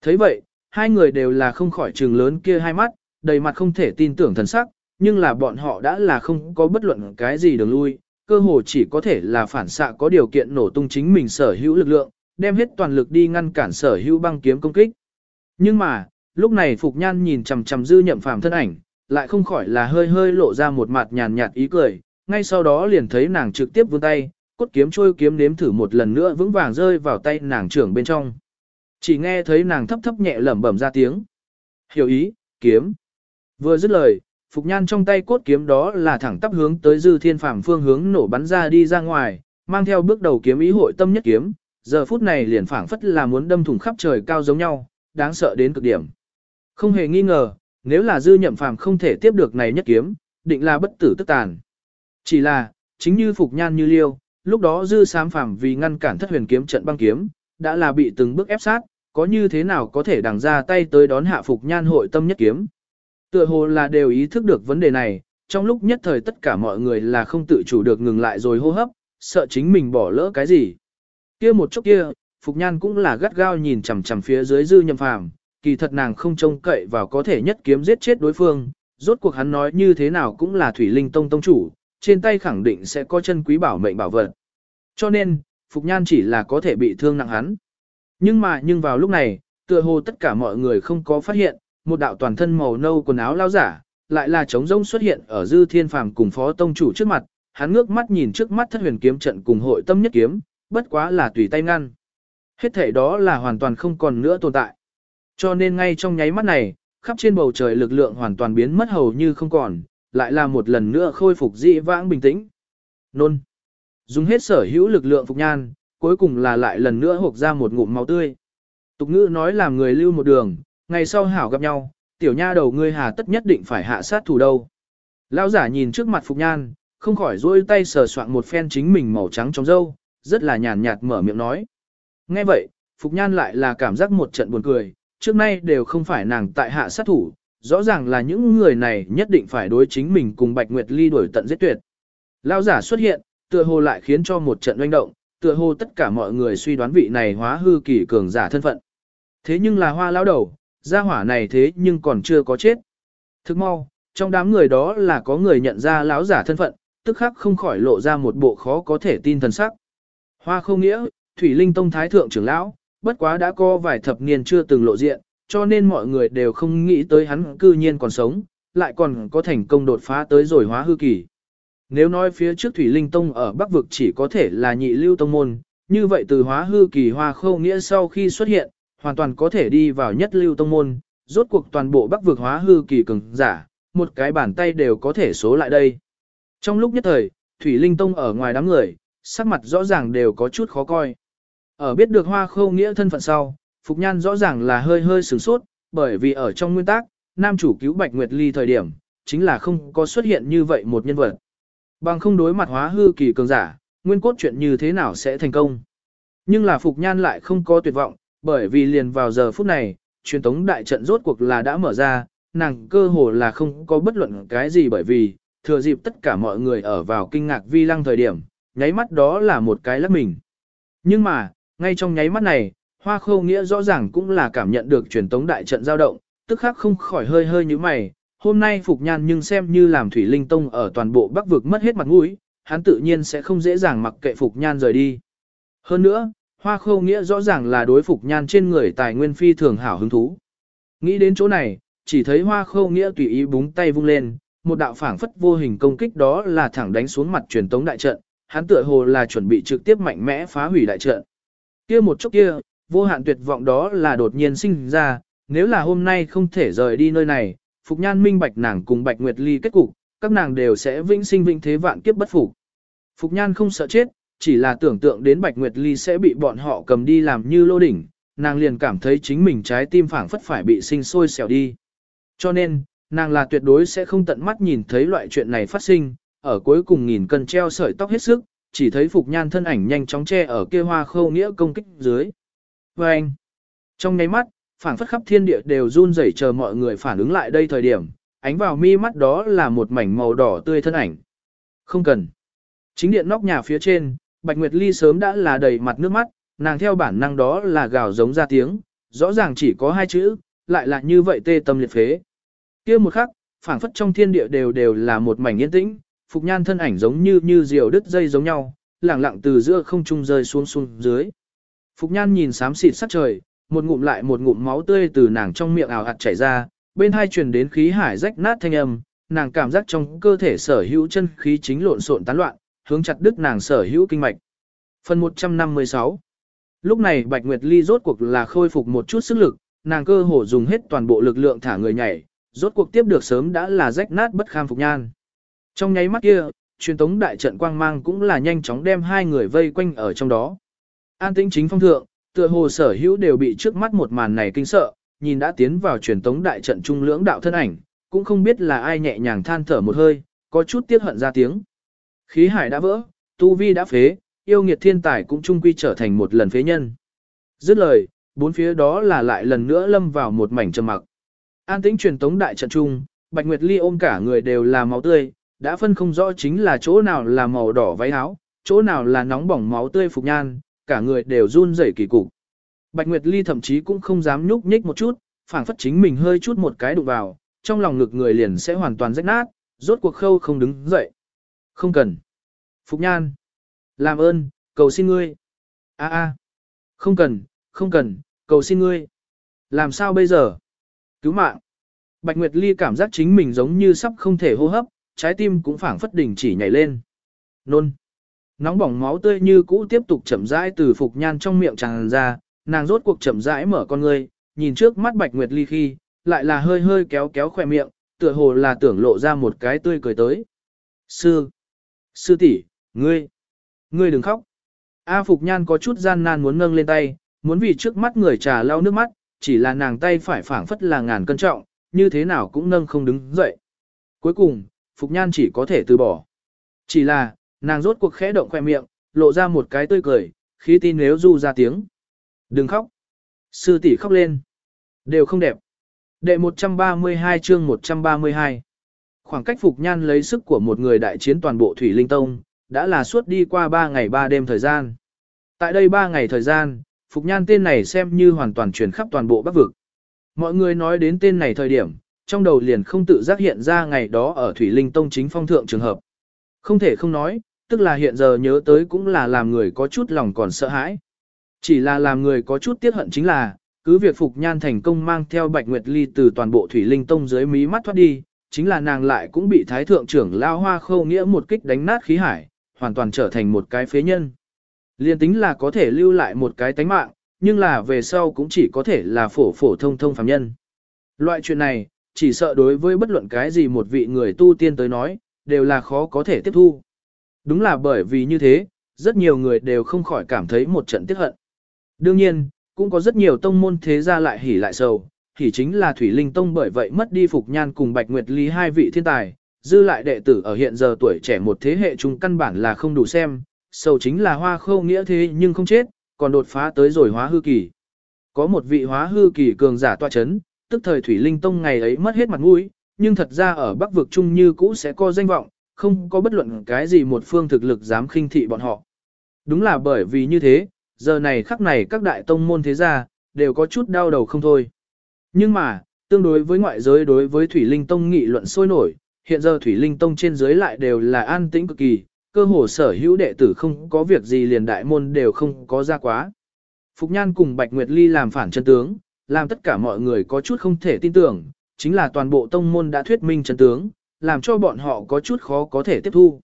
[SPEAKER 1] thấy vậy, hai người đều là không khỏi trường lớn kia hai mắt, đầy mặt không thể tin tưởng thần sắc, nhưng là bọn họ đã là không có bất luận cái gì đường lui, cơ hồ chỉ có thể là phản xạ có điều kiện nổ tung chính mình sở hữu lực lượng, đem hết toàn lực đi ngăn cản sở hữu băng kiếm công kích. Nhưng mà, lúc này Phục Nhan nhìn chằm chằm dư nhậm phàm thân ảnh, lại không khỏi là hơi hơi lộ ra một mặt nhàn nhạt ý cười, ngay sau đó liền thấy nàng trực tiếp vươn tay, cốt kiếm trôi kiếm nếm thử một lần nữa vững vàng rơi vào tay nàng trưởng bên trong. Chỉ nghe thấy nàng thấp thấp nhẹ lẩm bẩm ra tiếng. Hiểu ý, kiếm. Vừa dứt lời, Phục Nhan trong tay cốt kiếm đó là thẳng tắp hướng tới Dư Thiên Phàm phương hướng nổ bắn ra đi ra ngoài, mang theo bước đầu kiếm ý hội tâm nhất kiếm, giờ phút này liền phảng phất là muốn đâm thủng khắp trời cao giống nhau, đáng sợ đến cực điểm. Không hề nghi ngờ, nếu là Dư Nhậm Phàm không thể tiếp được này nhất kiếm, định là bất tử tức tàn. Chỉ là, chính như Phục Nhan như liêu, lúc đó Dư Sám Phàm vì ngăn cản thất huyền kiếm trận băng kiếm, đã là bị từng bước ép sát, có như thế nào có thể đằng ra tay tới đón hạ Phục Nhan hội tâm nhất kiếm. Tựa hồ là đều ý thức được vấn đề này, trong lúc nhất thời tất cả mọi người là không tự chủ được ngừng lại rồi hô hấp, sợ chính mình bỏ lỡ cái gì. Kia một chút kia, Phục Nhan cũng là gắt gao nhìn chằm chằm phía dưới dư nhậm phàm, kỳ thật nàng không trông cậy vào có thể nhất kiếm giết chết đối phương, rốt cuộc hắn nói như thế nào cũng là Thủy Linh Tông tông chủ, trên tay khẳng định sẽ có chân quý bảo mệnh bảo vật. Cho nên, Phục Nhan chỉ là có thể bị thương nặng hắn. Nhưng mà nhưng vào lúc này, tựa hồ tất cả mọi người không có phát hiện, một đạo toàn thân màu nâu quần áo lao giả, lại là trống rỗng xuất hiện ở dư thiên phàm cùng phó tông chủ trước mặt, hắn ngước mắt nhìn trước mắt thất huyền kiếm trận cùng hội tâm nhất kiếm, bất quá là tùy tay ngăn. Hết thể đó là hoàn toàn không còn nữa tồn tại. Cho nên ngay trong nháy mắt này, khắp trên bầu trời lực lượng hoàn toàn biến mất hầu như không còn, lại là một lần nữa khôi phục dị vãng bình tĩnh. Nôn. Dùng hết sở hữu lực lượng phục nhan, cuối cùng là lại lần nữa hộp ra một ngụm máu tươi. Tục ngữ nói làm người lưu một đường, ngày sau hảo gặp nhau, tiểu nha đầu ngươi hà tất nhất định phải hạ sát thủ đâu. Lão giả nhìn trước mặt phục nhan, không khỏi duỗi tay sờ soạn một phen chính mình màu trắng trong râu, rất là nhàn nhạt mở miệng nói. Nghe vậy, Phục Nhan lại là cảm giác một trận buồn cười, trước nay đều không phải nàng tại hạ sát thủ, rõ ràng là những người này nhất định phải đối chính mình cùng Bạch Nguyệt Ly đuổi tận giết tuyệt. Lao giả xuất hiện, tựa hồ lại khiến cho một trận oanh động, tựa hồ tất cả mọi người suy đoán vị này hóa hư kỳ cường giả thân phận. Thế nhưng là hoa lão đầu, gia hỏa này thế nhưng còn chưa có chết. Thức mau, trong đám người đó là có người nhận ra lão giả thân phận, tức khắc không khỏi lộ ra một bộ khó có thể tin thần sắc. Hoa không nghĩa, Thủy Linh Tông Thái Thượng trưởng lão, bất quá đã có vài thập niên chưa từng lộ diện, cho nên mọi người đều không nghĩ tới hắn cư nhiên còn sống, lại còn có thành công đột phá tới rồi hóa hư kỳ. Nếu nói phía trước Thủy Linh Tông ở Bắc Vực chỉ có thể là nhị lưu tông môn, như vậy từ hóa hư kỳ hoa khâu nghĩa sau khi xuất hiện, hoàn toàn có thể đi vào nhất lưu tông môn, rốt cuộc toàn bộ Bắc Vực hóa hư kỳ cường giả, một cái bàn tay đều có thể số lại đây. Trong lúc nhất thời, Thủy Linh Tông ở ngoài đám người, sắc mặt rõ ràng đều có chút khó coi. Ở biết được hoa khâu nghĩa thân phận sau, Phục Nhan rõ ràng là hơi hơi sửng sốt, bởi vì ở trong nguyên tắc, nam chủ cứu Bạch Nguyệt Ly thời điểm, chính là không có xuất hiện như vậy một nhân vật. Bằng không đối mặt hóa hư kỳ cường giả, nguyên cốt chuyện như thế nào sẽ thành công. Nhưng là Phục Nhan lại không có tuyệt vọng, bởi vì liền vào giờ phút này, truyền tống đại trận rốt cuộc là đã mở ra, nàng cơ hồ là không có bất luận cái gì bởi vì, thừa dịp tất cả mọi người ở vào kinh ngạc vi lăng thời điểm, nháy mắt đó là một cái lắc mình. Nhưng mà, ngay trong nháy mắt này, hoa khâu nghĩa rõ ràng cũng là cảm nhận được truyền tống đại trận dao động, tức khắc không khỏi hơi hơi như mày. Hôm nay Phục Nhan nhưng xem như làm Thủy Linh Tông ở toàn bộ Bắc vực mất hết mặt mũi, hắn tự nhiên sẽ không dễ dàng mặc kệ Phục Nhan rời đi. Hơn nữa, Hoa Khâu Nghĩa rõ ràng là đối Phục Nhan trên người tài nguyên phi thường hảo hứng thú. Nghĩ đến chỗ này, chỉ thấy Hoa Khâu Nghĩa tùy ý búng tay vung lên, một đạo phảng phất vô hình công kích đó là thẳng đánh xuống mặt truyền tống đại trận, hắn tựa hồ là chuẩn bị trực tiếp mạnh mẽ phá hủy đại trận. Kia một chốc kia, vô hạn tuyệt vọng đó là đột nhiên sinh ra, nếu là hôm nay không thể rời đi nơi này, Phục Nhan minh bạch nàng cùng Bạch Nguyệt Ly kết cục, các nàng đều sẽ vĩnh sinh vĩnh thế vạn kiếp bất phục. Phục Nhan không sợ chết, chỉ là tưởng tượng đến Bạch Nguyệt Ly sẽ bị bọn họ cầm đi làm như lô đỉnh, nàng liền cảm thấy chính mình trái tim phảng phất phải bị sinh sôi xẻo đi. Cho nên, nàng là tuyệt đối sẽ không tận mắt nhìn thấy loại chuyện này phát sinh, ở cuối cùng nghìn cân treo sợi tóc hết sức, chỉ thấy Phục Nhan thân ảnh nhanh chóng che ở kia hoa khâu nghĩa công kích dưới. Và anh, trong nháy mắt, phảng phất khắp thiên địa đều run rẩy chờ mọi người phản ứng lại đây thời điểm, ánh vào mi mắt đó là một mảnh màu đỏ tươi thân ảnh. Không cần. Chính điện nóc nhà phía trên, Bạch Nguyệt Ly sớm đã là đầy mặt nước mắt, nàng theo bản năng đó là gào giống ra tiếng, rõ ràng chỉ có hai chữ, lại là như vậy tê tâm liệt phế. kia một khắc, phảng phất trong thiên địa đều đều là một mảnh yên tĩnh, Phục Nhan thân ảnh giống như như diều đứt dây giống nhau, lẳng lặng từ giữa không trung rơi xuống xuống dưới. Phục Nhan nhìn xám xịt sắc trời, một ngụm lại một ngụm máu tươi từ nàng trong miệng ảo hạt chảy ra, bên hai truyền đến khí hải rách nát thanh âm, nàng cảm giác trong cơ thể sở hữu chân khí chính lộn xộn tán loạn, hướng chặt đứt nàng sở hữu kinh mạch. Phần 156 Lúc này Bạch Nguyệt Ly rốt cuộc là khôi phục một chút sức lực, nàng cơ hồ dùng hết toàn bộ lực lượng thả người nhảy, rốt cuộc tiếp được sớm đã là rách nát bất kham Phục Nhan. Trong nháy mắt kia, truyền tống đại trận quang mang cũng là nhanh chóng đem hai người vây quanh ở trong đó. An tĩnh chính phong thượng, tựa hồ sở hữu đều bị trước mắt một màn này kinh sợ, nhìn đã tiến vào truyền tống đại trận trung lưỡng đạo thân ảnh, cũng không biết là ai nhẹ nhàng than thở một hơi, có chút tiếc hận ra tiếng. Khí hải đã vỡ, tu vi đã phế, yêu nghiệt thiên tài cũng trung quy trở thành một lần phế nhân. Dứt lời, bốn phía đó là lại lần nữa lâm vào một mảnh trầm mặc. An tĩnh truyền tống đại trận trung, Bạch Nguyệt Ly ôm cả người đều là máu tươi, đã phân không rõ chính là chỗ nào là màu đỏ váy áo, chỗ nào là nóng bỏng máu tươi phục nhan, cả người đều run rẩy kỳ cục. Bạch Nguyệt Ly thậm chí cũng không dám nhúc nhích một chút, phảng phất chính mình hơi chút một cái đụng vào, trong lòng ngực người liền sẽ hoàn toàn rách nát, rốt cuộc khâu không đứng dậy. Không cần. Phục Nhan. Làm ơn, cầu xin ngươi. A a. Không cần, không cần, cầu xin ngươi. Làm sao bây giờ? Cứu mạng. Bạch Nguyệt Ly cảm giác chính mình giống như sắp không thể hô hấp, trái tim cũng phảng phất đỉnh chỉ nhảy lên. Nôn. Nóng bỏng máu tươi như cũ tiếp tục chậm rãi từ Phục Nhan trong miệng tràn ra, nàng rốt cuộc chậm rãi mở con ngươi, nhìn trước mắt Bạch Nguyệt Ly khi, lại là hơi hơi kéo kéo khỏe miệng, tựa hồ là tưởng lộ ra một cái tươi cười tới. Sư! Sư tỷ, ngươi! Ngươi đừng khóc! A Phục Nhan có chút gian nan muốn nâng lên tay, muốn vì trước mắt người trà lau nước mắt, chỉ là nàng tay phải phản phất là ngàn cân trọng, như thế nào cũng nâng không đứng dậy. Cuối cùng, Phục Nhan chỉ có thể từ bỏ. Chỉ là, nàng rốt cuộc khẽ động khoe miệng, lộ ra một cái tươi cười, khí tin nếu du ra tiếng. Đừng khóc. Sư tỷ khóc lên. Đều không đẹp. Đệ 132 chương 132 Khoảng cách Phục Nhan lấy sức của một người đại chiến toàn bộ Thủy Linh Tông, đã là suốt đi qua 3 ngày 3 đêm thời gian. Tại đây 3 ngày thời gian, Phục Nhan tên này xem như hoàn toàn truyền khắp toàn bộ Bắc Vực. Mọi người nói đến tên này thời điểm, trong đầu liền không tự giác hiện ra ngày đó ở Thủy Linh Tông chính phong thượng trường hợp. Không thể không nói, tức là hiện giờ nhớ tới cũng là làm người có chút lòng còn sợ hãi. Chỉ là làm người có chút tiếc hận chính là, cứ việc Phục Nhan thành công mang theo Bạch Nguyệt Ly từ toàn bộ Thủy Linh Tông dưới mí mắt thoát đi, chính là nàng lại cũng bị Thái Thượng trưởng Lao Hoa Khâu Nghĩa một kích đánh nát khí hải, hoàn toàn trở thành một cái phế nhân. Liên tính là có thể lưu lại một cái tánh mạng, nhưng là về sau cũng chỉ có thể là phổ phổ thông thông phàm nhân. Loại chuyện này, chỉ sợ đối với bất luận cái gì một vị người tu tiên tới nói, đều là khó có thể tiếp thu. Đúng là bởi vì như thế, rất nhiều người đều không khỏi cảm thấy một trận tiếc hận. Đương nhiên, cũng có rất nhiều tông môn thế gia lại hỉ lại sầu, thì chính là Thủy Linh Tông bởi vậy mất đi Phục Nhan cùng Bạch Nguyệt Lý hai vị thiên tài, dư lại đệ tử ở hiện giờ tuổi trẻ một thế hệ chúng căn bản là không đủ xem, sầu chính là hoa khâu nghĩa thế nhưng không chết, còn đột phá tới rồi hóa hư kỳ. Có một vị hóa hư kỳ cường giả tọa chấn, tức thời Thủy Linh Tông ngày ấy mất hết mặt mũi, nhưng thật ra ở Bắc vực chung như cũ sẽ có danh vọng, không có bất luận cái gì một phương thực lực dám khinh thị bọn họ. Đúng là bởi vì như thế, giờ này khắc này các đại tông môn thế gia, đều có chút đau đầu không thôi. Nhưng mà, tương đối với ngoại giới đối với Thủy Linh Tông nghị luận sôi nổi, hiện giờ Thủy Linh Tông trên dưới lại đều là an tĩnh cực kỳ, cơ hồ sở hữu đệ tử không có việc gì liền đại môn đều không có ra quá. Phục Nhan cùng Bạch Nguyệt Ly làm phản chân tướng, làm tất cả mọi người có chút không thể tin tưởng, chính là toàn bộ tông môn đã thuyết minh chân tướng, làm cho bọn họ có chút khó có thể tiếp thu.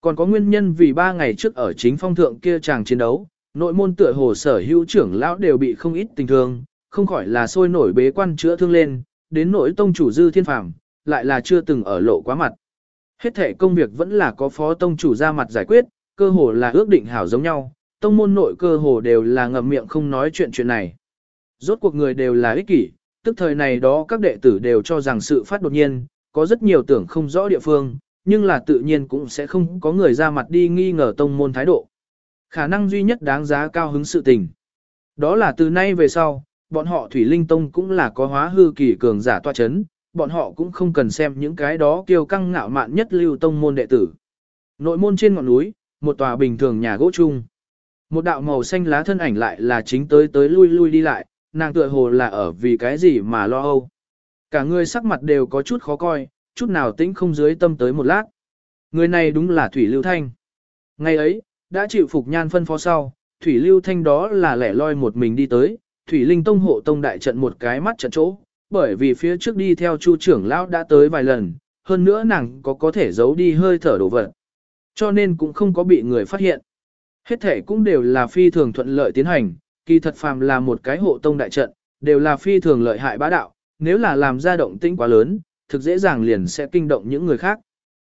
[SPEAKER 1] Còn có nguyên nhân vì ba ngày trước ở chính phong thượng kia chàng chiến đấu, nội môn tựa hồ sở hữu trưởng lão đều bị không ít tình thương, không khỏi là sôi nổi bế quan chữa thương lên, đến nội tông chủ dư thiên phàm, lại là chưa từng ở lộ quá mặt. Hết thể công việc vẫn là có phó tông chủ ra mặt giải quyết, cơ hồ là ước định hảo giống nhau, tông môn nội cơ hồ đều là ngậm miệng không nói chuyện chuyện này. Rốt cuộc người đều là ích kỷ, tức thời này đó các đệ tử đều cho rằng sự phát đột nhiên, có rất nhiều tưởng không rõ địa phương, nhưng là tự nhiên cũng sẽ không có người ra mặt đi nghi ngờ tông môn thái độ. Khả năng duy nhất đáng giá cao hứng sự tình. Đó là từ nay về sau, bọn họ Thủy Linh Tông cũng là có hóa hư kỳ cường giả toa chấn, bọn họ cũng không cần xem những cái đó kiêu căng ngạo mạn nhất lưu tông môn đệ tử. Nội môn trên ngọn núi, một tòa bình thường nhà gỗ chung. Một đạo màu xanh lá thân ảnh lại là chính tới tới lui lui đi lại, nàng tựa hồ là ở vì cái gì mà lo âu. Cả người sắc mặt đều có chút khó coi, chút nào tĩnh không dưới tâm tới một lát. Người này đúng là Thủy Lưu Thanh. Ngày ấy, đã chịu phục nhan phân phó sau, Thủy Lưu Thanh đó là lẻ loi một mình đi tới, Thủy Linh Tông hộ tông đại trận một cái mắt trận chỗ, bởi vì phía trước đi theo Chu trưởng lão đã tới vài lần, hơn nữa nàng có có thể giấu đi hơi thở đồ vật. Cho nên cũng không có bị người phát hiện. Hết thể cũng đều là phi thường thuận lợi tiến hành, kỳ thật phàm là một cái hộ tông đại trận, đều là phi thường lợi hại bá đạo, nếu là làm ra động tĩnh quá lớn, thực dễ dàng liền sẽ kinh động những người khác.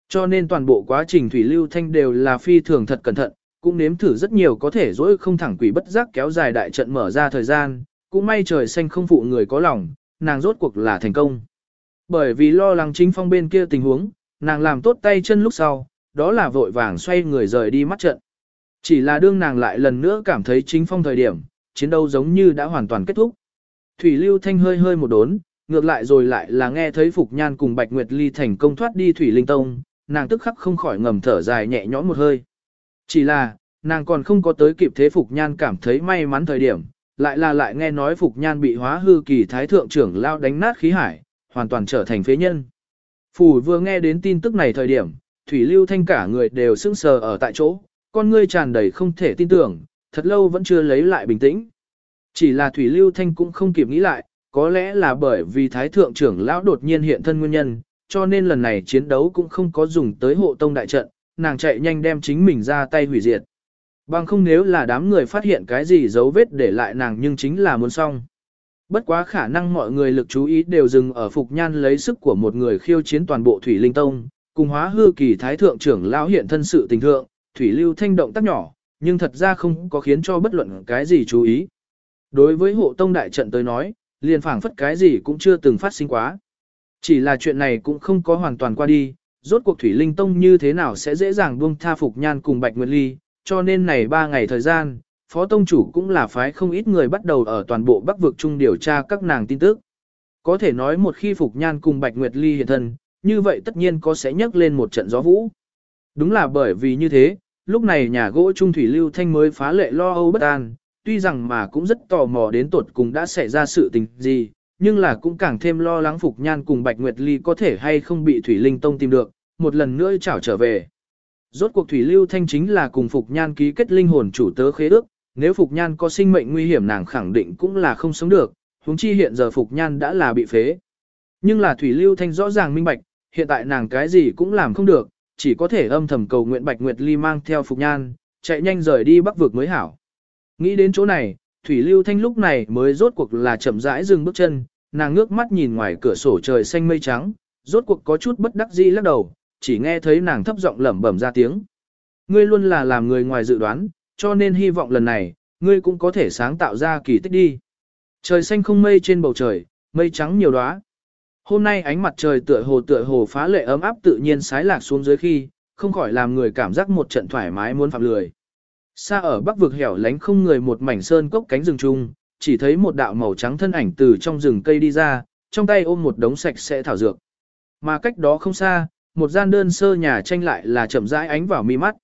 [SPEAKER 1] Cho nên toàn bộ quá trình thủy lưu thanh đều là phi thường thật cẩn thận, cũng nếm thử rất nhiều có thể dỗi không thẳng quỷ bất giác kéo dài đại trận mở ra thời gian, cũng may trời xanh không phụ người có lòng, nàng rốt cuộc là thành công. Bởi vì lo lắng chính phong bên kia tình huống, nàng làm tốt tay chân lúc sau, đó là vội vàng xoay người rời đi mắt trận. Chỉ là đương nàng lại lần nữa cảm thấy chính phong thời điểm, chiến đấu giống như đã hoàn toàn kết thúc. Thủy Lưu Thanh hơi hơi một đốn, ngược lại rồi lại là nghe thấy Phục Nhan cùng Bạch Nguyệt Ly thành công thoát đi Thủy Linh Tông, nàng tức khắc không khỏi ngầm thở dài nhẹ nhõm một hơi. Chỉ là, Nàng còn không có tới kịp thế Phục Nhan cảm thấy may mắn thời điểm, lại là lại nghe nói Phục Nhan bị hóa hư kỳ thái thượng trưởng lao đánh nát khí hải, hoàn toàn trở thành phế nhân. Phủ vừa nghe đến tin tức này thời điểm, Thủy Lưu Thanh cả người đều sững sờ ở tại chỗ, con ngươi tràn đầy không thể tin tưởng, thật lâu vẫn chưa lấy lại bình tĩnh. Chỉ là Thủy Lưu Thanh cũng không kịp nghĩ lại, có lẽ là bởi vì Thái Thượng trưởng lão đột nhiên hiện thân nguyên nhân, cho nên lần này chiến đấu cũng không có dùng tới hộ tông đại trận, nàng chạy nhanh đem chính mình ra tay hủy diệt. Bằng không nếu là đám người phát hiện cái gì dấu vết để lại nàng nhưng chính là muốn xong. Bất quá khả năng mọi người lực chú ý đều dừng ở Phục Nhan lấy sức của một người khiêu chiến toàn bộ Thủy Linh Tông, cùng hóa hư kỳ Thái Thượng trưởng lão hiện thân sự tình thượng, Thủy Lưu Thanh động tác nhỏ, nhưng thật ra không có khiến cho bất luận cái gì chú ý. Đối với hộ tông đại trận tới nói, liền phảng phất cái gì cũng chưa từng phát sinh quá. Chỉ là chuyện này cũng không có hoàn toàn qua đi, rốt cuộc Thủy Linh Tông như thế nào sẽ dễ dàng buông tha Phục Nhan cùng Bạch Nguyệt Ly, cho nên này 3 ngày thời gian, Phó Tông Chủ cũng là phái không ít người bắt đầu ở toàn bộ Bắc vực trung điều tra các nàng tin tức. Có thể nói một khi Phục Nhan cùng Bạch Nguyệt Ly hiện thân, như vậy tất nhiên có sẽ nhấc lên một trận gió vũ. Đúng là bởi vì như thế, lúc này nhà gỗ Trung Thủy Lưu Thanh mới phá lệ lo âu bất an, tuy rằng mà cũng rất tò mò đến tuột cùng đã xảy ra sự tình gì, nhưng là cũng càng thêm lo lắng Phục Nhan cùng Bạch Nguyệt Ly có thể hay không bị Thủy Linh Tông tìm được, một lần nữa trảo trở về. Rốt cuộc Thủy Lưu Thanh chính là cùng Phục Nhan ký kết linh hồn chủ tớ khế ước, nếu Phục Nhan có sinh mệnh nguy hiểm nàng khẳng định cũng là không sống được, huống chi hiện giờ Phục Nhan đã là bị phế. Nhưng là Thủy Lưu Thanh rõ ràng minh bạch, hiện tại nàng cái gì cũng làm không được, chỉ có thể âm thầm cầu nguyện Bạch Nguyệt Ly mang theo Phục Nhan, chạy nhanh rời đi bắc vực mới hảo. Nghĩ đến chỗ này, Thủy Lưu Thanh lúc này mới rốt cuộc là chậm rãi dừng bước chân, nàng ngước mắt nhìn ngoài cửa sổ trời xanh mây trắng, rốt cuộc có chút bất đắc dĩ lắc đầu, chỉ nghe thấy nàng thấp giọng lẩm bẩm ra tiếng. Ngươi luôn là làm người ngoài dự đoán, cho nên hy vọng lần này, ngươi cũng có thể sáng tạo ra kỳ tích đi. Trời xanh không mây trên bầu trời, mây trắng nhiều đóa. Hôm nay ánh mặt trời tựa hồ tựa hồ phá lệ ấm áp tự nhiên sái lạc xuống dưới khi, không khỏi làm người cảm giác một trận thoải mái muốn phạm lười. Xa ở bắc vực hẻo lánh không người một mảnh sơn cốc cánh rừng trung, chỉ thấy một đạo màu trắng thân ảnh từ trong rừng cây đi ra, trong tay ôm một đống sạch sẽ thảo dược. Mà cách đó không xa, một gian đơn sơ nhà tranh lại là chậm rãi ánh vào mi mắt.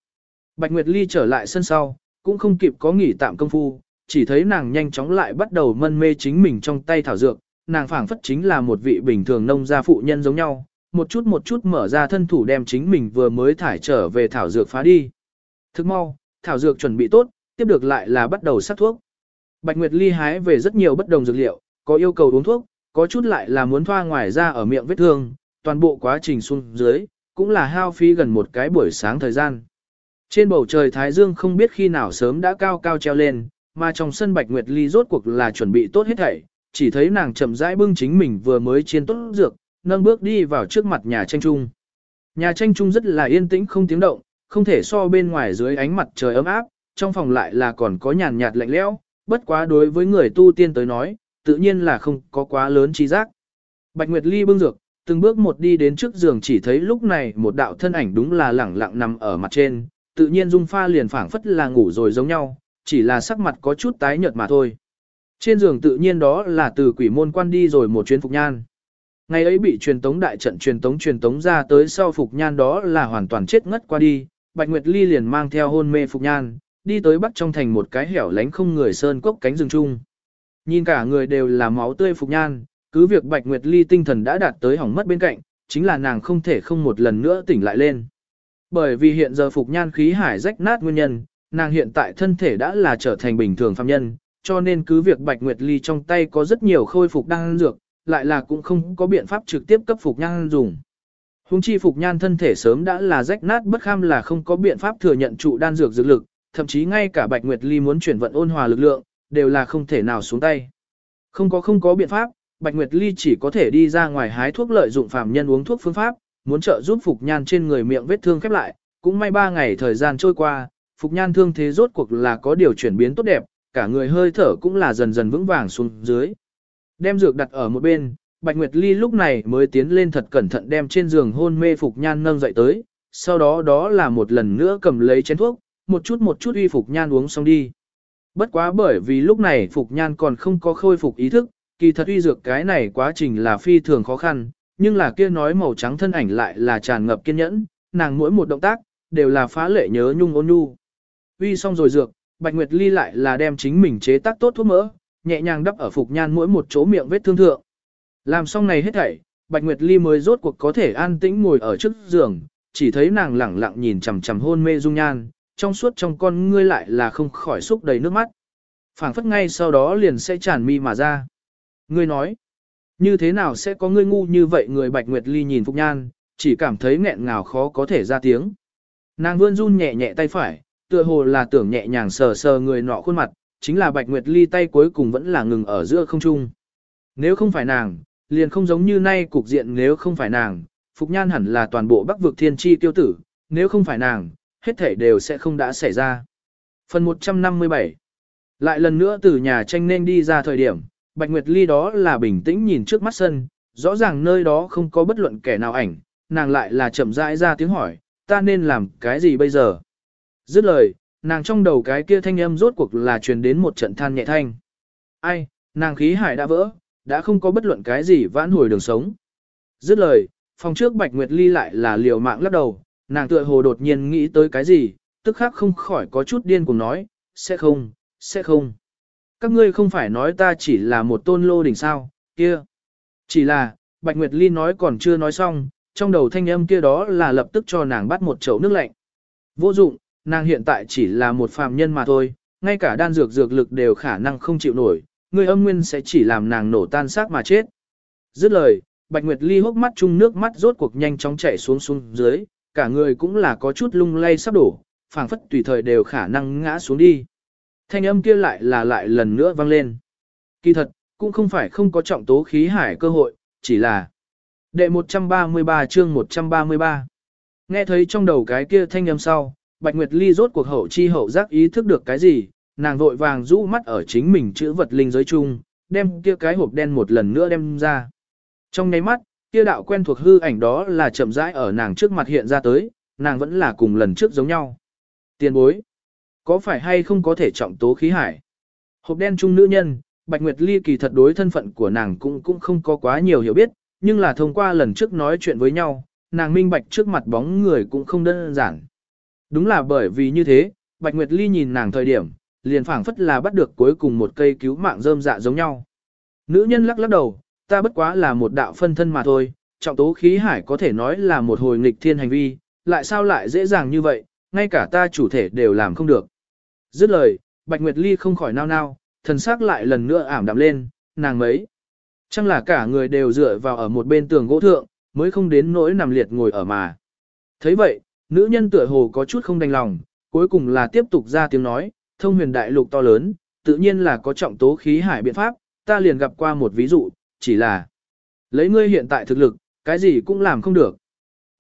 [SPEAKER 1] Bạch Nguyệt Ly trở lại sân sau, cũng không kịp có nghỉ tạm công phu, chỉ thấy nàng nhanh chóng lại bắt đầu mân mê chính mình trong tay thảo dược, nàng phảng phất chính là một vị bình thường nông gia phụ nhân giống nhau, một chút một chút mở ra thân thủ đem chính mình vừa mới thải trở về thảo dược phá đi. Thức mau, thảo dược chuẩn bị tốt, tiếp được lại là bắt đầu sắc thuốc. Bạch Nguyệt Ly hái về rất nhiều bất đồng dược liệu, có yêu cầu uống thuốc, có chút lại là muốn thoa ngoài ra ở miệng vết thương, toàn bộ quá trình xuống dưới, cũng là hao phí gần một cái buổi sáng thời gian. Trên bầu trời Thái Dương không biết khi nào sớm đã cao cao treo lên, mà trong sân Bạch Nguyệt Ly rốt cuộc là chuẩn bị tốt hết thảy, chỉ thấy nàng chậm rãi bưng chính mình vừa mới chiên tốt dược, nâng bước đi vào trước mặt nhà tranh trung. Nhà tranh trung rất là yên tĩnh không tiếng động, không thể so bên ngoài dưới ánh mặt trời ấm áp, trong phòng lại là còn có nhàn nhạt lạnh lẽo, bất quá đối với người tu tiên tới nói, tự nhiên là không có quá lớn trí giác. Bạch Nguyệt Ly bưng dược, từng bước một đi đến trước giường chỉ thấy lúc này một đạo thân ảnh đúng là lẳng lặng nằm ở mặt trên, tự nhiên dung pha liền phảng phất là ngủ rồi giống nhau, chỉ là sắc mặt có chút tái nhợt mà thôi. Trên giường tự nhiên đó là từ quỷ môn quan đi rồi một chuyến phục nhan. Ngày ấy bị truyền tống đại trận truyền tống truyền tống ra tới sau Phục Nhan đó là hoàn toàn chết ngất qua đi, Bạch Nguyệt Ly liền mang theo hôn mê Phục Nhan, đi tới bắc trong thành một cái hẻo lánh không người sơn cốc cánh rừng chung. Nhìn cả người đều là máu tươi Phục Nhan, cứ việc Bạch Nguyệt Ly tinh thần đã đạt tới hỏng mất bên cạnh, chính là nàng không thể không một lần nữa tỉnh lại lên. Bởi vì hiện giờ Phục Nhan khí hải rách nát nguyên nhân, nàng hiện tại thân thể đã là trở thành bình thường phàm nhân, cho nên cứ việc Bạch Nguyệt Ly trong tay có rất nhiều khôi phục đang dược, lại là cũng không có biện pháp trực tiếp cấp Phục Nhan dùng. Hùng chi Phục Nhan thân thể sớm đã là rách nát bất kham là không có biện pháp thừa nhận trụ đan dược dược lực, thậm chí ngay cả Bạch Nguyệt Ly muốn chuyển vận ôn hòa lực lượng, đều là không thể nào xuống tay. Không có không có biện pháp, Bạch Nguyệt Ly chỉ có thể đi ra ngoài hái thuốc lợi dụng phàm nhân uống thuốc phương pháp, muốn trợ giúp Phục Nhan trên người miệng vết thương khép lại, cũng may ba ngày thời gian trôi qua, Phục Nhan thương thế rốt cuộc là có điều chuyển biến tốt đẹp, cả người hơi thở cũng là dần dần vững vàng xuống dưới. Đem dược đặt ở một bên, Bạch Nguyệt Ly lúc này mới tiến lên thật cẩn thận đem trên giường hôn mê Phục Nhan nâng dậy tới, sau đó đó là một lần nữa cầm lấy chén thuốc, một chút một chút uy Phục Nhan uống xong đi. Bất quá bởi vì lúc này Phục Nhan còn không có khôi phục ý thức, kỳ thật uy dược cái này quá trình là phi thường khó khăn, nhưng là kia nói màu trắng thân ảnh lại là tràn ngập kiên nhẫn, nàng mỗi một động tác, đều là phá lệ nhớ nhung ôn nhu. Uy xong rồi dược, Bạch Nguyệt Ly lại là đem chính mình chế tác tốt thuốc mỡ, nhẹ nhàng đắp ở Phục Nhan mỗi một chỗ miệng vết thương thượng. Làm xong này hết thảy, Bạch Nguyệt Ly mới rốt cuộc có thể an tĩnh ngồi ở trước giường, chỉ thấy nàng lẳng lặng nhìn chằm chằm hôn mê dung nhan, trong suốt trong con ngươi lại là không khỏi xúc đầy nước mắt. phảng phất ngay sau đó liền sẽ tràn mi mà ra. Ngươi nói, như thế nào sẽ có ngươi ngu như vậy người Bạch Nguyệt Ly nhìn Phục Nhan, chỉ cảm thấy nghẹn ngào khó có thể ra tiếng. Nàng vươn run nhẹ nhẹ tay phải, tựa hồ là tưởng nhẹ nhàng sờ sờ người nọ khuôn mặt, chính là Bạch Nguyệt Ly tay cuối cùng vẫn là ngừng ở giữa không trung. Nếu không phải nàng, liền không giống như nay cục diện nếu không phải nàng, Phục Nhan hẳn là toàn bộ bắc vực thiên tri tiêu tử, nếu không phải nàng, hết thể đều sẽ không đã xảy ra. Phần 157 Lại lần nữa từ nhà tranh nên đi ra thời điểm, Bạch Nguyệt Ly đó là bình tĩnh nhìn trước mắt sân, rõ ràng nơi đó không có bất luận kẻ nào ảnh, nàng lại là chậm rãi ra tiếng hỏi, ta nên làm cái gì bây giờ? Dứt lời, nàng trong đầu cái kia thanh âm rốt cuộc là truyền đến một trận than nhẹ thanh. Ai, nàng khí hải đã vỡ, đã không có bất luận cái gì vãn hồi đường sống. Dứt lời, phòng trước Bạch Nguyệt Ly lại là liều mạng lắc đầu, nàng tựa hồ đột nhiên nghĩ tới cái gì, tức khắc không khỏi có chút điên cùng nói, sẽ không, sẽ không. Các ngươi không phải nói ta chỉ là một tôn lô đỉnh sao, kia. Chỉ là, Bạch Nguyệt Ly nói còn chưa nói xong, trong đầu thanh âm kia đó là lập tức cho nàng bắt một chậu nước lạnh. Vô dụng, nàng hiện tại chỉ là một phàm nhân mà thôi, ngay cả đan dược dược lực đều khả năng không chịu nổi, người âm nguyên sẽ chỉ làm nàng nổ tan xác mà chết. Dứt lời, Bạch Nguyệt Ly hốc mắt chung nước mắt rốt cuộc nhanh chóng chảy xuống xuống dưới, cả người cũng là có chút lung lay sắp đổ, phảng phất tùy thời đều khả năng ngã xuống đi. Thanh âm kia lại là lại lần nữa vang lên. Kỳ thật, cũng không phải không có trọng tố khí hải cơ hội, chỉ là Đệ 133 chương 133 Nghe thấy trong đầu cái kia thanh âm sau, Bạch Nguyệt Ly rốt cuộc hậu chi hậu giác ý thức được cái gì, nàng vội vàng rũ mắt ở chính mình chữ vật linh giới chung, đem kia cái hộp đen một lần nữa đem ra. Trong nháy mắt, kia đạo quen thuộc hư ảnh đó là chậm rãi ở nàng trước mặt hiện ra tới, nàng vẫn là cùng lần trước giống nhau. Tiền bối, có phải hay không có thể trọng tố khí hải? Hộp đen chung nữ nhân, Bạch Nguyệt Ly kỳ thật đối thân phận của nàng cũng cũng không có quá nhiều hiểu biết, nhưng là thông qua lần trước nói chuyện với nhau, nàng minh bạch trước mặt bóng người cũng không đơn giản. Đúng là bởi vì như thế, Bạch Nguyệt Ly nhìn nàng thời điểm, liền phảng phất là bắt được cuối cùng một cây cứu mạng rơm dạ giống nhau. Nữ nhân lắc lắc đầu, ta bất quá là một đạo phân thân mà thôi, trọng tố khí hải có thể nói là một hồi nghịch thiên hành vi, lại sao lại dễ dàng như vậy, ngay cả ta chủ thể đều làm không được. Dứt lời, Bạch Nguyệt Ly không khỏi nao nao, thần sắc lại lần nữa ảm đạm lên, nàng mấy. Chẳng là cả người đều dựa vào ở một bên tường gỗ thượng, mới không đến nỗi nằm liệt ngồi ở mà. thấy vậy, nữ nhân tựa hồ có chút không đành lòng, cuối cùng là tiếp tục ra tiếng nói, thông huyền đại lục to lớn, tự nhiên là có trọng tố khí hải biện pháp, ta liền gặp qua một ví dụ, chỉ là lấy ngươi hiện tại thực lực, cái gì cũng làm không được.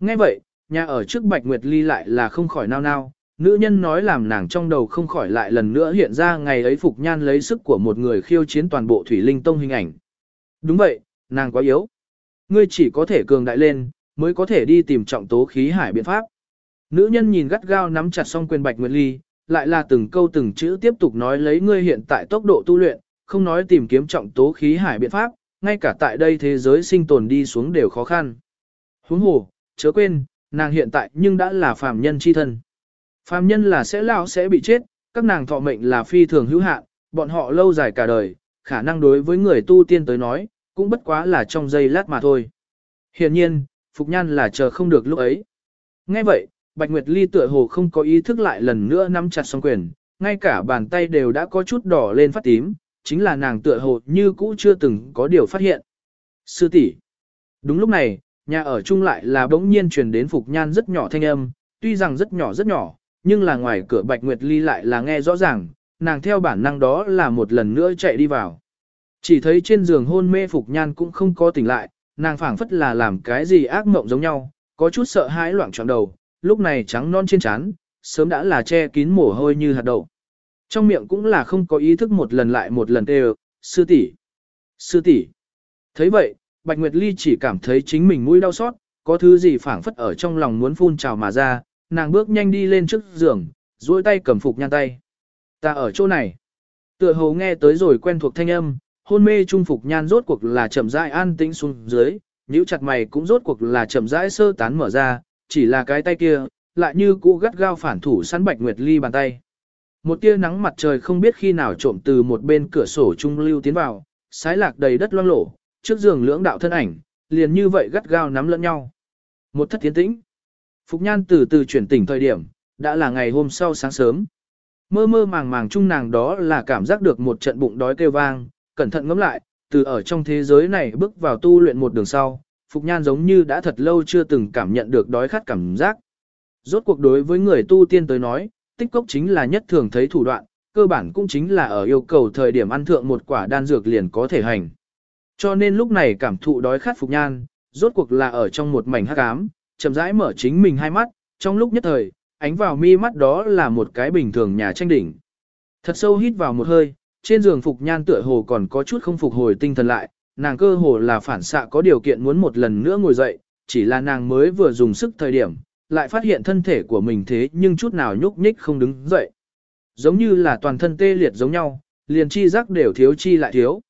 [SPEAKER 1] Nghe vậy, nhà ở trước Bạch Nguyệt Ly lại là không khỏi nao nao, nữ nhân nói làm nàng trong đầu không khỏi lại lần nữa hiện ra ngày ấy Phục Nhan lấy sức của một người khiêu chiến toàn bộ Thủy Linh Tông hình ảnh. Đúng vậy, nàng quá yếu. Ngươi chỉ có thể cường đại lên, mới có thể đi tìm trọng tố khí hải biện pháp. Nữ nhân nhìn gắt gao nắm chặt song quyền Bạch Nguyệt Ly, lại là từng câu từng chữ tiếp tục nói lấy ngươi hiện tại tốc độ tu luyện, không nói tìm kiếm trọng tố khí hải biện pháp, ngay cả tại đây thế giới sinh tồn đi xuống đều khó khăn. Huống hồ, chớ quên, nàng hiện tại nhưng đã là phàm nhân chi thân. Phàm nhân là sẽ lão sẽ bị chết, các nàng thọ mệnh là phi thường hữu hạn, bọn họ lâu dài cả đời, khả năng đối với người tu tiên tới nói, cũng bất quá là trong giây lát mà thôi. Hiện nhiên, Phục Nhan là chờ không được lúc ấy. Ngay vậy, Bạch Nguyệt Ly tựa hồ không có ý thức lại lần nữa nắm chặt song quyền, ngay cả bàn tay đều đã có chút đỏ lên phát tím, chính là nàng tựa hồ như cũ chưa từng có điều phát hiện. Sư tỷ. Đúng lúc này, nhà ở chung lại là bỗng nhiên truyền đến Phục Nhan rất nhỏ thanh âm, tuy rằng rất nhỏ rất nhỏ, nhưng là ngoài cửa Bạch Nguyệt Ly lại là nghe rõ ràng, nàng theo bản năng đó là một lần nữa chạy đi vào. Chỉ thấy trên giường hôn mê Phục Nhan cũng không có tỉnh lại, nàng phảng phất là làm cái gì ác mộng giống nhau, có chút sợ hãi loạn trọn đầu, lúc này trắng non trên trán, sớm đã là che kín mồ hôi như hạt đậu. Trong miệng cũng là không có ý thức một lần lại một lần đều, sư tỷ, sư tỷ. thấy vậy, Bạch Nguyệt Ly chỉ cảm thấy chính mình mũi đau xót, có thứ gì phảng phất ở trong lòng muốn phun trào mà ra, nàng bước nhanh đi lên trước giường, duỗi tay cầm Phục Nhan tay. Ta ở chỗ này. Tựa hồ nghe tới rồi quen thuộc thanh âm, hôn mê trung phục nhan rốt cuộc là chậm rãi an tĩnh xuống dưới, nhíu chặt mày cũng rốt cuộc là chậm rãi sơ tán mở ra, chỉ là cái tay kia, lại như cũ gắt gao phản thủ săn Bạch Nguyệt Ly bàn tay. Một tia nắng mặt trời không biết khi nào trộm từ một bên cửa sổ trung lưu tiến vào, sái lạc đầy đất loang lổ, trước giường lưỡng đạo thân ảnh, liền như vậy gắt gao nắm lẫn nhau. Một thất tiến tĩnh. Phục Nhan từ từ chuyển tỉnh thời điểm, đã là ngày hôm sau sáng sớm. Mơ mơ màng màng chung nàng đó là cảm giác được một trận bụng đói kêu vang, cẩn thận ngẫm lại, từ ở trong thế giới này bước vào tu luyện một đường sau, Phục Nhan giống như đã thật lâu chưa từng cảm nhận được đói khát cảm giác. Rốt cuộc đối với người tu tiên tới nói, tích cốc chính là nhất thường thấy thủ đoạn, cơ bản cũng chính là ở yêu cầu thời điểm ăn thượng một quả đan dược liền có thể hành. Cho nên lúc này cảm thụ đói khát Phục Nhan, rốt cuộc là ở trong một mảnh hắc ám, chậm rãi mở chính mình hai mắt, trong lúc nhất thời, ánh vào mi mắt đó là một cái bình thường nhà tranh đỉnh. Thật sâu hít vào một hơi, trên giường Phục Nhan tựa hồ còn có chút không phục hồi tinh thần lại, nàng cơ hồ là phản xạ có điều kiện muốn một lần nữa ngồi dậy, chỉ là nàng mới vừa dùng sức thời điểm, lại phát hiện thân thể của mình thế nhưng chút nào nhúc nhích không đứng dậy. Giống như là toàn thân tê liệt giống nhau, liền chi giác đều thiếu chi lại thiếu.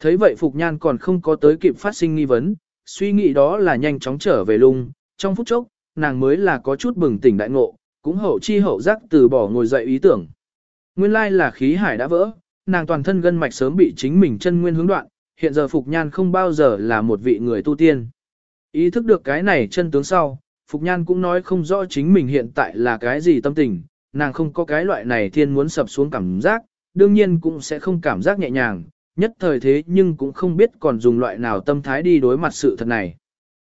[SPEAKER 1] Thấy vậy Phục Nhan còn không có tới kịp phát sinh nghi vấn, suy nghĩ đó là nhanh chóng trở về lung, trong phút chốc, nàng mới là có chút bừng tỉnh đại ngộ, cũng hậu chi hậu giác từ bỏ ngồi dậy ý tưởng. Nguyên lai là khí hải đã vỡ, nàng toàn thân gân mạch sớm bị chính mình chân nguyên hướng đoạn, hiện giờ Phục Nhan không bao giờ là một vị người tu tiên. Ý thức được cái này chân tướng sau, Phục Nhan cũng nói không rõ chính mình hiện tại là cái gì tâm tình, nàng không có cái loại này thiên muốn sập xuống cảm giác, đương nhiên cũng sẽ không cảm giác nhẹ nhàng, nhất thời thế nhưng cũng không biết còn dùng loại nào tâm thái đi đối mặt sự thật này.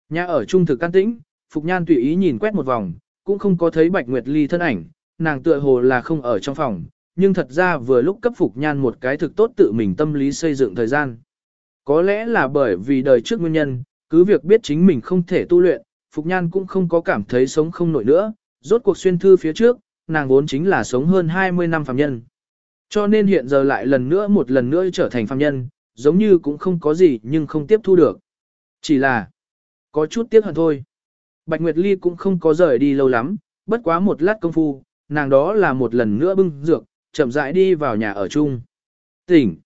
[SPEAKER 1] Nhà ở trung thực can tĩnh, Phục Nhan tùy ý nhìn quét một vòng, cũng không có thấy Bạch Nguyệt Ly thân ảnh, nàng tựa hồ là không ở trong phòng, nhưng thật ra vừa lúc cấp Phục Nhan một cái thực tốt tự mình tâm lý xây dựng thời gian. Có lẽ là bởi vì đời trước nguyên nhân, cứ việc biết chính mình không thể tu luyện, Phục Nhan cũng không có cảm thấy sống không nổi nữa, rốt cuộc xuyên thư phía trước, nàng vốn chính là sống hơn 20 năm phàm nhân. Cho nên hiện giờ lại lần nữa một lần nữa trở thành phàm nhân, giống như cũng không có gì nhưng không tiếp thu được. Chỉ là, có chút tiếc hận thôi. Bạch Nguyệt Ly cũng không có rời đi lâu lắm, bất quá một lát công phu, nàng đó là một lần nữa bưng dược, chậm rãi đi vào nhà ở chung. Tỉnh.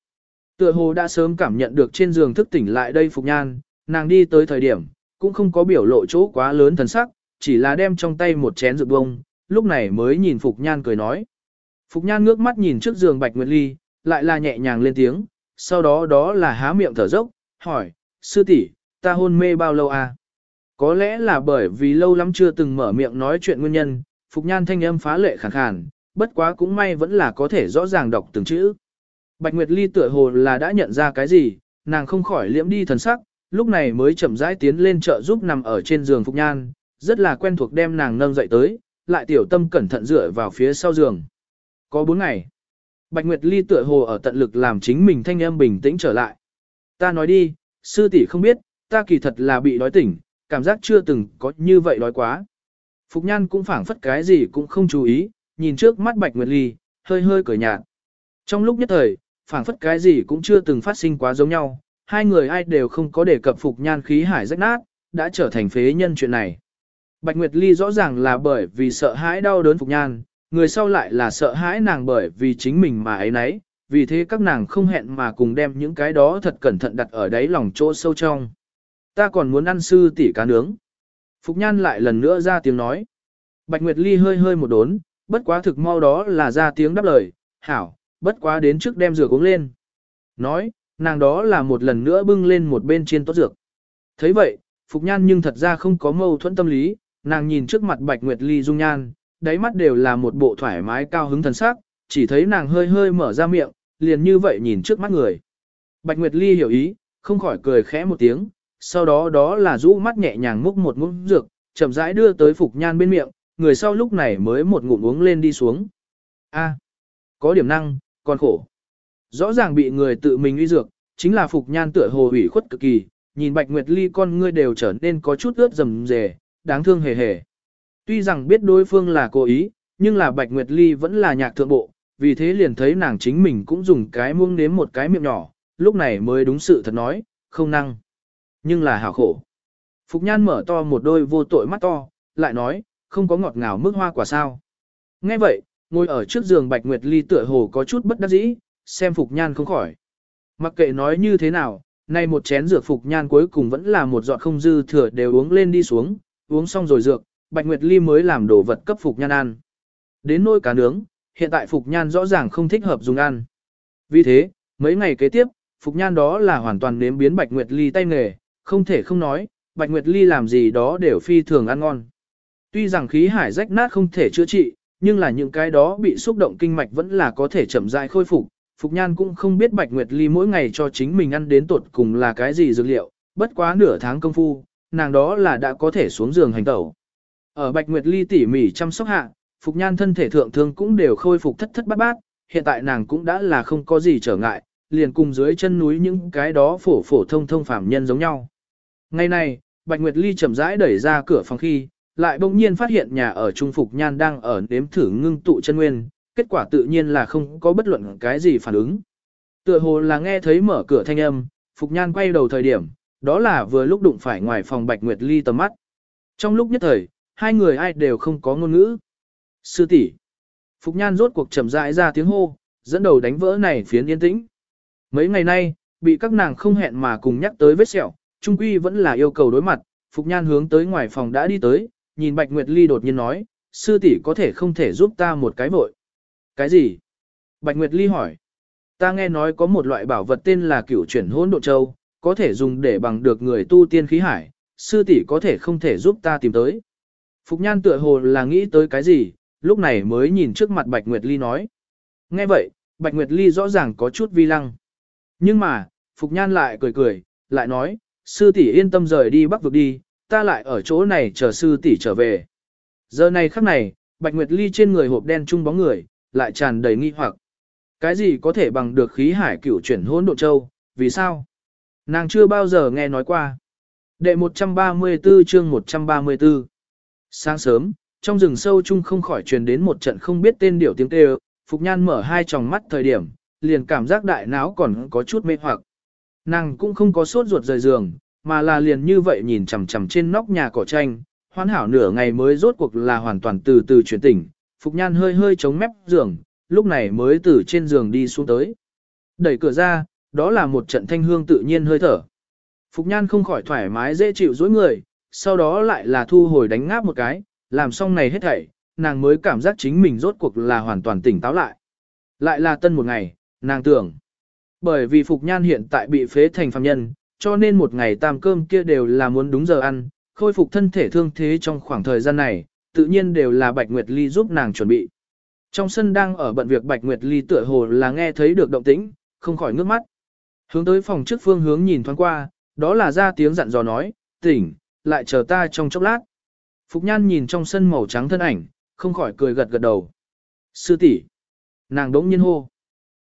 [SPEAKER 1] Tựa hồ đã sớm cảm nhận được trên giường thức tỉnh lại đây Phục Nhan, nàng đi tới thời điểm, cũng không có biểu lộ chỗ quá lớn thần sắc, chỉ là đem trong tay một chén rượu bông, lúc này mới nhìn Phục Nhan cười nói. Phục Nhan ngước mắt nhìn trước giường Bạch Nguyệt Ly, lại là nhẹ nhàng lên tiếng, sau đó đó là há miệng thở dốc, hỏi, sư tỷ, ta hôn mê bao lâu à? Có lẽ là bởi vì lâu lắm chưa từng mở miệng nói chuyện nguyên nhân, Phục Nhan thanh âm phá lệ khàn khàn, bất quá cũng may vẫn là có thể rõ ràng đọc từng chữ. Bạch Nguyệt Ly tựa hồ là đã nhận ra cái gì, nàng không khỏi liễm đi thần sắc, lúc này mới chậm rãi tiến lên chợ giúp nằm ở trên giường Phục Nhan, rất là quen thuộc đem nàng nâng dậy tới, lại tiểu tâm cẩn thận dựa vào phía sau giường. Có bốn ngày, Bạch Nguyệt Ly tựa hồ ở tận lực làm chính mình thanh âm bình tĩnh trở lại. Ta nói đi, sư tỷ không biết, ta kỳ thật là bị đói tỉnh, cảm giác chưa từng có như vậy đói quá. Phục Nhan cũng phảng phất cái gì cũng không chú ý, nhìn trước mắt Bạch Nguyệt Ly, hơi hơi cười nhạt. Trong lúc nhất thời, phảng phất cái gì cũng chưa từng phát sinh quá giống nhau, hai người ai đều không có đề cập Phục Nhan khí hải rách nát, đã trở thành phế nhân chuyện này. Bạch Nguyệt Ly rõ ràng là bởi vì sợ hãi đau đớn Phục Nhan, người sau lại là sợ hãi nàng bởi vì chính mình mà ấy nấy, vì thế các nàng không hẹn mà cùng đem những cái đó thật cẩn thận đặt ở đáy lòng chỗ sâu trong. Ta còn muốn ăn sư tỷ cá nướng. Phục Nhan lại lần nữa ra tiếng nói. Bạch Nguyệt Ly hơi hơi một đốn, bất quá thực mau đó là ra tiếng đáp lời, hảo, bất quá đến trước đem rửa uống lên. Nói, nàng đó là một lần nữa bưng lên một bên chiên tốt dược. thấy vậy, Phục Nhan nhưng thật ra không có mâu thuẫn tâm lý, nàng nhìn trước mặt Bạch Nguyệt Ly dung nhan, đáy mắt đều là một bộ thoải mái cao hứng thần sắc, chỉ thấy nàng hơi hơi mở ra miệng, liền như vậy nhìn trước mắt người. Bạch Nguyệt Ly hiểu ý, không khỏi cười khẽ một tiếng, sau đó đó là rũ mắt nhẹ nhàng múc một ngụm dược, chậm rãi đưa tới Phục Nhan bên miệng, người sau lúc này mới một ngụm uống lên đi xuống. A, có điểm năng, còn khổ. Rõ ràng bị người tự mình uy dược, chính là Phục Nhan tựa hồ ủy khuất cực kỳ, nhìn Bạch Nguyệt Ly con ngươi đều trở nên có chút ướt rầm rề, đáng thương hề hề. Tuy rằng biết đối phương là cố ý, nhưng là Bạch Nguyệt Ly vẫn là nhạc thượng bộ, vì thế liền thấy nàng chính mình cũng dùng cái muông nếm một cái miệng nhỏ, lúc này mới đúng sự thật nói, không năng. Nhưng là hảo khổ. Phục Nhan mở to một đôi vô tội mắt to, lại nói, không có ngọt ngào mức hoa quả sao. Nghe vậy, ngồi ở trước giường Bạch Nguyệt Ly tựa hồ có chút bất đắc dĩ, xem Phục Nhan không khỏi. Mặc kệ nói như thế nào, nay một chén dược Phục Nhan cuối cùng vẫn là một giọt không dư thừa đều uống lên đi xuống, uống xong rồi dược, Bạch Nguyệt Ly mới làm đồ vật cấp Phục Nhan ăn. Đến nôi cá nướng, hiện tại Phục Nhan rõ ràng không thích hợp dùng ăn. Vì thế, mấy ngày kế tiếp, Phục Nhan đó là hoàn toàn nếm biến Bạch Nguyệt Ly tay nghề, không thể không nói, Bạch Nguyệt Ly làm gì đó đều phi thường ăn ngon. Tuy rằng khí hải rách nát không thể chữa trị, nhưng là những cái đó bị xúc động kinh mạch vẫn là có thể chậm rãi khôi phục. Phục Nhan cũng không biết Bạch Nguyệt Ly mỗi ngày cho chính mình ăn đến tột cùng là cái gì dược liệu, bất quá nửa tháng công phu, nàng đó là đã có thể xuống giường hành tẩu. Ở Bạch Nguyệt Ly tỉ mỉ chăm sóc hạ, Phục Nhan thân thể thượng thương cũng đều khôi phục thất thất bát bát, hiện tại nàng cũng đã là không có gì trở ngại, liền cùng dưới chân núi những cái đó phổ phổ thông thông phạm nhân giống nhau. Ngày này, Bạch Nguyệt Ly chậm rãi đẩy ra cửa phòng khi, lại bỗng nhiên phát hiện nhà ở Trung Phục Nhan đang ở nếm thử ngưng tụ chân nguyên, kết quả tự nhiên là không có bất luận cái gì phản ứng. Tựa hồ là nghe thấy mở cửa thanh âm, Phục Nhan quay đầu thời điểm, đó là vừa lúc đụng phải ngoài phòng Bạch Nguyệt Ly tầm mắt. Trong lúc nhất thời, hai người ai đều không có ngôn ngữ. Sư tỷ, Phục Nhan rốt cuộc chậm rãi ra tiếng hô, dẫn đầu đánh vỡ này phiến yên tĩnh. Mấy ngày nay, bị các nàng không hẹn mà cùng nhắc tới vết sẹo, trung quy vẫn là yêu cầu đối mặt, Phục Nhan hướng tới ngoài phòng đã đi tới, nhìn Bạch Nguyệt Ly đột nhiên nói, sư tỷ có thể không thể giúp ta một cái vội. Cái gì? Bạch Nguyệt Ly hỏi. Ta nghe nói có một loại bảo vật tên là cửu chuyển hỗn độ châu, có thể dùng để bằng được người tu tiên khí hải, sư tỷ có thể không thể giúp ta tìm tới. Phục Nhan tựa hồ là nghĩ tới cái gì, lúc này mới nhìn trước mặt Bạch Nguyệt Ly nói. Nghe vậy, Bạch Nguyệt Ly rõ ràng có chút vi lăng. Nhưng mà, Phục Nhan lại cười cười, lại nói, sư tỷ yên tâm rời đi bắc vực đi, ta lại ở chỗ này chờ sư tỷ trở về. Giờ này khắc này, Bạch Nguyệt Ly trên người hộp đen trung bóng người, lại tràn đầy nghi hoặc. Cái gì có thể bằng được khí hải cửu chuyển hỗn độ châu, vì sao? Nàng chưa bao giờ nghe nói qua. Đệ 134 chương 134 Sáng sớm, trong rừng sâu chung không khỏi truyền đến một trận không biết tên điểu tiếng kêu, Phục Nhan mở hai tròng mắt thời điểm, liền cảm giác đại não còn có chút mê hoặc. Nàng cũng không có sốt ruột rời giường, mà là liền như vậy nhìn chằm chằm trên nóc nhà cỏ tranh, hoàn hảo nửa ngày mới rốt cuộc là hoàn toàn từ từ chuyển tỉnh, Phục Nhan hơi hơi chống mép giường, lúc này mới từ trên giường đi xuống tới. Đẩy cửa ra, đó là một trận thanh hương tự nhiên hơi thở. Phục Nhan không khỏi thoải mái dễ chịu dối người, sau đó lại là thu hồi đánh ngáp một cái, làm xong này hết thảy, nàng mới cảm giác chính mình rốt cuộc là hoàn toàn tỉnh táo lại. Lại là tân một ngày, nàng tưởng. Bởi vì Phục Nhan hiện tại bị phế thành phàm nhân, cho nên một ngày tam cơm kia đều là muốn đúng giờ ăn, khôi phục thân thể thương thế trong khoảng thời gian này, tự nhiên đều là Bạch Nguyệt Ly giúp nàng chuẩn bị. Trong sân đang ở bận việc Bạch Nguyệt Ly tựa hồ là nghe thấy được động tĩnh, không khỏi ngước mắt. Hướng tới phòng trước phương hướng nhìn thoáng qua, đó là ra tiếng dặn dò nói, tỉnh, lại chờ ta trong chốc lát. Phục Nhan nhìn trong sân màu trắng thân ảnh, không khỏi cười gật gật đầu. Sư tỷ, Nàng đống nhiên hô.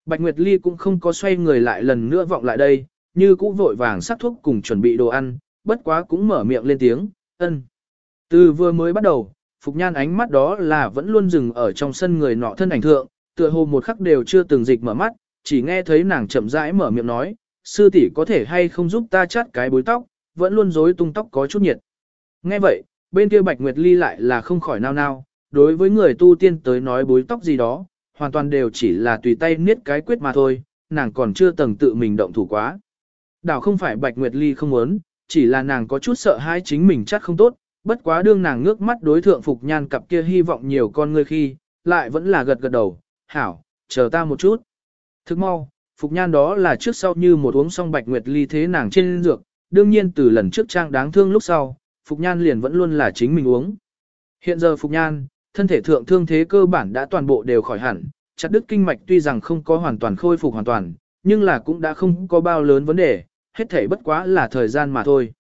[SPEAKER 1] Bạch Nguyệt Ly cũng không có xoay người lại lần nữa vọng lại đây, như cũ vội vàng sắc thuốc cùng chuẩn bị đồ ăn, bất quá cũng mở miệng lên tiếng, ân. Từ vừa mới bắt đầu, Phục Nhan ánh mắt đó là vẫn luôn dừng ở trong sân người nọ thân ảnh thượng, tựa hồ một khắc đều chưa từng dịch mở mắt, chỉ nghe thấy nàng chậm rãi mở miệng nói, sư tỷ có thể hay không giúp ta chát cái bối tóc, vẫn luôn rối tung tóc có chút nhiệt. Nghe vậy, bên kia Bạch Nguyệt Ly lại là không khỏi nao nao, đối với người tu tiên tới nói bối tóc gì đó, hoàn toàn đều chỉ là tùy tay niết cái quyết mà thôi, nàng còn chưa từng tự mình động thủ quá. Đảo không phải Bạch Nguyệt Ly không muốn, chỉ là nàng có chút sợ hai chính mình chắc không tốt, bất quá đương nàng ngước mắt đối thượng Phục Nhan cặp kia hy vọng nhiều con người khi, lại vẫn là gật gật đầu, hảo, chờ ta một chút. Thức mau, Phục Nhan đó là trước sau như một uống xong Bạch Nguyệt Ly thế nàng trên dược, đương nhiên từ lần trước trang đáng thương lúc sau, Phục Nhan liền vẫn luôn là chính mình uống. Hiện giờ Phục Nhan, thân thể thượng thương thế cơ bản đã toàn bộ đều khỏi hẳn, chặt đứt kinh mạch tuy rằng không có hoàn toàn khôi phục hoàn toàn, nhưng là cũng đã không có bao lớn vấn đề, hết thể bất quá là thời gian mà thôi.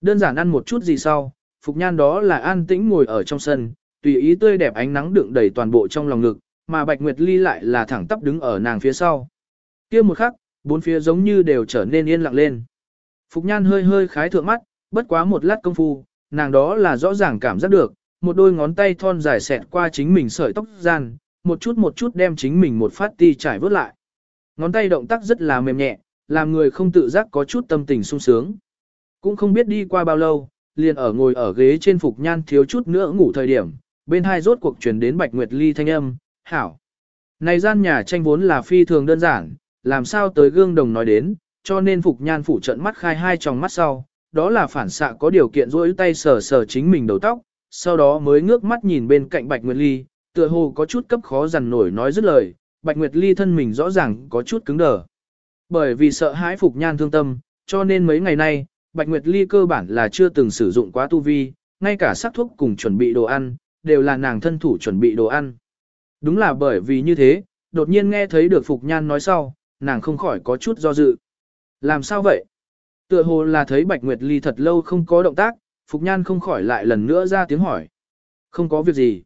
[SPEAKER 1] Đơn giản ăn một chút gì sau, Phục Nhan đó là an tĩnh ngồi ở trong sân, tùy ý tươi đẹp ánh nắng đựng đầy toàn bộ trong lòng ngực, mà Bạch Nguyệt Ly lại là thẳng tắp đứng ở nàng phía sau. kia một khắc, bốn phía giống như đều trở nên yên lặng lên. Phục Nhan hơi hơi khái thượng mắt, bất quá một lát công phu, nàng đó là rõ ràng cảm giác được, một đôi ngón tay thon dài xẹt qua chính mình sợi tóc gian, một chút một chút đem chính mình một phát ti trải vớt lại. Ngón tay động tác rất là mềm nhẹ, làm người không tự giác có chút tâm tình sung sướng. Cũng không biết đi qua bao lâu, liền ở ngồi ở ghế trên phục nhan thiếu chút nữa ngủ thời điểm, bên hai rốt cuộc truyền đến Bạch Nguyệt Ly thanh âm, hảo. Này gian nhà tranh vốn là phi thường đơn giản, làm sao tới gương đồng nói đến, cho nên phục nhan phủ trận mắt khai hai tròng mắt sau, đó là phản xạ có điều kiện rỗi tay sờ sờ chính mình đầu tóc, sau đó mới ngước mắt nhìn bên cạnh Bạch Nguyệt Ly, Tựa hồ có chút cấp khó dằn nổi nói dứt lời, Bạch Nguyệt Ly thân mình rõ ràng có chút cứng đờ. Bởi vì sợ hãi Phục Nhan thương tâm, cho nên mấy ngày nay, Bạch Nguyệt Ly cơ bản là chưa từng sử dụng quá tu vi, ngay cả sắc thuốc cùng chuẩn bị đồ ăn, đều là nàng thân thủ chuẩn bị đồ ăn. Đúng là bởi vì như thế, đột nhiên nghe thấy được Phục Nhan nói sau, nàng không khỏi có chút do dự. Làm sao vậy? Tựa hồ là thấy Bạch Nguyệt Ly thật lâu không có động tác, Phục Nhan không khỏi lại lần nữa ra tiếng hỏi. Không có việc gì.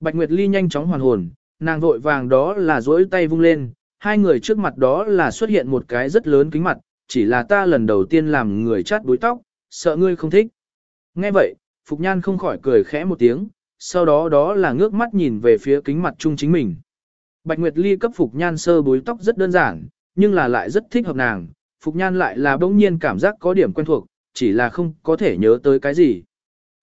[SPEAKER 1] Bạch Nguyệt Ly nhanh chóng hoàn hồn, nàng vội vàng đó là duỗi tay vung lên, hai người trước mặt đó là xuất hiện một cái rất lớn kính mặt, chỉ là ta lần đầu tiên làm người chát búi tóc, sợ ngươi không thích. Nghe vậy, Phục Nhan không khỏi cười khẽ một tiếng, sau đó đó là ngước mắt nhìn về phía kính mặt chung chính mình. Bạch Nguyệt Ly cấp Phục Nhan sơ búi tóc rất đơn giản, nhưng là lại rất thích hợp nàng, Phục Nhan lại là bỗng nhiên cảm giác có điểm quen thuộc, chỉ là không có thể nhớ tới cái gì.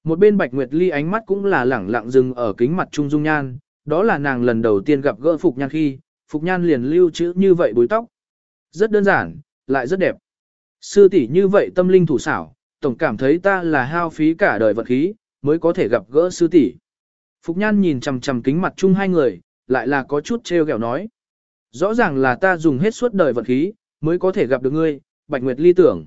[SPEAKER 1] Một bên Bạch Nguyệt Ly ánh mắt cũng là lẳng lặng dừng ở kính mặt Trung Dung Nhan, đó là nàng lần đầu tiên gặp gỡ Phục Nhan khi, Phục Nhan liền lưu trữ như vậy búi tóc. Rất đơn giản, lại rất đẹp. Sư tỷ như vậy tâm linh thủ xảo, tổng cảm thấy ta là hao phí cả đời vật khí, mới có thể gặp gỡ sư tỷ. Phục Nhan nhìn chằm chằm kính mặt chung hai người, lại là có chút trêu ghẹo nói. Rõ ràng là ta dùng hết suốt đời vật khí, mới có thể gặp được ngươi, Bạch Nguyệt ly tưởng.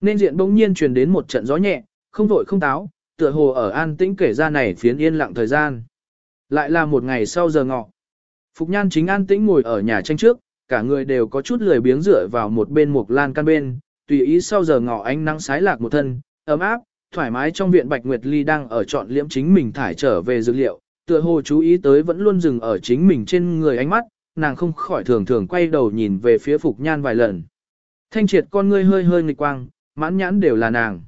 [SPEAKER 1] Nên diện bỗng nhiên truyền đến một trận gió nhẹ, không vội không táo, tựa hồ ở an tĩnh kể ra này phiến yên lặng thời gian. Lại là một ngày sau giờ ngọ. Phục Nhan chính an tĩnh ngồi ở nhà tranh trước, cả người đều có chút lười biếng rửa vào một bên một lan căn bên, tùy ý sau giờ ngọ ánh nắng sái lạc một thân, ấm áp, thoải mái trong viện Bạch Nguyệt Ly đang ở chọn liễm chính mình thải trở về dữ liệu, tựa hồ chú ý tới vẫn luôn dừng ở chính mình trên người ánh mắt, nàng không khỏi thường thường quay đầu nhìn về phía Phục Nhan vài lần. Thanh triệt con ngươi hơi hơi nghịch quang, mãn nhãn đều là nàng.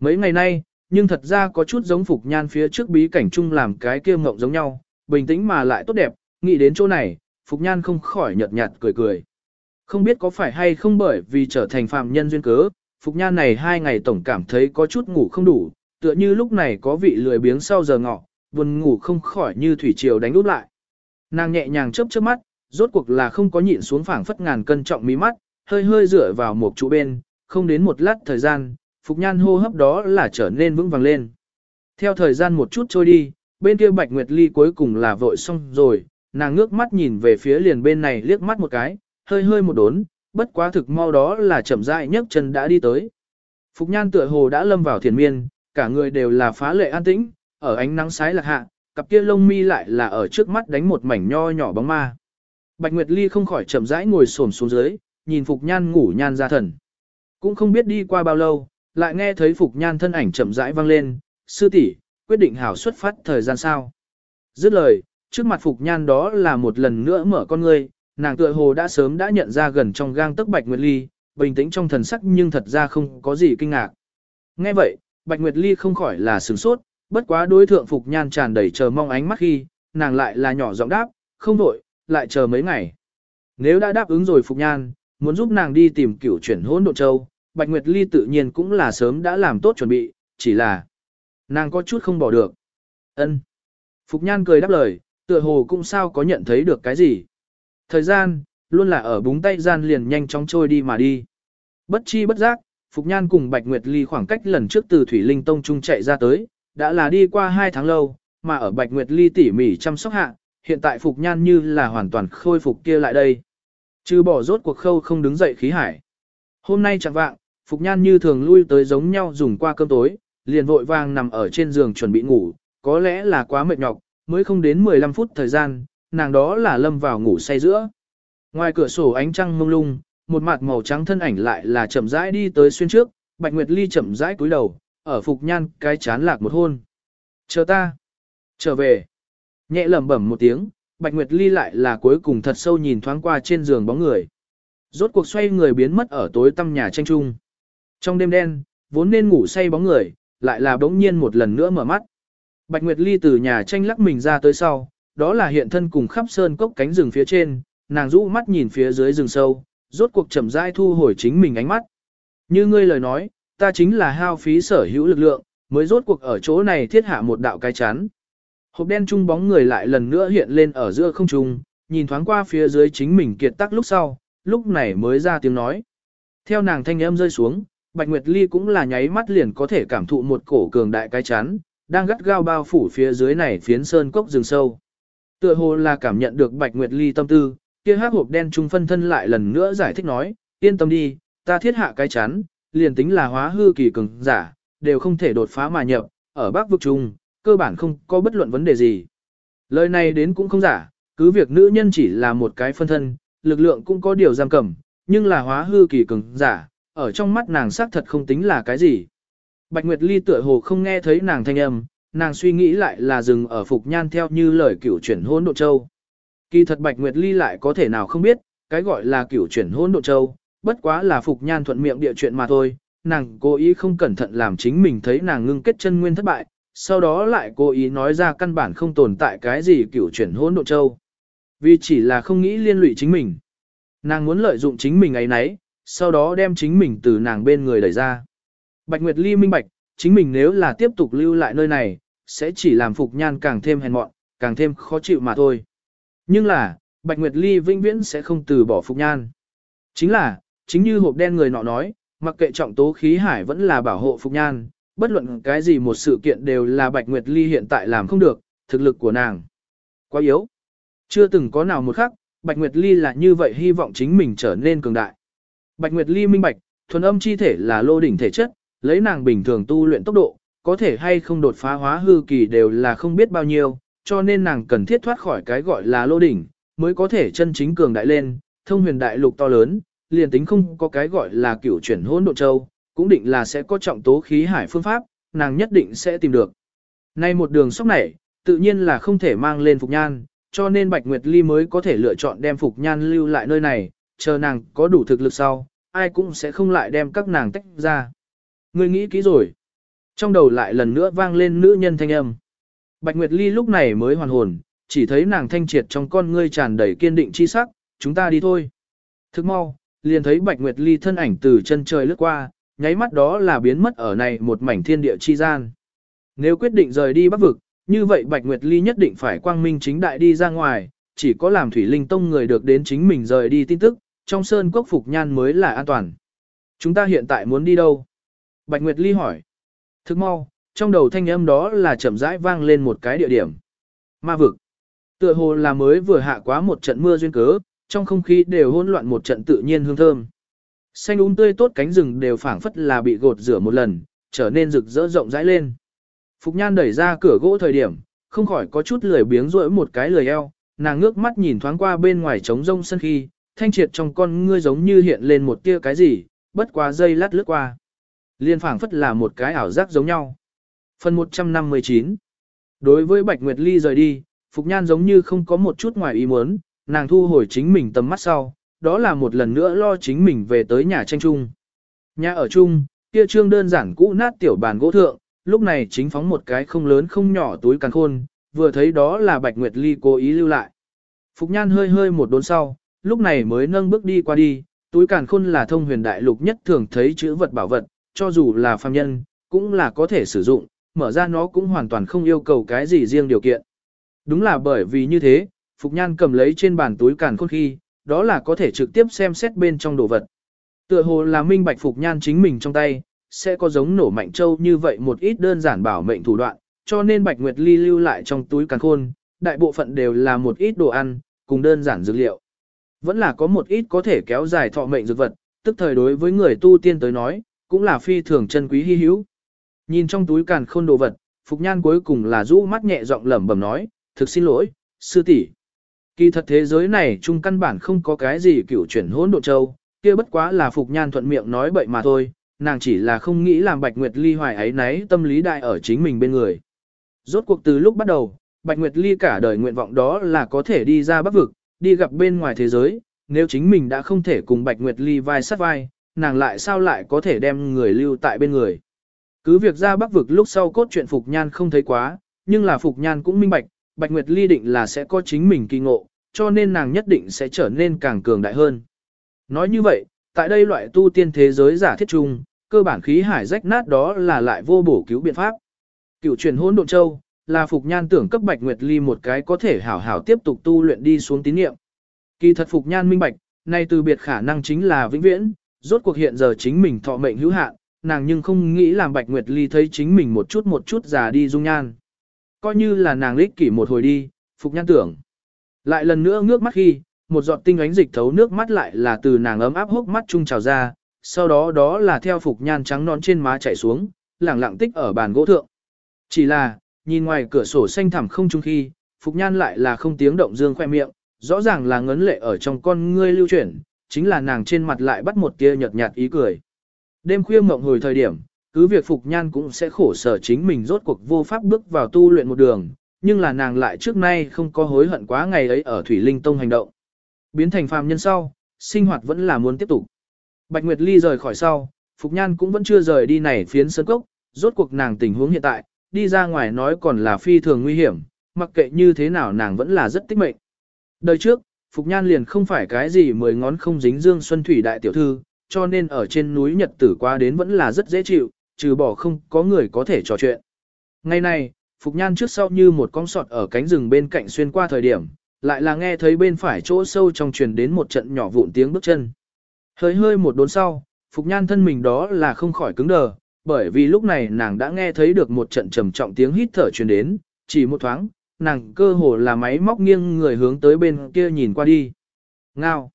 [SPEAKER 1] Mấy ngày nay, nhưng thật ra có chút giống Phục Nhan phía trước bí cảnh chung làm cái kia mộng giống nhau, bình tĩnh mà lại tốt đẹp, nghĩ đến chỗ này, Phục Nhan không khỏi nhợt nhạt cười cười. Không biết có phải hay không bởi vì trở thành phạm nhân duyên cớ, Phục Nhan này hai ngày tổng cảm thấy có chút ngủ không đủ, tựa như lúc này có vị lười biếng sau giờ ngọ, buồn ngủ không khỏi như thủy triều đánh úp lại. Nàng nhẹ nhàng chớp chớp mắt, rốt cuộc là không có nhịn xuống phảng phất ngàn cân trọng mí mắt, hơi hơi dựa vào một trụ bên, không đến một lát thời gian, Phục Nhan hô hấp đó là trở nên vững vàng lên. Theo thời gian một chút trôi đi, bên kia Bạch Nguyệt Ly cuối cùng là vội xong rồi, nàng ngước mắt nhìn về phía liền bên này liếc mắt một cái, hơi hơi một đốn, bất quá thực mau đó là chậm rãi nhấc chân đã đi tới. Phục Nhan tựa hồ đã lâm vào thiền miên, cả người đều là phá lệ an tĩnh, ở ánh nắng sái lạc hạ, cặp kia lông mi lại là ở trước mắt đánh một mảnh nho nhỏ bóng ma. Bạch Nguyệt Ly không khỏi chậm rãi ngồi xổm xuống dưới, nhìn Phục Nhan ngủ nhan ra thần. Cũng không biết đi qua bao lâu, lại nghe thấy Phục Nhan thân ảnh chậm rãi vang lên, sư tỷ quyết định hảo xuất phát thời gian sao. Dứt lời, trước mặt Phục Nhan đó là một lần nữa mở con ngươi, nàng tựa hồ đã sớm đã nhận ra gần trong gang tức Bạch Nguyệt Ly, bình tĩnh trong thần sắc nhưng thật ra không có gì kinh ngạc. Nghe vậy, Bạch Nguyệt Ly không khỏi là sửng sốt, bất quá đối thượng Phục Nhan tràn đầy chờ mong ánh mắt khi, nàng lại là nhỏ giọng đáp, không đổi, lại chờ mấy ngày. Nếu đã đáp ứng rồi Phục Nhan, muốn giúp nàng đi tìm cửu chuyển hỗn độ châu, Bạch Nguyệt Ly tự nhiên cũng là sớm đã làm tốt chuẩn bị, chỉ là nàng có chút không bỏ được. Ân. Phục Nhan cười đáp lời, tựa hồ cũng sao có nhận thấy được cái gì. Thời gian, luôn là ở búng tay gian liền nhanh chóng trôi đi mà đi. Bất chi bất giác, Phục Nhan cùng Bạch Nguyệt Ly khoảng cách lần trước từ Thủy Linh Tông Trung chạy ra tới, đã là đi qua 2 tháng lâu, mà ở Bạch Nguyệt Ly tỉ mỉ chăm sóc hạ, hiện tại Phục Nhan như là hoàn toàn khôi phục kia lại đây. Chứ bỏ rốt cuộc khâu không đứng dậy khí hải. Hôm nay chẳng vạng, Phục Nhan như thường lui tới giống nhau dùng qua cơm tối, liền vội vàng nằm ở trên giường chuẩn bị ngủ, có lẽ là quá mệt nhọc, mới không đến 15 phút thời gian, nàng đó là lâm vào ngủ say giữa. Ngoài cửa sổ ánh trăng mông lung, một mặt màu trắng thân ảnh lại là chậm rãi đi tới xuyên trước, Bạch Nguyệt Ly chậm rãi cúi đầu, ở Phục Nhan cái chán lạc một hôn. Chờ ta. Trở về. Nhẹ lẩm bẩm một tiếng, Bạch Nguyệt Ly lại là cuối cùng thật sâu nhìn thoáng qua trên giường bóng người. Rốt cuộc xoay người biến mất ở tối tăm nhà tranh trung. Trong đêm đen, vốn nên ngủ say bóng người, lại là bỗng nhiên một lần nữa mở mắt. Bạch Nguyệt Ly từ nhà tranh lắc mình ra tới sau, đó là hiện thân cùng khắp sơn cốc cánh rừng phía trên, nàng rũ mắt nhìn phía dưới rừng sâu, rốt cuộc chậm rãi thu hồi chính mình ánh mắt. Như ngươi lời nói, ta chính là hao phí sở hữu lực lượng, mới rốt cuộc ở chỗ này thiết hạ một đạo cái chắn. Hộp đen trung bóng người lại lần nữa hiện lên ở giữa không trung, nhìn thoáng qua phía dưới chính mình kiệt tắc lúc sau, lúc này mới ra tiếng nói. Theo nàng thanh âm rơi xuống, Bạch Nguyệt Ly cũng là nháy mắt liền có thể cảm thụ một cổ cường đại cái chắn, đang gắt gao bao phủ phía dưới này phiến sơn cốc rừng sâu. Tựa hồ là cảm nhận được Bạch Nguyệt Ly tâm tư, kia hắc hộp đen trung phân thân lại lần nữa giải thích nói, yên tâm đi, ta thiết hạ cái chắn, liền tính là hóa hư kỳ cường giả, đều không thể đột phá mà nhập, ở Bắc vực trung, cơ bản không có bất luận vấn đề gì. Lời này đến cũng không giả, cứ việc nữ nhân chỉ là một cái phân thân, lực lượng cũng có điều giam cầm, nhưng là hóa hư kỳ cường giả, ở trong mắt nàng xác thật không tính là cái gì. Bạch Nguyệt Ly tựa hồ không nghe thấy nàng thanh âm, nàng suy nghĩ lại là dừng ở Phục Nhan theo như lời cửu chuyển hôn độ châu. Kỳ thật Bạch Nguyệt Ly lại có thể nào không biết, cái gọi là cửu chuyển hôn độ châu, bất quá là Phục Nhan thuận miệng địa chuyện mà thôi, nàng cố ý không cẩn thận làm chính mình thấy nàng ngưng kết chân nguyên thất bại, sau đó lại cố ý nói ra căn bản không tồn tại cái gì cửu chuyển hôn độ châu. Vì chỉ là không nghĩ liên lụy chính mình. Nàng muốn lợi dụng chính mình ấy nấy, sau đó đem chính mình từ nàng bên người đẩy ra. Bạch Nguyệt Ly minh bạch, chính mình nếu là tiếp tục lưu lại nơi này, sẽ chỉ làm Phục Nhan càng thêm hèn mọn, càng thêm khó chịu mà thôi. Nhưng là, Bạch Nguyệt Ly vĩnh viễn sẽ không từ bỏ Phục Nhan. Chính là, chính như hộp đen người nọ nói, mặc kệ trọng tố khí hải vẫn là bảo hộ Phục Nhan, bất luận cái gì một sự kiện đều là Bạch Nguyệt Ly hiện tại làm không được, thực lực của nàng. Quá yếu. Chưa từng có nào một khắc, Bạch Nguyệt Ly là như vậy hy vọng chính mình trở nên cường đại. Bạch Nguyệt Ly minh bạch, thuần âm chi thể là lô đỉnh thể chất, lấy nàng bình thường tu luyện tốc độ, có thể hay không đột phá hóa hư kỳ đều là không biết bao nhiêu, cho nên nàng cần thiết thoát khỏi cái gọi là lô đỉnh, mới có thể chân chính cường đại lên, thông huyền đại lục to lớn, liền tính không có cái gọi là cửu chuyển hỗn độ châu, cũng định là sẽ có trọng tố khí hải phương pháp, nàng nhất định sẽ tìm được. Nay một đường sóc này, tự nhiên là không thể mang lên Phục Nhan, cho nên Bạch Nguyệt Ly mới có thể lựa chọn đem Phục Nhan lưu lại nơi này, chờ nàng có đủ thực lực sau, ai cũng sẽ không lại đem các nàng tách ra. Ngươi nghĩ kỹ rồi. Trong đầu lại lần nữa vang lên nữ nhân thanh âm. Bạch Nguyệt Ly lúc này mới hoàn hồn, chỉ thấy nàng thanh triệt trong con ngươi tràn đầy kiên định chi sắc, chúng ta đi thôi. Thức mau, liền thấy Bạch Nguyệt Ly thân ảnh từ chân trời lướt qua, nháy mắt đó là biến mất ở này một mảnh thiên địa chi gian. Nếu quyết định rời đi bắc vực, như vậy Bạch Nguyệt Ly nhất định phải quang minh chính đại đi ra ngoài, chỉ có làm Thủy Linh Tông người được đến chính mình rời đi tin tức, trong sơn quốc phục nhan mới là an toàn. Chúng ta hiện tại muốn đi đâu? Bạch Nguyệt Ly hỏi. Thức mau, trong đầu thanh âm đó là chậm rãi vang lên một cái địa điểm. Ma vực. Tựa hồ là mới vừa hạ quá một trận mưa duyên cớ, trong không khí đều hỗn loạn một trận tự nhiên hương thơm. Xanh úng tươi tốt cánh rừng đều phảng phất là bị gột rửa một lần, trở nên rực rỡ rộng rãi lên. Phục Nhan đẩy ra cửa gỗ thời điểm, không khỏi có chút lười biếng rỗi một cái lười eo, nàng ngước mắt nhìn thoáng qua bên ngoài trống rông sân khi, thanh triệt trong con ngươi giống như hiện lên một tia cái gì, bất quá dây lát lướt qua. Liên phảng phất là một cái ảo giác giống nhau. Phần 159 Đối với Bạch Nguyệt Ly rời đi, Phục Nhan giống như không có một chút ngoài ý muốn, nàng thu hồi chính mình tầm mắt sau, đó là một lần nữa lo chính mình về tới nhà tranh chung. Nhà ở chung, kia trương đơn giản cũ nát tiểu bàn gỗ thượng, lúc này chính phóng một cái không lớn không nhỏ túi càng khôn, vừa thấy đó là Bạch Nguyệt Ly cố ý lưu lại. Phục Nhan hơi hơi một đốn sau, lúc này mới nâng bước đi qua đi, túi càn khôn là thông huyền đại lục nhất thường thấy chữ vật bảo vật, cho dù là phàm nhân, cũng là có thể sử dụng, mở ra nó cũng hoàn toàn không yêu cầu cái gì riêng điều kiện. Đúng là bởi vì như thế, Phục Nhan cầm lấy trên bàn túi càn khôn khi, đó là có thể trực tiếp xem xét bên trong đồ vật. Tựa hồ là minh bạch Phục Nhan chính mình trong tay, sẽ có giống nổ mạnh châu như vậy một ít đơn giản bảo mệnh thủ đoạn, cho nên Bạch Nguyệt Ly lưu lại trong túi càn khôn, đại bộ phận đều là một ít đồ ăn, cùng đơn giản dược liệu. Vẫn là có một ít có thể kéo dài thọ mệnh dược vật, tức thời đối với người tu tiên tới nói, cũng là phi thường chân quý hy hữu. Nhìn trong túi càn khôn đồ vật, Phục Nhan cuối cùng là rũ mắt nhẹ giọng lẩm bẩm nói, thực xin lỗi, sư tỷ Kỳ thật thế giới này chung căn bản không có cái gì cựu chuyển hỗn độ châu, kia bất quá là Phục Nhan thuận miệng nói bậy mà thôi, nàng chỉ là không nghĩ làm Bạch Nguyệt Ly hoài ấy nấy tâm lý đại ở chính mình bên người. Rốt cuộc từ lúc bắt đầu, Bạch Nguyệt Ly cả đời nguyện vọng đó là có thể đi ra bắc vực, đi gặp bên ngoài thế giới, nếu chính mình đã không thể cùng Bạch Nguyệt Ly vai sát vai, nàng lại sao lại có thể đem người lưu tại bên người. Cứ việc ra bắc vực lúc sau cốt truyện Phục Nhan không thấy quá, nhưng là Phục Nhan cũng minh bạch, Bạch Nguyệt Ly định là sẽ có chính mình kỳ ngộ, cho nên nàng nhất định sẽ trở nên càng cường đại hơn. Nói như vậy, tại đây loại tu tiên thế giới giả thiết chung, cơ bản khí hải rách nát đó là lại vô bổ cứu biện pháp. Cựu truyền hôn độn châu, là Phục Nhan tưởng cấp Bạch Nguyệt Ly một cái có thể hảo hảo tiếp tục tu luyện đi xuống tín niệm. Kỳ thật Phục Nhan minh bạch, nay từ biệt khả năng chính là vĩnh viễn, rốt cuộc hiện giờ chính mình thọ mệnh hữu hạn, nàng nhưng không nghĩ làm Bạch Nguyệt Ly thấy chính mình một chút một chút già đi dung nhan. Coi như là nàng lích kỷ một hồi đi, Phục Nhan tưởng. Lại lần nữa ngước mắt khi, một giọt tinh ánh dịch thấu nước mắt lại là từ nàng ấm áp hốc mắt trung trào ra, sau đó đó là theo phục nhan trắng non trên má chảy xuống, lẳng lặng tích ở bàn gỗ thượng. Chỉ là, nhìn ngoài cửa sổ xanh thẳm không trung khi, phục nhan lại là không tiếng động dương khoe miệng, rõ ràng là ngấn lệ ở trong con ngươi lưu chuyển, chính là nàng trên mặt lại bắt một tia nhợt nhạt ý cười. Đêm khuya mộng hồi thời điểm, cứ việc Phục Nhan cũng sẽ khổ sở chính mình rốt cuộc vô pháp bước vào tu luyện một đường, nhưng là nàng lại trước nay không có hối hận quá ngày ấy ở Thủy Linh Tông hành động. Biến thành phàm nhân sau, sinh hoạt vẫn là muốn tiếp tục. Bạch Nguyệt Ly rời khỏi sau, Phục Nhan cũng vẫn chưa rời đi này phiến sân cốc, rốt cuộc nàng tình huống hiện tại, đi ra ngoài nói còn là phi thường nguy hiểm, mặc kệ như thế nào nàng vẫn là rất tích mệnh. Đời trước, Phục Nhan liền không phải cái gì mười ngón không dính dương xuân thủy đại tiểu thư, cho nên ở trên núi Nhật tử qua đến vẫn là rất dễ chịu, trừ bỏ không có người có thể trò chuyện. Ngày này, Phục Nhan trước sau như một con sọt ở cánh rừng bên cạnh xuyên qua thời điểm, lại là nghe thấy bên phải chỗ sâu trong truyền đến một trận nhỏ vụn tiếng bước chân. Hơi hơi một đốn sau, Phục Nhan thân mình đó là không khỏi cứng đờ, bởi vì lúc này nàng đã nghe thấy được một trận trầm trọng tiếng hít thở truyền đến, chỉ một thoáng, nàng cơ hồ là máy móc nghiêng người hướng tới bên kia nhìn qua đi. Ngao!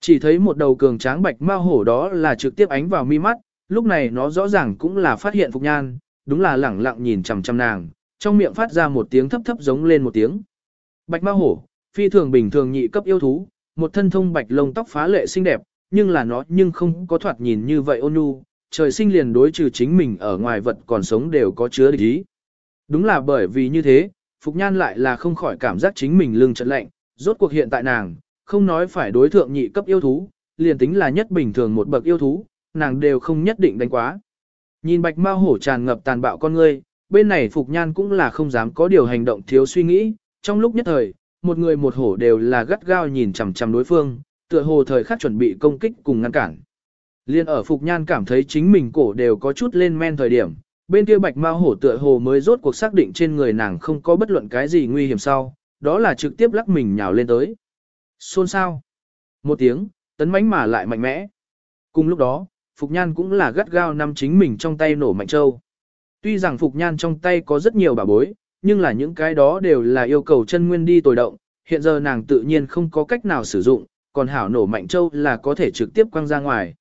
[SPEAKER 1] Chỉ thấy một đầu cường tráng bạch ma hổ đó là trực tiếp ánh vào mi mắt, lúc này nó rõ ràng cũng là phát hiện Phục Nhan, đúng là lẳng lặng nhìn chằm chằm nàng, trong miệng phát ra một tiếng thấp thấp giống lên một tiếng. Bạch ma hổ, phi thường bình thường nhị cấp yêu thú, một thân thông bạch lông tóc phá lệ xinh đẹp, nhưng là nó nhưng không có thoạt nhìn như vậy ôn nhu, trời sinh liền đối trừ chính mình ở ngoài vật còn sống đều có chứa địch ý. Đúng là bởi vì như thế, Phục Nhan lại là không khỏi cảm giác chính mình lưng trận lạnh, rốt cuộc hiện tại nàng, không nói phải đối thượng nhị cấp yêu thú, liền tính là nhất bình thường một bậc yêu thú, nàng đều không nhất định đánh quá. Nhìn bạch ma hổ tràn ngập tàn bạo con ngươi, bên này Phục Nhan cũng là không dám có điều hành động thiếu suy nghĩ, trong lúc nhất thời, một người một hổ đều là gắt gao nhìn chằm chằm đối phương, tựa hồ thời khắc chuẩn bị công kích cùng ngăn cản. Liên ở Phục Nhan cảm thấy chính mình cổ đều có chút lên men thời điểm, bên kia bạch ma hổ tựa hồ mới rốt cuộc xác định trên người nàng không có bất luận cái gì nguy hiểm sau, đó là trực tiếp lắc mình nhào lên tới. Xôn sao? Một tiếng, tấn mãnh mà lại mạnh mẽ. Cùng lúc đó, Phục Nhan cũng là gắt gao nắm chính mình trong tay nổ mạnh châu. Tuy rằng Phục Nhan trong tay có rất nhiều bảo bối, nhưng là những cái đó đều là yêu cầu chân nguyên đi tồi động, hiện giờ nàng tự nhiên không có cách nào sử dụng, còn hảo nổ mạnh châu là có thể trực tiếp quăng ra ngoài.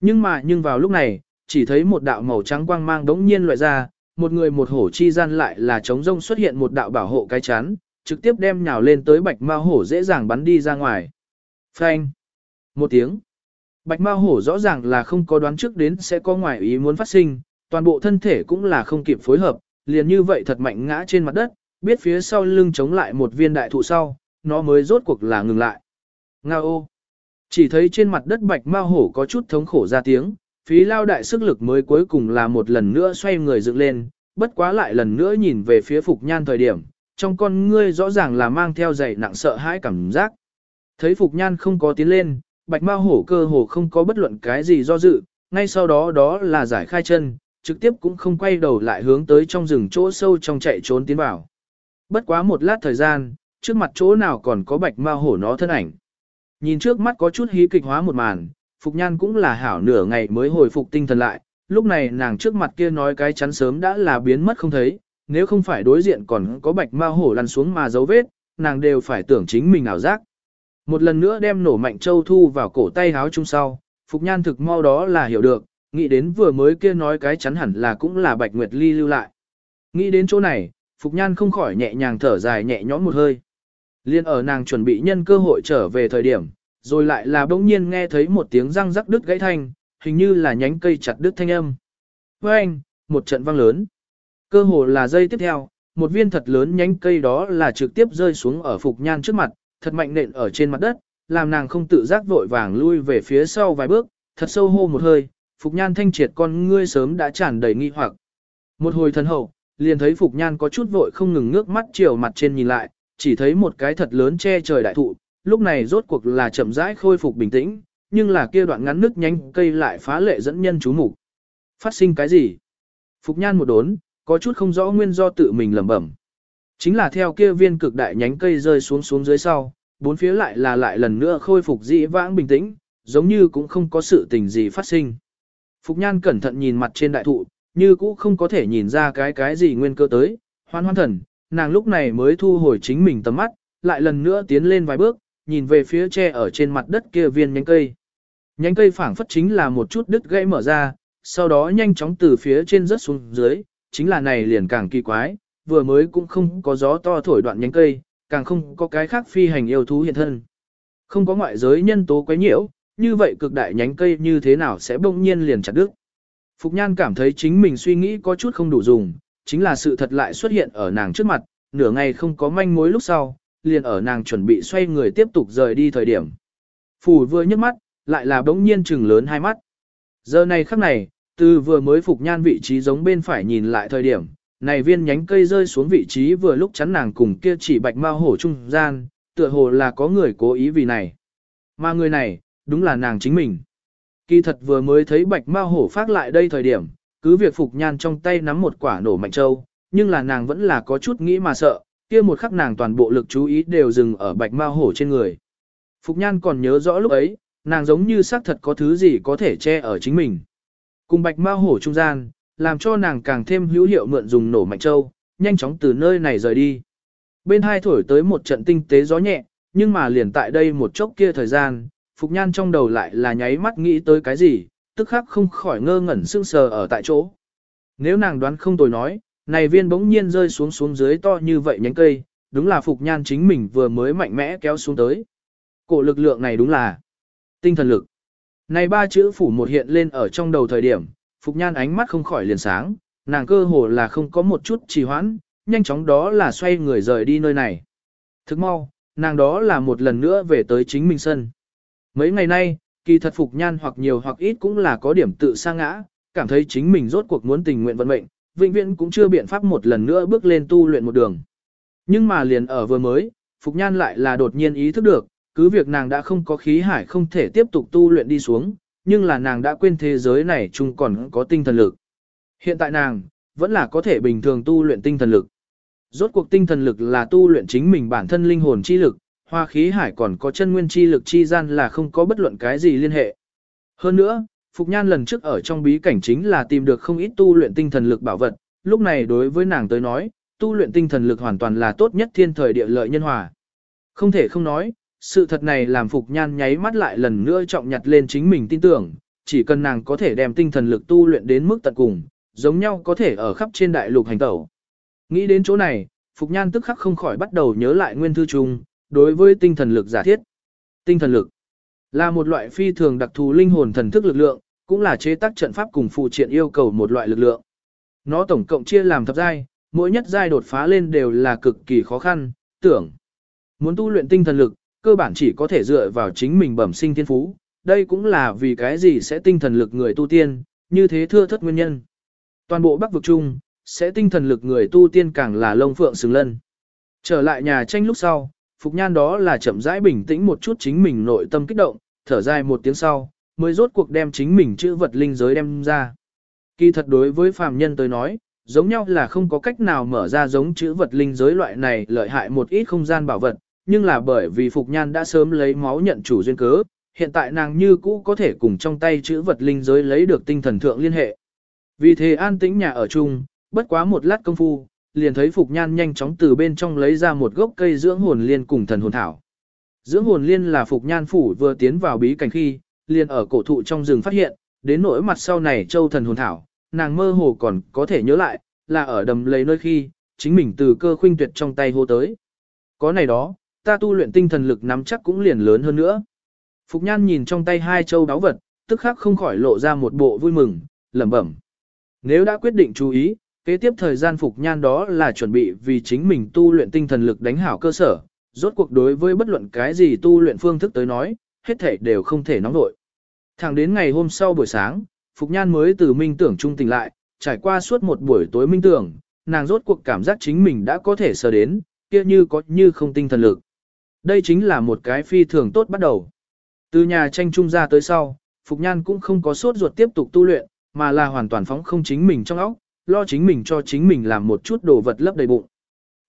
[SPEAKER 1] Nhưng mà nhưng vào lúc này, chỉ thấy một đạo màu trắng quang mang đống nhiên loại ra, một người một hổ chi gian lại là trống rông xuất hiện một đạo bảo hộ cái chắn, trực tiếp đem nhào lên tới bạch ma hổ dễ dàng bắn đi ra ngoài. Phanh! Một tiếng. Bạch ma hổ rõ ràng là không có đoán trước đến sẽ có ngoài ý muốn phát sinh, toàn bộ thân thể cũng là không kịp phối hợp, liền như vậy thật mạnh ngã trên mặt đất, biết phía sau lưng chống lại một viên đại thụ sau, nó mới rốt cuộc là ngừng lại. Nga ô! Chỉ thấy trên mặt đất bạch ma hổ có chút thống khổ ra tiếng, phí lao đại sức lực mới cuối cùng là một lần nữa xoay người dựng lên, bất quá lại lần nữa nhìn về phía Phục Nhan thời điểm, trong con ngươi rõ ràng là mang theo dày nặng sợ hãi cảm giác. Thấy Phục Nhan không có tiến lên, bạch ma hổ cơ hồ không có bất luận cái gì do dự, ngay sau đó đó là giải khai chân, trực tiếp cũng không quay đầu lại hướng tới trong rừng chỗ sâu trong chạy trốn tiến vào. Bất quá một lát thời gian, trước mặt chỗ nào còn có bạch ma hổ nó thân ảnh. Nhìn trước mắt có chút hí kịch hóa một màn, Phục Nhan cũng là hảo nửa ngày mới hồi phục tinh thần lại, lúc này nàng trước mặt kia nói cái chắn sớm đã là biến mất không thấy, nếu không phải đối diện còn có bạch ma hổ lăn xuống mà dấu vết, nàng đều phải tưởng chính mình ảo giác. Một lần nữa đem nổ mạnh châu thu vào cổ tay háo chung sau, Phục Nhan thực mau đó là hiểu được, nghĩ đến vừa mới kia nói cái chắn hẳn là cũng là Bạch Nguyệt Ly lưu lại. Nghĩ đến chỗ này, Phục Nhan không khỏi nhẹ nhàng thở dài nhẹ nhõm một hơi. Liên ở nàng chuẩn bị nhân cơ hội trở về thời điểm, rồi lại là bỗng nhiên nghe thấy một tiếng răng rắc đứt gãy thanh, hình như là nhánh cây chặt đứt thanh âm. Với anh, một trận vang lớn. Cơ hồ là dây tiếp theo, một viên thật lớn nhánh cây đó là trực tiếp rơi xuống ở Phục Nhan trước mặt, thật mạnh nện ở trên mặt đất, làm nàng không tự giác vội vàng lui về phía sau vài bước, thật sâu hô một hơi, Phục Nhan thanh triệt con ngươi sớm đã tràn đầy nghi hoặc. Một hồi thần hậu, liền thấy Phục Nhan có chút vội không ngừng ngước mắt chiều mặt trên nhìn lại, chỉ thấy một cái thật lớn che trời đại thụ, lúc này rốt cuộc là chậm rãi khôi phục bình tĩnh, nhưng là kia đoạn ngắn nước nhanh cây lại phá lệ dẫn nhân chú mục. Phát sinh cái gì? Phục Nhan một đốn, có chút không rõ nguyên do tự mình lẩm bẩm. Chính là theo kia viên cực đại nhánh cây rơi xuống xuống dưới sau, bốn phía lại là lại lần nữa khôi phục dị vãng bình tĩnh, giống như cũng không có sự tình gì phát sinh. Phục Nhan cẩn thận nhìn mặt trên đại thụ, như cũ không có thể nhìn ra cái cái gì nguyên cơ tới, hoan hoan thần, nàng lúc này mới thu hồi chính mình tầm mắt, lại lần nữa tiến lên vài bước, nhìn về phía tre ở trên mặt đất kia viên nhánh cây. Nhánh cây phảng phất chính là một chút đứt gãy mở ra, sau đó nhanh chóng từ phía trên rớt xuống dưới, chính là này liền càng kỳ quái, vừa mới cũng không có gió to thổi đoạn nhánh cây, càng không có cái khác phi hành yêu thú hiện thân. Không có ngoại giới nhân tố quấy nhiễu, như vậy cực đại nhánh cây như thế nào sẽ bỗng nhiên liền chặt đứt. Phục Nhan cảm thấy chính mình suy nghĩ có chút không đủ dùng, chính là sự thật lại xuất hiện ở nàng trước mặt, nửa ngày không có manh mối lúc sau, liền ở nàng chuẩn bị xoay người tiếp tục rời đi thời điểm. Phủ vừa nhấc mắt, lại là bỗng nhiên trừng lớn hai mắt. Giờ này khắc này, từ vừa mới Phục Nhan vị trí giống bên phải nhìn lại thời điểm, này viên nhánh cây rơi xuống vị trí vừa lúc chắn nàng cùng kia chỉ bạch mao hổ trung gian, tựa hồ là có người cố ý vì này. Mà người này, đúng là nàng chính mình. Kỳ thật vừa mới thấy bạch mao hổ phát lại đây thời điểm, cứ việc Phục Nhan trong tay nắm một quả nổ mạnh châu, nhưng là nàng vẫn là có chút nghĩ mà sợ, kia một khắc nàng toàn bộ lực chú ý đều dừng ở bạch mao hổ trên người. Phục Nhan còn nhớ rõ lúc ấy, nàng giống như xác thật có thứ gì có thể che ở chính mình. Cùng bạch mao hổ trung gian, làm cho nàng càng thêm hữu hiệu mượn dùng nổ mạnh châu, nhanh chóng từ nơi này rời đi. Bên hai thổi tới một trận tinh tế gió nhẹ, nhưng mà liền tại đây một chốc kia thời gian, Phục Nhan trong đầu lại là nháy mắt nghĩ tới cái gì, tức khắc không khỏi ngơ ngẩn sương sờ ở tại chỗ. Nếu nàng đoán không tồi nói, này viên bỗng nhiên rơi xuống xuống dưới to như vậy nhánh cây, đúng là Phục Nhan chính mình vừa mới mạnh mẽ kéo xuống tới. Cổ lực lượng này đúng là tinh thần lực. Này ba chữ phủ một hiện lên ở trong đầu thời điểm, Phục Nhan ánh mắt không khỏi liền sáng, nàng cơ hồ là không có một chút trì hoãn, nhanh chóng đó là xoay người rời đi nơi này. Thức mau, nàng đó là một lần nữa về tới chính mình sân. Mấy ngày nay, kỳ thật Phục Nhan hoặc nhiều hoặc ít cũng là có điểm tự sa ngã, cảm thấy chính mình rốt cuộc muốn tình nguyện vận mệnh, vĩnh viễn cũng chưa biện pháp một lần nữa bước lên tu luyện một đường. Nhưng mà liền ở vừa mới, Phục Nhan lại là đột nhiên ý thức được, cứ việc nàng đã không có khí hải không thể tiếp tục tu luyện đi xuống, nhưng là nàng đã quên thế giới này chung còn có tinh thần lực. Hiện tại nàng, vẫn là có thể bình thường tu luyện tinh thần lực. Rốt cuộc tinh thần lực là tu luyện chính mình bản thân linh hồn chi lực, hoa khí hải còn có chân nguyên chi lực chi gian là không có bất luận cái gì liên hệ. Hơn nữa, Phục Nhan lần trước ở trong bí cảnh chính là tìm được không ít tu luyện tinh thần lực bảo vật, lúc này đối với nàng tới nói, tu luyện tinh thần lực hoàn toàn là tốt nhất thiên thời địa lợi nhân hòa. Không thể không nói, sự thật này làm Phục Nhan nháy mắt lại lần nữa trọng nhặt lên chính mình tin tưởng, chỉ cần nàng có thể đem tinh thần lực tu luyện đến mức tận cùng, giống nhau có thể ở khắp trên đại lục hành tẩu. Nghĩ đến chỗ này, Phục Nhan tức khắc không khỏi bắt đầu nhớ lại nguyên thư chung, đối với tinh thần lực giả thiết. Tinh thần lực là một loại phi thường đặc thù linh hồn thần thức lực lượng, cũng là chế tác trận pháp cùng phụ triện yêu cầu một loại lực lượng. Nó tổng cộng chia làm thập giai, mỗi nhất giai đột phá lên đều là cực kỳ khó khăn, tưởng. Muốn tu luyện tinh thần lực, cơ bản chỉ có thể dựa vào chính mình bẩm sinh thiên phú, đây cũng là vì cái gì sẽ tinh thần lực người tu tiên, như thế thưa thất nguyên nhân. Toàn bộ Bắc vực chung, sẽ tinh thần lực người tu tiên càng là lông phượng xứng lân. Trở lại nhà tranh lúc sau, Phục Nhan đó là chậm rãi bình tĩnh một chút chính mình nội tâm kích động, thở dài một tiếng sau, mới rốt cuộc đem chính mình chữ vật linh giới đem ra. Kỳ thật đối với phàm nhân tới nói, giống nhau là không có cách nào mở ra giống chữ vật linh giới loại này lợi hại một ít không gian bảo vật, nhưng là bởi vì Phục Nhan đã sớm lấy máu nhận chủ duyên cớ, hiện tại nàng như cũ có thể cùng trong tay chữ vật linh giới lấy được tinh thần thượng liên hệ. Vì thế an tĩnh nhà ở chung, bất quá một lát công phu, liền thấy Phục Nhan nhanh chóng từ bên trong lấy ra một gốc cây dưỡng hồn liên cùng thần hồn thảo. Dưỡng hồn liên là Phục Nhan phủ vừa tiến vào bí cảnh khi, liền ở cổ thụ trong rừng phát hiện, đến nỗi mặt sau này châu thần hồn thảo, nàng mơ hồ còn có thể nhớ lại, là ở đầm lấy nơi khi, chính mình từ cơ khuynh tuyệt trong tay hô tới. Có này đó, ta tu luyện tinh thần lực nắm chắc cũng liền lớn hơn nữa. Phục Nhan nhìn trong tay hai châu đáo vật, tức khắc không khỏi lộ ra một bộ vui mừng, lẩm bẩm. Nếu đã quyết định chú ý, kế tiếp thời gian Phục Nhan đó là chuẩn bị vì chính mình tu luyện tinh thần lực đánh hảo cơ sở, rốt cuộc đối với bất luận cái gì tu luyện phương thức tới nói, hết thể đều không thể nóng nội. Thẳng đến ngày hôm sau buổi sáng, Phục Nhan mới từ minh tưởng trung tỉnh lại, trải qua suốt một buổi tối minh tưởng, nàng rốt cuộc cảm giác chính mình đã có thể sờ đến, kia như có như không tinh thần lực. Đây chính là một cái phi thường tốt bắt đầu. Từ nhà tranh trung ra tới sau, Phục Nhan cũng không có sốt ruột tiếp tục tu luyện, mà là hoàn toàn phóng không chính mình trong óc, lo chính mình cho chính mình làm một chút đồ vật lấp đầy bụng.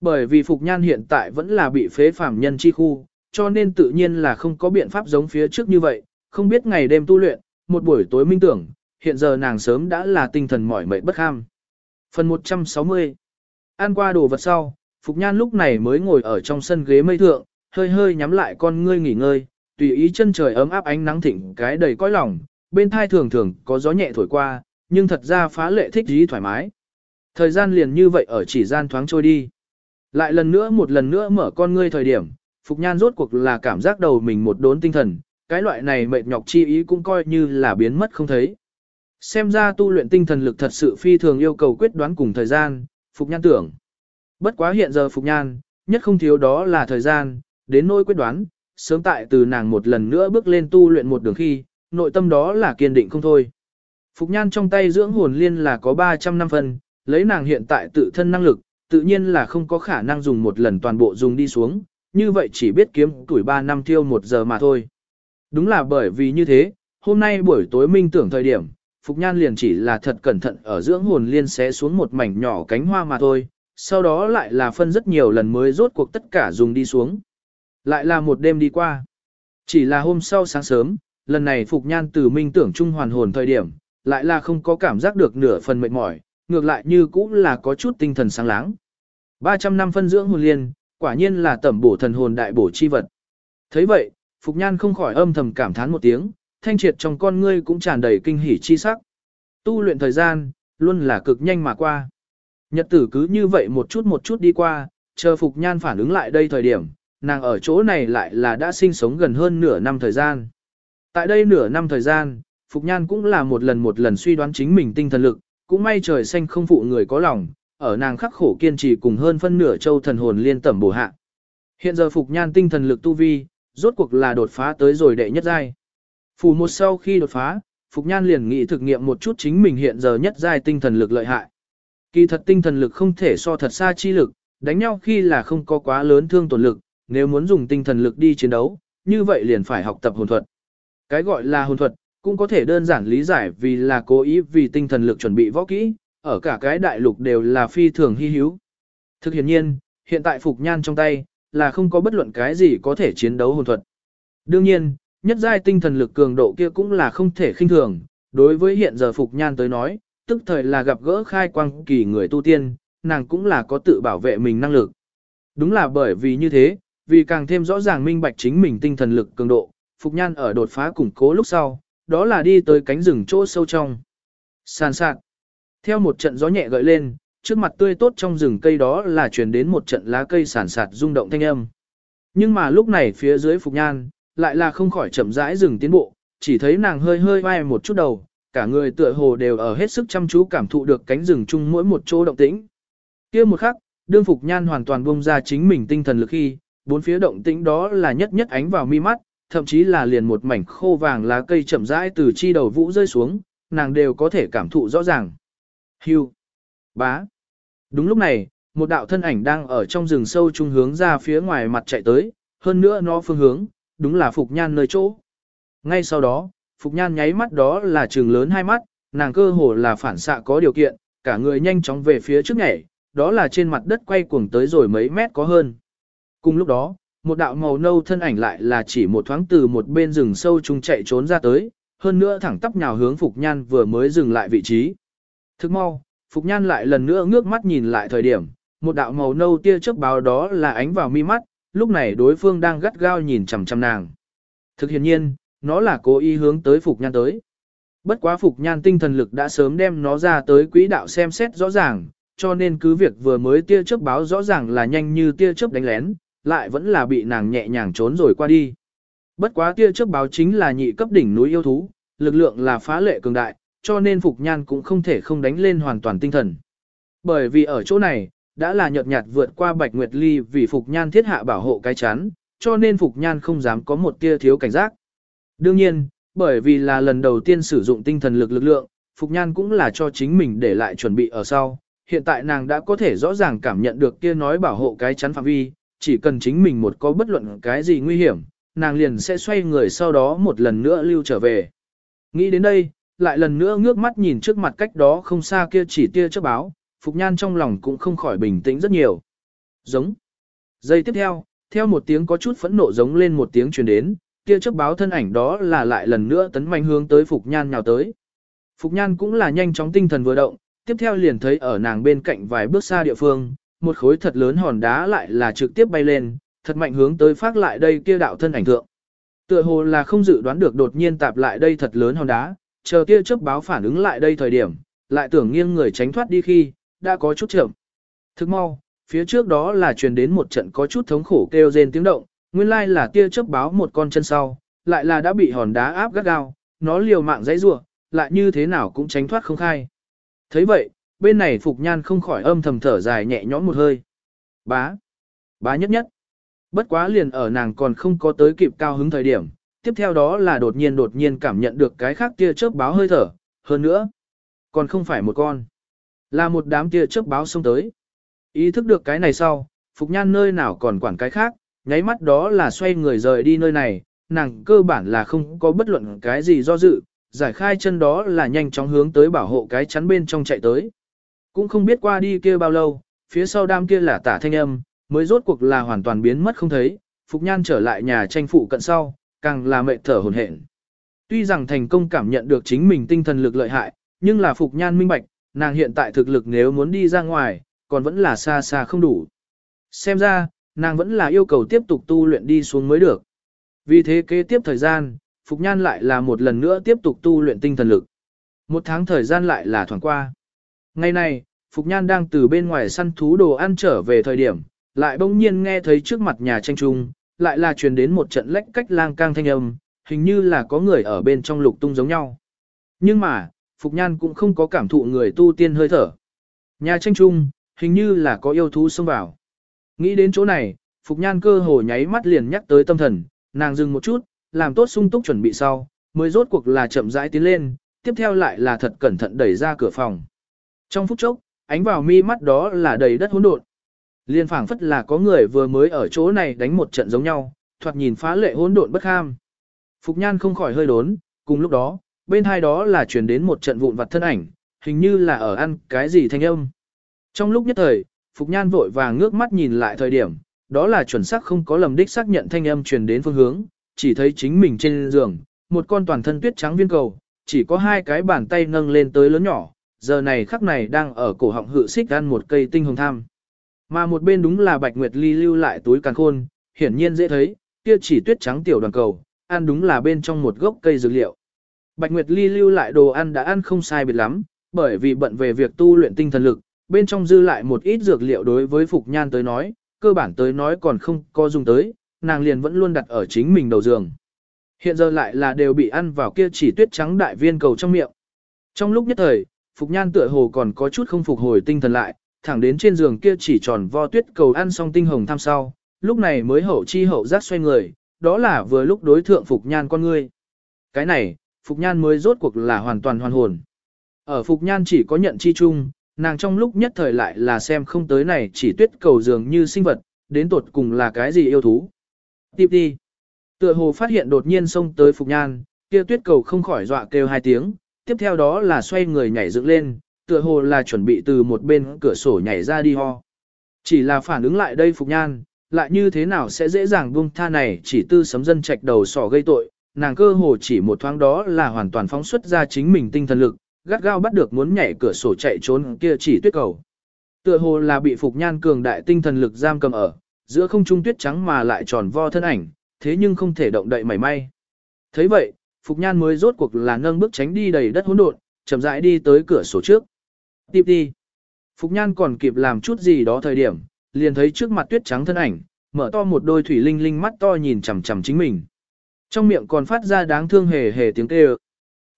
[SPEAKER 1] Bởi vì Phục Nhan hiện tại vẫn là bị phế phàm nhân chi khu, cho nên tự nhiên là không có biện pháp giống phía trước như vậy, không biết ngày đêm tu luyện, một buổi tối minh tưởng, hiện giờ nàng sớm đã là tinh thần mỏi mệt bất ham. Phần 160 Ăn qua đồ vật sau, Phục Nhan lúc này mới ngồi ở trong sân ghế mây thượng, hơi hơi nhắm lại con ngươi nghỉ ngơi, tùy ý chân trời ấm áp ánh nắng thịnh cái đầy cõi lòng, bên thai thường thường có gió nhẹ thổi qua, nhưng thật ra phá lệ thích dí thoải mái. Thời gian liền như vậy ở chỉ gian thoáng trôi đi. Lại lần nữa một lần nữa mở con ngươi thời điểm, Phục Nhan rốt cuộc là cảm giác đầu mình một đốn tinh thần, cái loại này mệt nhọc chi ý cũng coi như là biến mất không thấy. Xem ra tu luyện tinh thần lực thật sự phi thường yêu cầu quyết đoán cùng thời gian, Phục Nhan tưởng. Bất quá hiện giờ Phục Nhan, nhất không thiếu đó là thời gian, đến nỗi quyết đoán, sớm tại từ nàng một lần nữa bước lên tu luyện một đường khi, nội tâm đó là kiên định không thôi. Phục Nhan trong tay dưỡng hồn liên là có 300 năm phần, lấy nàng hiện tại tự thân năng lực, tự nhiên là không có khả năng dùng một lần toàn bộ dùng đi xuống, như vậy chỉ biết kiếm tuổi 3 năm tiêu một giờ mà thôi. Đúng là bởi vì như thế, hôm nay buổi tối minh tưởng thời điểm, Phục Nhan liền chỉ là thật cẩn thận ở dưỡng hồn liên xé xuống một mảnh nhỏ cánh hoa mà thôi, sau đó lại là phân rất nhiều lần mới rốt cuộc tất cả dùng đi xuống. Lại là một đêm đi qua. Chỉ là hôm sau sáng sớm, lần này Phục Nhan từ minh tưởng trung hoàn hồn thời điểm, lại là không có cảm giác được nửa phần mệt mỏi, ngược lại như cũng là có chút tinh thần sáng láng. 300 năm phân dưỡng hồn liên, quả nhiên là tẩm bổ thần hồn đại bổ chi vật. thấy vậy, Phục Nhan không khỏi âm thầm cảm thán một tiếng, thanh triệt trong con ngươi cũng tràn đầy kinh hỉ chi sắc. Tu luyện thời gian, luôn là cực nhanh mà qua. Nhật tử cứ như vậy một chút một chút đi qua, chờ Phục Nhan phản ứng lại đây thời điểm, nàng ở chỗ này lại là đã sinh sống gần hơn nửa năm thời gian. Tại đây nửa năm thời gian, Phục Nhan cũng là một lần một lần suy đoán chính mình tinh thần lực, cũng may trời xanh không phụ người có lòng, ở nàng khắc khổ kiên trì cùng hơn phân nửa châu thần hồn liên tẩm bổ hạ. Hiện giờ Phục Nhan tinh thần lực tu vi, rốt cuộc là đột phá tới rồi đệ nhất giai. Phủ một sau khi đột phá, Phục Nhan liền nghĩ thực nghiệm một chút chính mình hiện giờ nhất giai tinh thần lực lợi hại. Kỳ thật tinh thần lực không thể so thật xa chi lực, đánh nhau khi là không có quá lớn thương tổn lực, nếu muốn dùng tinh thần lực đi chiến đấu, như vậy liền phải học tập hồn thuật. Cái gọi là hồn thuật, cũng có thể đơn giản lý giải vì là cố ý vì tinh thần lực chuẩn bị võ kỹ, ở cả cái đại lục đều là phi thường hy hữu. Thực hiện nhiên, hiện tại Phục Nhan trong tay, là không có bất luận cái gì có thể chiến đấu hồn thuật. Đương nhiên, nhất giai tinh thần lực cường độ kia cũng là không thể khinh thường, đối với hiện giờ Phục Nhan tới nói, tức thời là gặp gỡ khai quang kỳ người tu tiên, nàng cũng là có tự bảo vệ mình năng lực. Đúng là bởi vì như thế, vì càng thêm rõ ràng minh bạch chính mình tinh thần lực cường độ, Phục Nhan ở đột phá củng cố lúc sau, đó là đi tới cánh rừng chỗ sâu trong. Sàn sạc. Theo một trận gió nhẹ gợi lên, trước mặt tươi tốt trong rừng cây đó là truyền đến một trận lá cây sàn sạt rung động thanh âm. Nhưng mà lúc này phía dưới Phục Nhan, lại là không khỏi chậm rãi dừng tiến bộ, chỉ thấy nàng hơi hơi vai một chút đầu, cả người tựa hồ đều ở hết sức chăm chú cảm thụ được cánh rừng chung mỗi một chỗ động tĩnh. kia một khắc, đương Phục Nhan hoàn toàn bông ra chính mình tinh thần lực khi, bốn phía động tĩnh đó là nhất nhất ánh vào mi mắt, thậm chí là liền một mảnh khô vàng lá cây chậm rãi từ chi đầu vũ rơi xuống, nàng đều có thể cảm thụ rõ ràng. Hưu. Bá. Đúng lúc này, một đạo thân ảnh đang ở trong rừng sâu trung hướng ra phía ngoài mặt chạy tới, hơn nữa nó phương hướng, đúng là Phục Nhan nơi chỗ. Ngay sau đó, Phục Nhan nháy mắt đó là trường lớn hai mắt, nàng cơ hồ là phản xạ có điều kiện, cả người nhanh chóng về phía trước nhảy, đó là trên mặt đất quay cuồng tới rồi mấy mét có hơn. Cùng lúc đó, một đạo màu nâu thân ảnh lại là chỉ một thoáng từ một bên rừng sâu trung chạy trốn ra tới, hơn nữa thẳng tắp nhào hướng Phục Nhan vừa mới dừng lại vị trí. Thức mau, Phục Nhan lại lần nữa ngước mắt nhìn lại thời điểm, một đạo màu nâu tia chớp báo đó là ánh vào mi mắt, lúc này đối phương đang gắt gao nhìn chằm chằm nàng. Thực hiện nhiên, nó là cố ý hướng tới Phục Nhan tới. Bất quá Phục Nhan tinh thần lực đã sớm đem nó ra tới quỹ đạo xem xét rõ ràng, cho nên cứ việc vừa mới tia chớp báo rõ ràng là nhanh như tia chớp đánh lén, lại vẫn là bị nàng nhẹ nhàng trốn rồi qua đi. Bất quá tia chớp báo chính là nhị cấp đỉnh núi yêu thú, lực lượng là phá lệ cường đại, cho nên Phục Nhan cũng không thể không đánh lên hoàn toàn tinh thần. Bởi vì ở chỗ này, đã là nhợt nhạt vượt qua Bạch Nguyệt Ly vì Phục Nhan thiết hạ bảo hộ cái chắn, cho nên Phục Nhan không dám có một tia thiếu cảnh giác. Đương nhiên, bởi vì là lần đầu tiên sử dụng tinh thần lực lực lượng, Phục Nhan cũng là cho chính mình để lại chuẩn bị ở sau. Hiện tại nàng đã có thể rõ ràng cảm nhận được kia nói bảo hộ cái chắn phạm vi, chỉ cần chính mình một có bất luận cái gì nguy hiểm, nàng liền sẽ xoay người sau đó một lần nữa lưu trở về. Nghĩ đến đây, lại lần nữa ngước mắt nhìn trước mặt cách đó không xa kia chỉ tia chớp báo, Phục Nhan trong lòng cũng không khỏi bình tĩnh rất nhiều. Giống. Giây tiếp theo, theo một tiếng có chút phẫn nộ giống lên một tiếng truyền đến, kia chớp báo thân ảnh đó là lại lần nữa tấn manh hướng tới Phục Nhan nhào tới. Phục Nhan cũng là nhanh chóng tinh thần vừa động, tiếp theo liền thấy ở nàng bên cạnh vài bước xa địa phương, một khối thật lớn hòn đá lại là trực tiếp bay lên, thật mạnh hướng tới phát lại đây kia đạo thân ảnh thượng. Tựa hồ là không dự đoán được đột nhiên tạp lại đây thật lớn hòn đá, chờ kia chớp báo phản ứng lại đây thời điểm, lại tưởng nghiêng người tránh thoát đi khi, đã có chút chậm. Thức mau, phía trước đó là truyền đến một trận có chút thống khổ kêu rên tiếng động, nguyên lai là tia chớp báo một con chân sau, lại là đã bị hòn đá áp gắt gao, nó liều mạng dãy rủa, lại như thế nào cũng tránh thoát không khai. thấy vậy, bên này Phục Nhan không khỏi âm thầm thở dài nhẹ nhõm một hơi. Bá, bá nhất nhất. Bất quá liền ở nàng còn không có tới kịp cao hứng thời điểm, tiếp theo đó là đột nhiên đột nhiên cảm nhận được cái khác tia chớp báo hơi thở, hơn nữa, còn không phải một con, là một đám tia chớp báo xông tới. Ý thức được cái này sau, Phục Nhan nơi nào còn quản cái khác, nháy mắt đó là xoay người rời đi nơi này, nàng cơ bản là không có bất luận cái gì do dự, giải khai chân đó là nhanh chóng hướng tới bảo hộ cái chắn bên trong chạy tới. Cũng không biết qua đi kia bao lâu, phía sau đam kia là tả thanh âm, mới rốt cuộc là hoàn toàn biến mất không thấy, Phục Nhan trở lại nhà tranh phụ cận sau, càng là mệt thở hồn hển. Tuy rằng thành công cảm nhận được chính mình tinh thần lực lợi hại, nhưng là Phục Nhan minh bạch, nàng hiện tại thực lực nếu muốn đi ra ngoài, còn vẫn là xa xa không đủ. Xem ra, nàng vẫn là yêu cầu tiếp tục tu luyện đi xuống mới được. Vì thế kế tiếp thời gian, Phục Nhan lại là một lần nữa tiếp tục tu luyện tinh thần lực. Một tháng thời gian lại là thoảng qua. Ngày này, Phục Nhan đang từ bên ngoài săn thú đồ ăn trở về thời điểm, lại bỗng nhiên nghe thấy trước mặt nhà tranh trung, lại là truyền đến một trận lách cách lang cang thanh âm, hình như là có người ở bên trong lục tung giống nhau. Nhưng mà, Phục Nhan cũng không có cảm thụ người tu tiên hơi thở. Nhà tranh trung, hình như là có yêu thú xông vào. Nghĩ đến chỗ này, Phục Nhan cơ hồ nháy mắt liền nhắc tới tâm thần, nàng dừng một chút, làm tốt sung túc chuẩn bị sau, mới rốt cuộc là chậm rãi tiến lên, tiếp theo lại là thật cẩn thận đẩy ra cửa phòng. Trong phút chốc, ánh vào mi mắt đó là đầy đất hỗn độn. Liên phảng phất là có người vừa mới ở chỗ này đánh một trận giống nhau, thoạt nhìn phá lệ hỗn độn bất ham. Phục Nhan không khỏi hơi đốn, cùng lúc đó, bên hai đó là truyền đến một trận vụn vặt thân ảnh, hình như là ở ăn cái gì thanh âm. Trong lúc nhất thời, Phục Nhan vội vàng ngước mắt nhìn lại thời điểm, đó là chuẩn xác không có lầm đích xác nhận thanh âm truyền đến phương hướng, chỉ thấy chính mình trên giường, một con toàn thân tuyết trắng viên cầu, chỉ có hai cái bàn tay nâng lên tới lớn nhỏ, giờ này khắc này đang ở cổ họng hự xích ăn một cây tinh hồng tham. Mà một bên đúng là Bạch Nguyệt Ly lưu lại túi càng khôn, hiển nhiên dễ thấy, kia chỉ tuyết trắng tiểu đoàn cầu, ăn đúng là bên trong một gốc cây dược liệu. Bạch Nguyệt Ly lưu lại đồ ăn đã ăn không sai biệt lắm, bởi vì bận về việc tu luyện tinh thần lực, bên trong dư lại một ít dược liệu đối với Phục Nhan tới nói, cơ bản tới nói còn không có dùng tới, nàng liền vẫn luôn đặt ở chính mình đầu giường. Hiện giờ lại là đều bị ăn vào kia chỉ tuyết trắng đại viên cầu trong miệng. Trong lúc nhất thời, Phục Nhan tựa hồ còn có chút không phục hồi tinh thần lại, thẳng đến trên giường kia chỉ tròn vo tuyết cầu ăn xong tinh hồng tham sau, lúc này mới hậu chi hậu giác xoay người, đó là vừa lúc đối thượng Phục Nhan con ngươi. Cái này, Phục Nhan mới rốt cuộc là hoàn toàn hoàn hồn. Ở Phục Nhan chỉ có nhận chi chung, nàng trong lúc nhất thời lại là xem không tới này chỉ tuyết cầu dường như sinh vật, đến tột cùng là cái gì yêu thú. Tiếp đi. Tựa hồ phát hiện đột nhiên xông tới Phục Nhan, kia tuyết cầu không khỏi dọa kêu hai tiếng, tiếp theo đó là xoay người nhảy dựng lên, tựa hồ là chuẩn bị từ một bên cửa sổ nhảy ra đi ho. Chỉ là phản ứng lại đây Phục Nhan, lại như thế nào sẽ dễ dàng buông tha này chỉ tư sấm dân trạch đầu sỏ gây tội, nàng cơ hồ chỉ một thoáng đó là hoàn toàn phóng xuất ra chính mình tinh thần lực, gắt gao bắt được muốn nhảy cửa sổ chạy trốn kia chỉ tuyết cầu. Tựa hồ là bị Phục Nhan cường đại tinh thần lực giam cầm ở, giữa không trung tuyết trắng mà lại tròn vo thân ảnh, thế nhưng không thể động đậy mảy may. thấy vậy, Phục Nhan mới rốt cuộc là nâng bước tránh đi đầy đất hỗn độn, chậm rãi đi tới cửa sổ trước. Tiếp đi. Phục Nhan còn kịp làm chút gì đó thời điểm, liền thấy trước mặt tuyết trắng thân ảnh, mở to một đôi thủy linh linh mắt to nhìn chằm chằm chính mình. Trong miệng còn phát ra đáng thương hề hề tiếng kêu.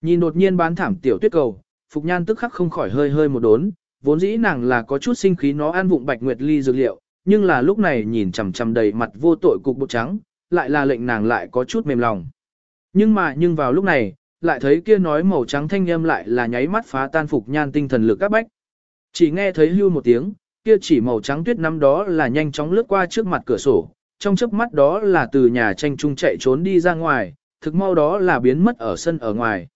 [SPEAKER 1] Nhìn đột nhiên bán thảm tiểu tuyết cầu, Phục Nhan tức khắc không khỏi hơi hơi một đốn, vốn dĩ nàng là có chút sinh khí nó ăn vụng bạch nguyệt ly dược liệu, nhưng là lúc này nhìn chằm chằm đầy mặt vô tội cục bột trắng, lại là lệnh nàng lại có chút mềm lòng. Nhưng mà nhưng vào lúc này, lại thấy kia nói màu trắng thanh âm lại là nháy mắt phá tan Phục Nhan tinh thần lực các bách. Chỉ nghe thấy hưu một tiếng, kia chỉ màu trắng tuyết năm đó là nhanh chóng lướt qua trước mặt cửa sổ, trong chớp mắt đó là từ nhà tranh trung chạy trốn đi ra ngoài, thực mau đó là biến mất ở sân ở ngoài.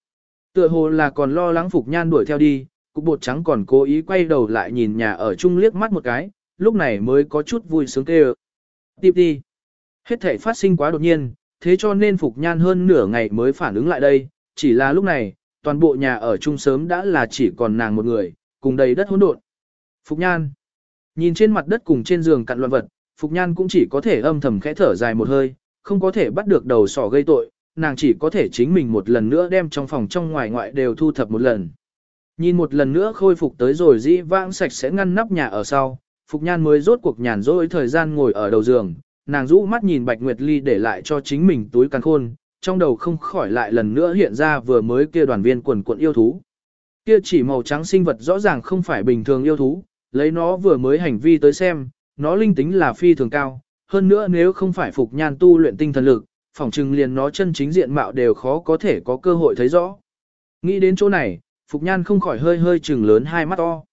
[SPEAKER 1] Tựa hồ là còn lo lắng Phục Nhan đuổi theo đi, cục bột trắng còn cố ý quay đầu lại nhìn nhà ở chung liếc mắt một cái, lúc này mới có chút vui sướng kêu. Tiếp đi. Hết thể phát sinh quá đột nhiên, thế cho nên Phục Nhan hơn nửa ngày mới phản ứng lại đây, chỉ là lúc này, toàn bộ nhà ở chung sớm đã là chỉ còn nàng một người, cùng đầy đất hỗn độn. Phục Nhan. Nhìn trên mặt đất cùng trên giường cặn loạn vật, Phục Nhan cũng chỉ có thể âm thầm khẽ thở dài một hơi, không có thể bắt được đầu sỏ gây tội, nàng chỉ có thể chính mình một lần nữa đem trong phòng trong ngoài ngoại đều thu thập một lần. Nhìn một lần nữa khôi phục tới rồi dĩ vãng sạch sẽ ngăn nắp nhà ở sau, Phục Nhan mới rốt cuộc nhàn rỗi thời gian ngồi ở đầu giường, nàng rũ mắt nhìn Bạch Nguyệt Ly để lại cho chính mình túi càng khôn, trong đầu không khỏi lại lần nữa hiện ra vừa mới kia đoàn viên quần cuộn yêu thú. Kia chỉ màu trắng sinh vật rõ ràng không phải bình thường yêu thú, lấy nó vừa mới hành vi tới xem, nó linh tính là phi thường cao, hơn nữa nếu không phải Phục Nhan tu luyện tinh thần lực, phỏng chừng liền nó chân chính diện mạo đều khó có thể có cơ hội thấy rõ. Nghĩ đến chỗ này, Phục Nhan không khỏi hơi hơi trừng lớn hai mắt to.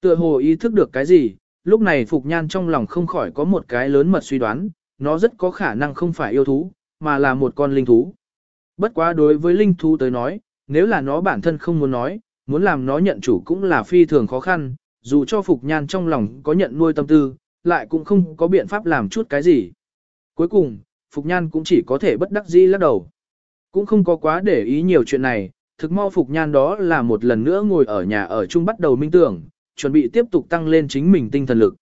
[SPEAKER 1] Tựa hồ ý thức được cái gì, lúc này Phục Nhan trong lòng không khỏi có một cái lớn mật suy đoán, nó rất có khả năng không phải yêu thú, mà là một con linh thú. Bất quá đối với linh thú tới nói, nếu là nó bản thân không muốn nói, muốn làm nó nhận chủ cũng là phi thường khó khăn, dù cho Phục Nhan trong lòng có nhận nuôi tâm tư, lại cũng không có biện pháp làm chút cái gì. Cuối cùng, Phục Nhan cũng chỉ có thể bất đắc dĩ lắc đầu. Cũng không có quá để ý nhiều chuyện này, thực mau Phục Nhan đó là một lần nữa ngồi ở nhà ở chung bắt đầu minh tưởng, chuẩn bị tiếp tục tăng lên chính mình tinh thần lực.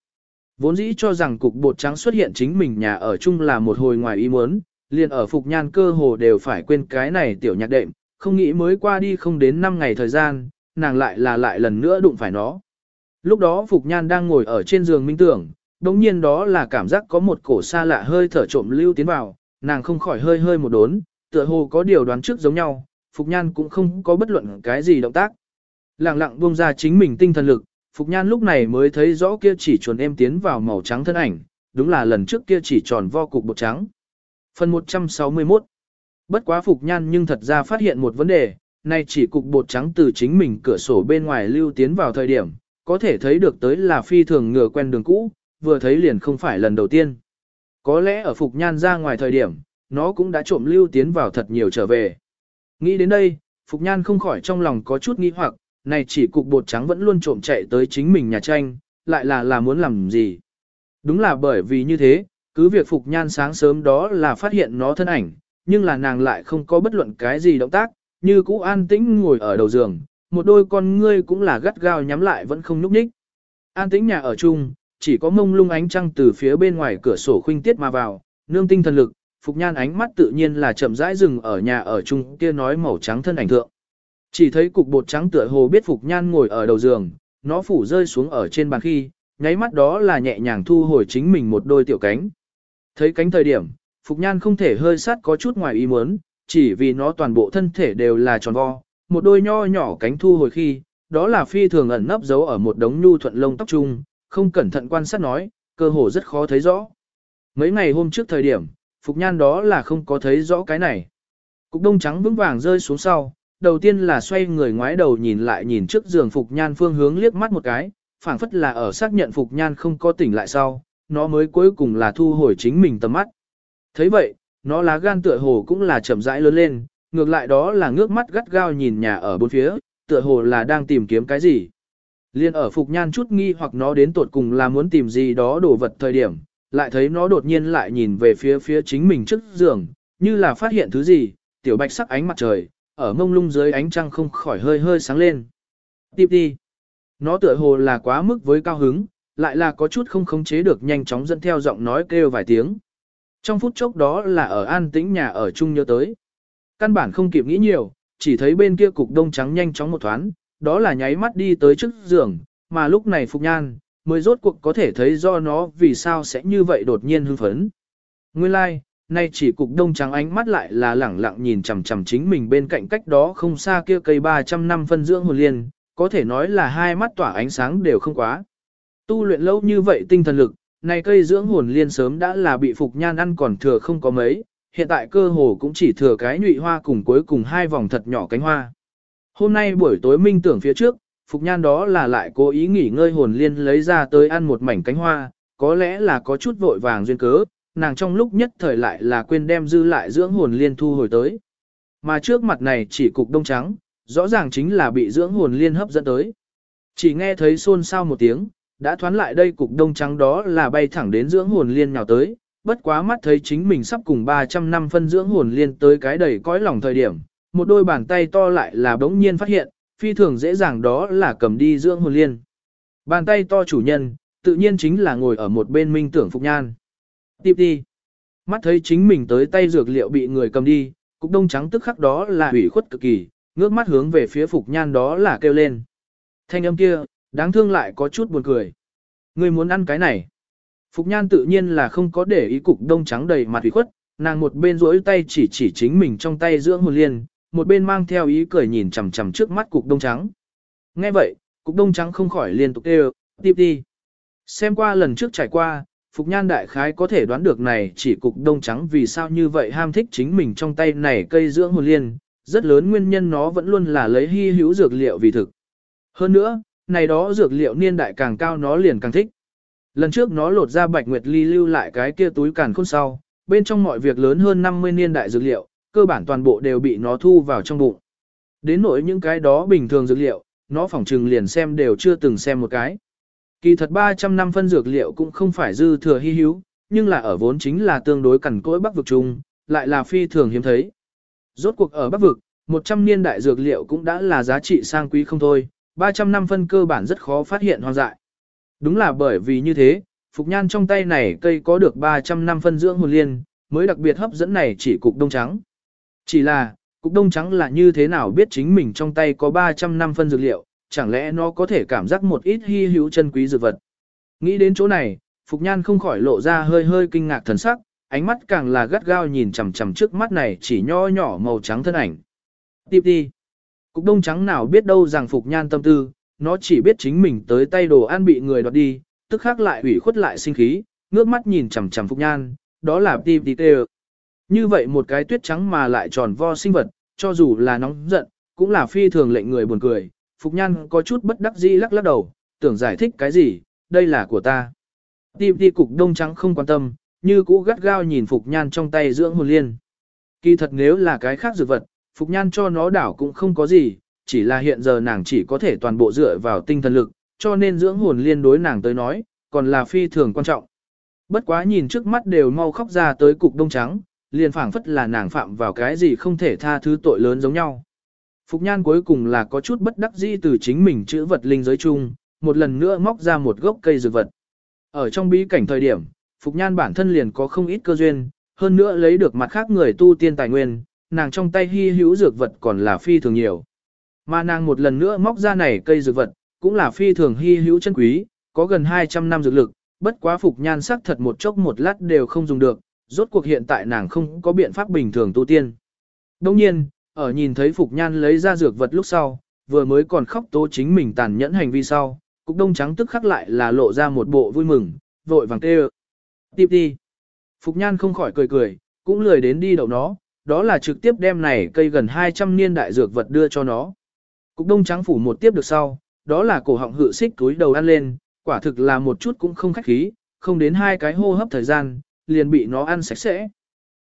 [SPEAKER 1] Vốn dĩ cho rằng cục bột trắng xuất hiện chính mình nhà ở chung là một hồi ngoài ý muốn, liền ở Phục Nhan cơ hồ đều phải quên cái này tiểu nhạc đệm, không nghĩ mới qua đi không đến 5 ngày thời gian, nàng lại là lại lần nữa đụng phải nó. Lúc đó Phục Nhan đang ngồi ở trên giường minh tưởng, đồng nhiên đó là cảm giác có một cổ xa lạ hơi thở trộm lưu tiến vào, nàng không khỏi hơi hơi một đốn, tựa hồ có điều đoán trước giống nhau, Phục Nhan cũng không có bất luận cái gì động tác. Lặng lặng buông ra chính mình tinh thần lực, Phục Nhan lúc này mới thấy rõ kia chỉ chuồn em tiến vào màu trắng thân ảnh, đúng là lần trước kia chỉ tròn vo cục bột trắng. Phần 161 Bất quá Phục Nhan nhưng thật ra phát hiện một vấn đề, nay chỉ cục bột trắng từ chính mình cửa sổ bên ngoài lưu tiến vào thời điểm, có thể thấy được tới là phi thường ngừa quen đường cũ, vừa thấy liền không phải lần đầu tiên. Có lẽ ở Phục Nhan ra ngoài thời điểm, nó cũng đã trộm lưu tiến vào thật nhiều trở về. Nghĩ đến đây, Phục Nhan không khỏi trong lòng có chút nghi hoặc, này chỉ cục bột trắng vẫn luôn trộm chạy tới chính mình nhà tranh, lại là là muốn làm gì. Đúng là bởi vì như thế, cứ việc Phục Nhan sáng sớm đó là phát hiện nó thân ảnh, nhưng là nàng lại không có bất luận cái gì động tác, như cũ an tĩnh ngồi ở đầu giường, một đôi con ngươi cũng là gắt gao nhắm lại vẫn không nhúc nhích. An tĩnh nhà ở chung, chỉ có mông lung ánh trăng từ phía bên ngoài cửa sổ khuynh tiết mà vào, nương tinh thần lực, Phục Nhan ánh mắt tự nhiên là chậm rãi dừng ở nhà ở chung kia nói màu trắng thân ảnh thượng. Chỉ thấy cục bột trắng tựa hồ biết Phục Nhan ngồi ở đầu giường, nó phủ rơi xuống ở trên bàn khi, nháy mắt đó là nhẹ nhàng thu hồi chính mình một đôi tiểu cánh. Thấy cánh thời điểm, Phục Nhan không thể hơi sát có chút ngoài ý muốn, chỉ vì nó toàn bộ thân thể đều là tròn vo, một đôi nho nhỏ cánh thu hồi khi, đó là phi thường ẩn nấp giấu ở một đống nhu thuận lông tóc chung, không cẩn thận quan sát nói, cơ hồ rất khó thấy rõ. Mấy ngày hôm trước thời điểm, Phục Nhan đó là không có thấy rõ cái này. Cục đông trắng vững vàng rơi xuống sau, đầu tiên là xoay người ngoái đầu nhìn lại nhìn trước giường Phục Nhan phương hướng liếc mắt một cái, phảng phất là ở xác nhận Phục Nhan không có tỉnh lại sau, nó mới cuối cùng là thu hồi chính mình tầm mắt. thấy vậy, nó lá gan tựa hồ cũng là chậm rãi lớn lên, ngược lại đó là ngước mắt gắt gao nhìn nhà ở bốn phía, tựa hồ là đang tìm kiếm cái gì. Liên ở Phục Nhan chút nghi hoặc nó đến tột cùng là muốn tìm gì đó đổ vật thời điểm, lại thấy nó đột nhiên lại nhìn về phía phía chính mình trước giường, như là phát hiện thứ gì, tiểu bạch sắc ánh mặt trời, ở mông lung dưới ánh trăng không khỏi hơi hơi sáng lên. Tiếp đi. Nó tựa hồ là quá mức với cao hứng, lại là có chút không khống chế được nhanh chóng dẫn theo giọng nói kêu vài tiếng. Trong phút chốc đó là ở an tĩnh nhà ở chung nhớ tới. Căn bản không kịp nghĩ nhiều, chỉ thấy bên kia cục đông trắng nhanh chóng một thoáng, đó là nháy mắt đi tới trước giường, mà lúc này Phục Nhan, mới rốt cuộc có thể thấy do nó vì sao sẽ như vậy đột nhiên hưng phấn. Nguyên lai, like, nay chỉ cục đông trắng ánh mắt lại là lẳng lặng nhìn chằm chằm chính mình bên cạnh cách đó không xa kia cây 300 năm phân dưỡng hồn liên, có thể nói là hai mắt tỏa ánh sáng đều không quá. Tu luyện lâu như vậy tinh thần lực, này cây dưỡng hồn liên sớm đã là bị Phục Nhan ăn còn thừa không có mấy, hiện tại cơ hồ cũng chỉ thừa cái nhụy hoa cùng cuối cùng hai vòng thật nhỏ cánh hoa. Hôm nay buổi tối minh tưởng phía trước, Phục Nhan đó là lại cố ý nghỉ ngơi hồn liên lấy ra tới ăn một mảnh cánh hoa, có lẽ là có chút vội vàng duyên cớ, nàng trong lúc nhất thời lại là quên đem dư lại dưỡng hồn liên thu hồi tới. Mà trước mặt này chỉ cục đông trắng, rõ ràng chính là bị dưỡng hồn liên hấp dẫn tới. Chỉ nghe thấy xôn xao một tiếng, đã thoán lại đây cục đông trắng đó là bay thẳng đến dưỡng hồn liên nhào tới, bất quá mắt thấy chính mình sắp cùng 300 năm phân dưỡng hồn liên tới cái đầy cõi lòng thời điểm, một đôi bàn tay to lại là bỗng nhiên phát hiện, phi thường dễ dàng đó là cầm đi dưỡng hồn liên. Bàn tay to chủ nhân, tự nhiên chính là ngồi ở một bên minh tưởng Phục Nhan. Tiếp đi. Mắt thấy chính mình tới tay dược liệu bị người cầm đi, cục đông trắng tức khắc đó là hủy khuất cực kỳ, ngước mắt hướng về phía Phục Nhan đó là kêu lên. Thanh âm kia, đáng thương lại có chút buồn cười. Người muốn ăn cái này. Phục Nhan tự nhiên là không có để ý cục đông trắng đầy mặt hủy khuất, nàng một bên rỗi tay chỉ chỉ chính mình trong tay giữa hồn liên, một bên mang theo ý cười nhìn chằm chằm trước mắt cục đông trắng. Nghe vậy, cục đông trắng không khỏi liên tục kêu, tiếp đi. Xem qua lần trước trải qua, Phục Nhan đại khái có thể đoán được này chỉ cục đông trắng vì sao như vậy ham thích chính mình trong tay này cây dưỡng hồn liên, rất lớn nguyên nhân nó vẫn luôn là lấy hy hữu dược liệu vì thực. Hơn nữa, này đó dược liệu niên đại càng cao nó liền càng thích. Lần trước nó lột ra bạch nguyệt ly lưu lại cái kia túi càn khôn sau, bên trong mọi việc lớn hơn 50 niên đại dược liệu, cơ bản toàn bộ đều bị nó thu vào trong bụng. Đến nỗi những cái đó bình thường dược liệu, nó phỏng trừng liền xem đều chưa từng xem một cái. Kỳ thật 300 năm phân dược liệu cũng không phải dư thừa hy hữu, nhưng là ở vốn chính là tương đối cẩn cỗi bắc vực chung, lại là phi thường hiếm thấy. Rốt cuộc ở bắc vực, 100 niên đại dược liệu cũng đã là giá trị sang quý không thôi, 300 năm phân cơ bản rất khó phát hiện hoang dại. Đúng là bởi vì như thế, Phục Nhan trong tay này cây có được 300 năm phân dưỡng hồn liên, mới đặc biệt hấp dẫn này chỉ cục đông trắng. Chỉ là, cục đông trắng là như thế nào biết chính mình trong tay có 300 năm phân dược liệu, chẳng lẽ nó có thể cảm giác một ít hy hữu chân quý dược vật. Nghĩ đến chỗ này, Phục Nhan không khỏi lộ ra hơi hơi kinh ngạc thần sắc, ánh mắt càng là gắt gao nhìn chằm chằm trước mắt này chỉ nho nhỏ màu trắng thân ảnh. Tiếp đi. Cục đông trắng nào biết đâu rằng Phục Nhan tâm tư, nó chỉ biết chính mình tới tay đồ ăn bị người đoạt đi, tức khắc lại ủy khuất lại sinh khí, ngước mắt nhìn chằm chằm Phục Nhan, đó là Tiếp đi tê Như vậy một cái tuyết trắng mà lại tròn vo sinh vật, cho dù là nóng giận, cũng là phi thường lệnh người buồn cười, Phục Nhan có chút bất đắc dĩ lắc lắc đầu, tưởng giải thích cái gì, đây là của ta. Tìm đi cục đông trắng không quan tâm, như cũ gắt gao nhìn Phục Nhan trong tay dưỡng hồn liên. Kỳ thật nếu là cái khác dược vật, Phục Nhan cho nó đảo cũng không có gì, chỉ là hiện giờ nàng chỉ có thể toàn bộ dựa vào tinh thần lực, cho nên dưỡng hồn liên đối nàng tới nói, còn là phi thường quan trọng. Bất quá nhìn trước mắt đều mau khóc ra tới cục đông trắng, liền phảng phất là nàng phạm vào cái gì không thể tha thứ tội lớn giống nhau. Phục Nhan cuối cùng là có chút bất đắc dĩ từ chính mình chữ vật linh giới chung, một lần nữa móc ra một gốc cây dược vật. Ở trong bí cảnh thời điểm, Phục Nhan bản thân liền có không ít cơ duyên, hơn nữa lấy được mặt khác người tu tiên tài nguyên, nàng trong tay hy hữu dược vật còn là phi thường nhiều. Mà nàng một lần nữa móc ra này cây dược vật, cũng là phi thường hy hữu chân quý, có gần 200 năm dược lực, bất quá Phục Nhan sắc thật một chốc một lát đều không dùng được, rốt cuộc hiện tại nàng không có biện pháp bình thường tu tiên. Đồng nhiên, ở nhìn thấy Phục Nhan lấy ra dược vật lúc sau, vừa mới còn khóc tố chính mình tàn nhẫn hành vi sau, cục đông trắng tức khắc lại là lộ ra một bộ vui mừng, vội vàng kêu. Tiếp đi. Phục Nhan không khỏi cười cười, cũng lười đến đi đậu nó, đó là trực tiếp đem này cây gần 200 niên đại dược vật đưa cho nó. Cục đông trắng phủ một tiếp được sau, đó là cổ họng hự xích túi đầu ăn lên, quả thực là một chút cũng không khách khí, không đến hai cái hô hấp thời gian, liền bị nó ăn sạch sẽ.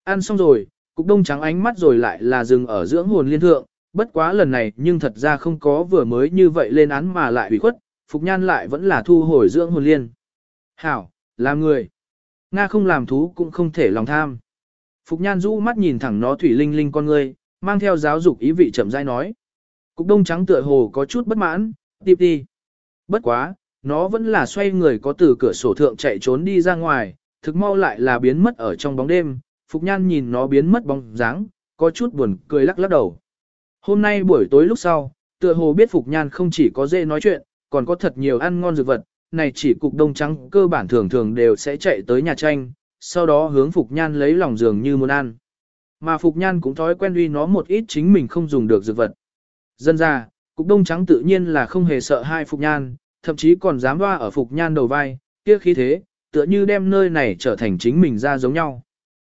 [SPEAKER 1] Ăn xong rồi, Cục đông trắng ánh mắt rồi lại là dừng ở dưỡng hồn liên thượng, bất quá lần này nhưng thật ra không có vừa mới như vậy lên án mà lại bị khuất, Phục Nhan lại vẫn là thu hồi dưỡng hồn liên. Hảo, làm người. Nga không làm thú cũng không thể lòng tham. Phục Nhan rũ mắt nhìn thẳng nó thủy linh linh con người, mang theo giáo dục ý vị chậm rãi nói. Cục đông trắng tựa hồ có chút bất mãn, tiếp đi. Bất quá, nó vẫn là xoay người có từ cửa sổ thượng chạy trốn đi ra ngoài, thực mau lại là biến mất ở trong bóng đêm, Phục Nhan nhìn nó biến mất bóng dáng, có chút buồn cười lắc lắc đầu. Hôm nay buổi tối lúc sau, tựa hồ biết Phục Nhan không chỉ có dễ nói chuyện, còn có thật nhiều ăn ngon dược vật, này chỉ cục đông trắng cơ bản thường thường đều sẽ chạy tới nhà tranh, sau đó hướng Phục Nhan lấy lòng giường như muốn ăn. Mà Phục Nhan cũng thói quen uy nó một ít chính mình không dùng được dược vật. Dân ra, cục đông trắng tự nhiên là không hề sợ hai Phục Nhan, thậm chí còn dám hoa ở Phục Nhan đầu vai, kia khí thế, tựa như đem nơi này trở thành chính mình ra giống nhau.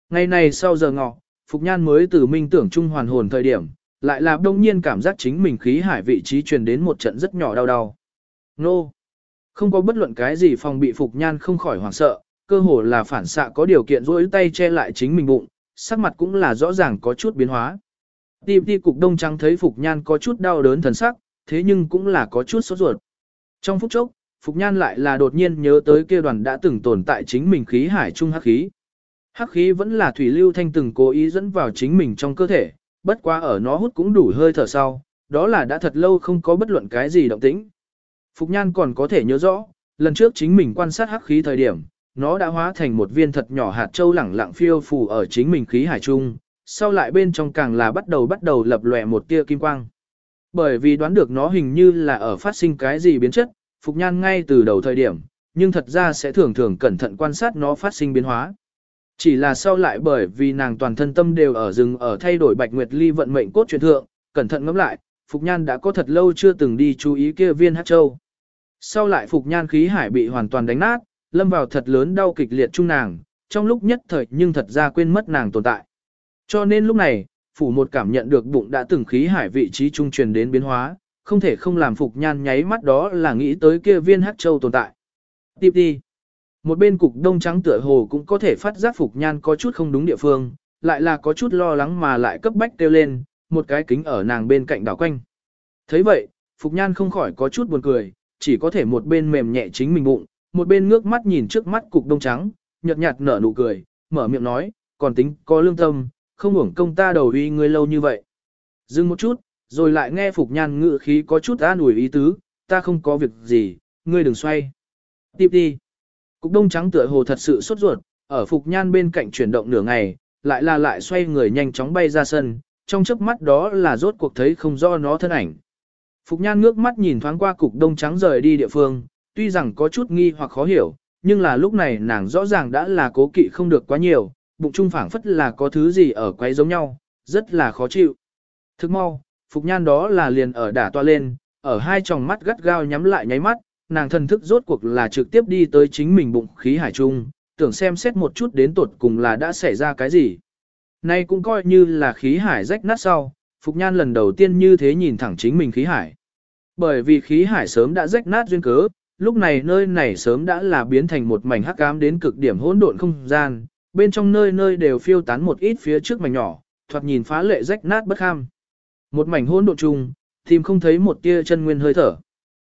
[SPEAKER 1] Ngày này sau giờ ngọ, Phục Nhan mới từ minh tưởng trung hoàn hồn thời điểm, lại là đông nhiên cảm giác chính mình khí hải vị trí truyền đến một trận rất nhỏ đau đau. Nô! Không có bất luận cái gì phòng bị Phục Nhan không khỏi hoảng sợ, cơ hồ là phản xạ có điều kiện rỗi tay che lại chính mình bụng, sắc mặt cũng là rõ ràng có chút biến hóa. Tìm đi cục đông trắng thấy Phục Nhan có chút đau đớn thần sắc, thế nhưng cũng là có chút sốt ruột. Trong phút chốc, Phục Nhan lại là đột nhiên nhớ tới kia đoàn đã từng tồn tại chính mình khí hải trung hắc khí. Hắc khí vẫn là thủy lưu thanh từng cố ý dẫn vào chính mình trong cơ thể, bất quá ở nó hút cũng đủ hơi thở sau, đó là đã thật lâu không có bất luận cái gì động tĩnh. Phục Nhan còn có thể nhớ rõ, lần trước chính mình quan sát hắc khí thời điểm, nó đã hóa thành một viên thật nhỏ hạt châu lẳng lặng phiêu phù ở chính mình khí hải trung, sau lại bên trong càng là bắt đầu bắt đầu lập lòe một tia kim quang. Bởi vì đoán được nó hình như là ở phát sinh cái gì biến chất, Phục Nhan ngay từ đầu thời điểm, nhưng thật ra sẽ thường thường cẩn thận quan sát nó phát sinh biến hóa. Chỉ là sau lại bởi vì nàng toàn thân tâm đều ở rừng ở thay đổi Bạch Nguyệt Ly vận mệnh cốt truyền thượng, cẩn thận ngẫm lại, Phục Nhan đã có thật lâu chưa từng đi chú ý kia viên hát châu. Sau lại Phục Nhan khí hải bị hoàn toàn đánh nát, lâm vào thật lớn đau kịch liệt chung nàng, trong lúc nhất thời nhưng thật ra quên mất nàng tồn tại. Cho nên lúc này, phủ một cảm nhận được bụng đã từng khí hải vị trí trung truyền đến biến hóa, không thể không làm Phục Nhan nháy mắt đó là nghĩ tới kia viên hát châu tồn tại. Tiếp đi. Một bên cục đông trắng tựa hồ cũng có thể phát giác Phục Nhan có chút không đúng địa phương, lại là có chút lo lắng mà lại cấp bách kêu lên, một cái kính ở nàng bên cạnh đảo quanh. thấy vậy, Phục Nhan không khỏi có chút buồn cười, chỉ có thể một bên mềm nhẹ chính mình bụng, một bên ngước mắt nhìn trước mắt cục đông trắng, nhợt nhạt nở nụ cười, mở miệng nói, còn tính có lương tâm, không uổng công ta đầu uy ngươi lâu như vậy. Dừng một chút, rồi lại nghe Phục Nhan ngự khí có chút an ủi ý tứ, ta không có việc gì, ngươi đừng xoay. Tiếp đi. Cục đông trắng tựa hồ thật sự sốt ruột, ở Phục Nhan bên cạnh chuyển động nửa ngày, lại là lại xoay người nhanh chóng bay ra sân, trong chớp mắt đó là rốt cuộc thấy không do nó thân ảnh. Phục Nhan ngước mắt nhìn thoáng qua cục đông trắng rời đi địa phương, tuy rằng có chút nghi hoặc khó hiểu, nhưng là lúc này nàng rõ ràng đã là cố kỵ không được quá nhiều, bụng trung phảng phất là có thứ gì ở quấy giống nhau, rất là khó chịu. Thức mau, Phục Nhan đó là liền ở đả toa lên, ở hai tròng mắt gắt gao nhắm lại nháy mắt, nàng thần thức rốt cuộc là trực tiếp đi tới chính mình bụng khí hải trung, tưởng xem xét một chút đến tột cùng là đã xảy ra cái gì. Nay cũng coi như là khí hải rách nát sau, Phục Nhan lần đầu tiên như thế nhìn thẳng chính mình khí hải. Bởi vì khí hải sớm đã rách nát duyên cớ, lúc này nơi này sớm đã là biến thành một mảnh hắc ám đến cực điểm hỗn độn không gian, bên trong nơi nơi đều phiêu tán một ít phía trước mảnh nhỏ, thoạt nhìn phá lệ rách nát bất kham. Một mảnh hỗn độn chung, tìm không thấy một tia chân nguyên hơi thở.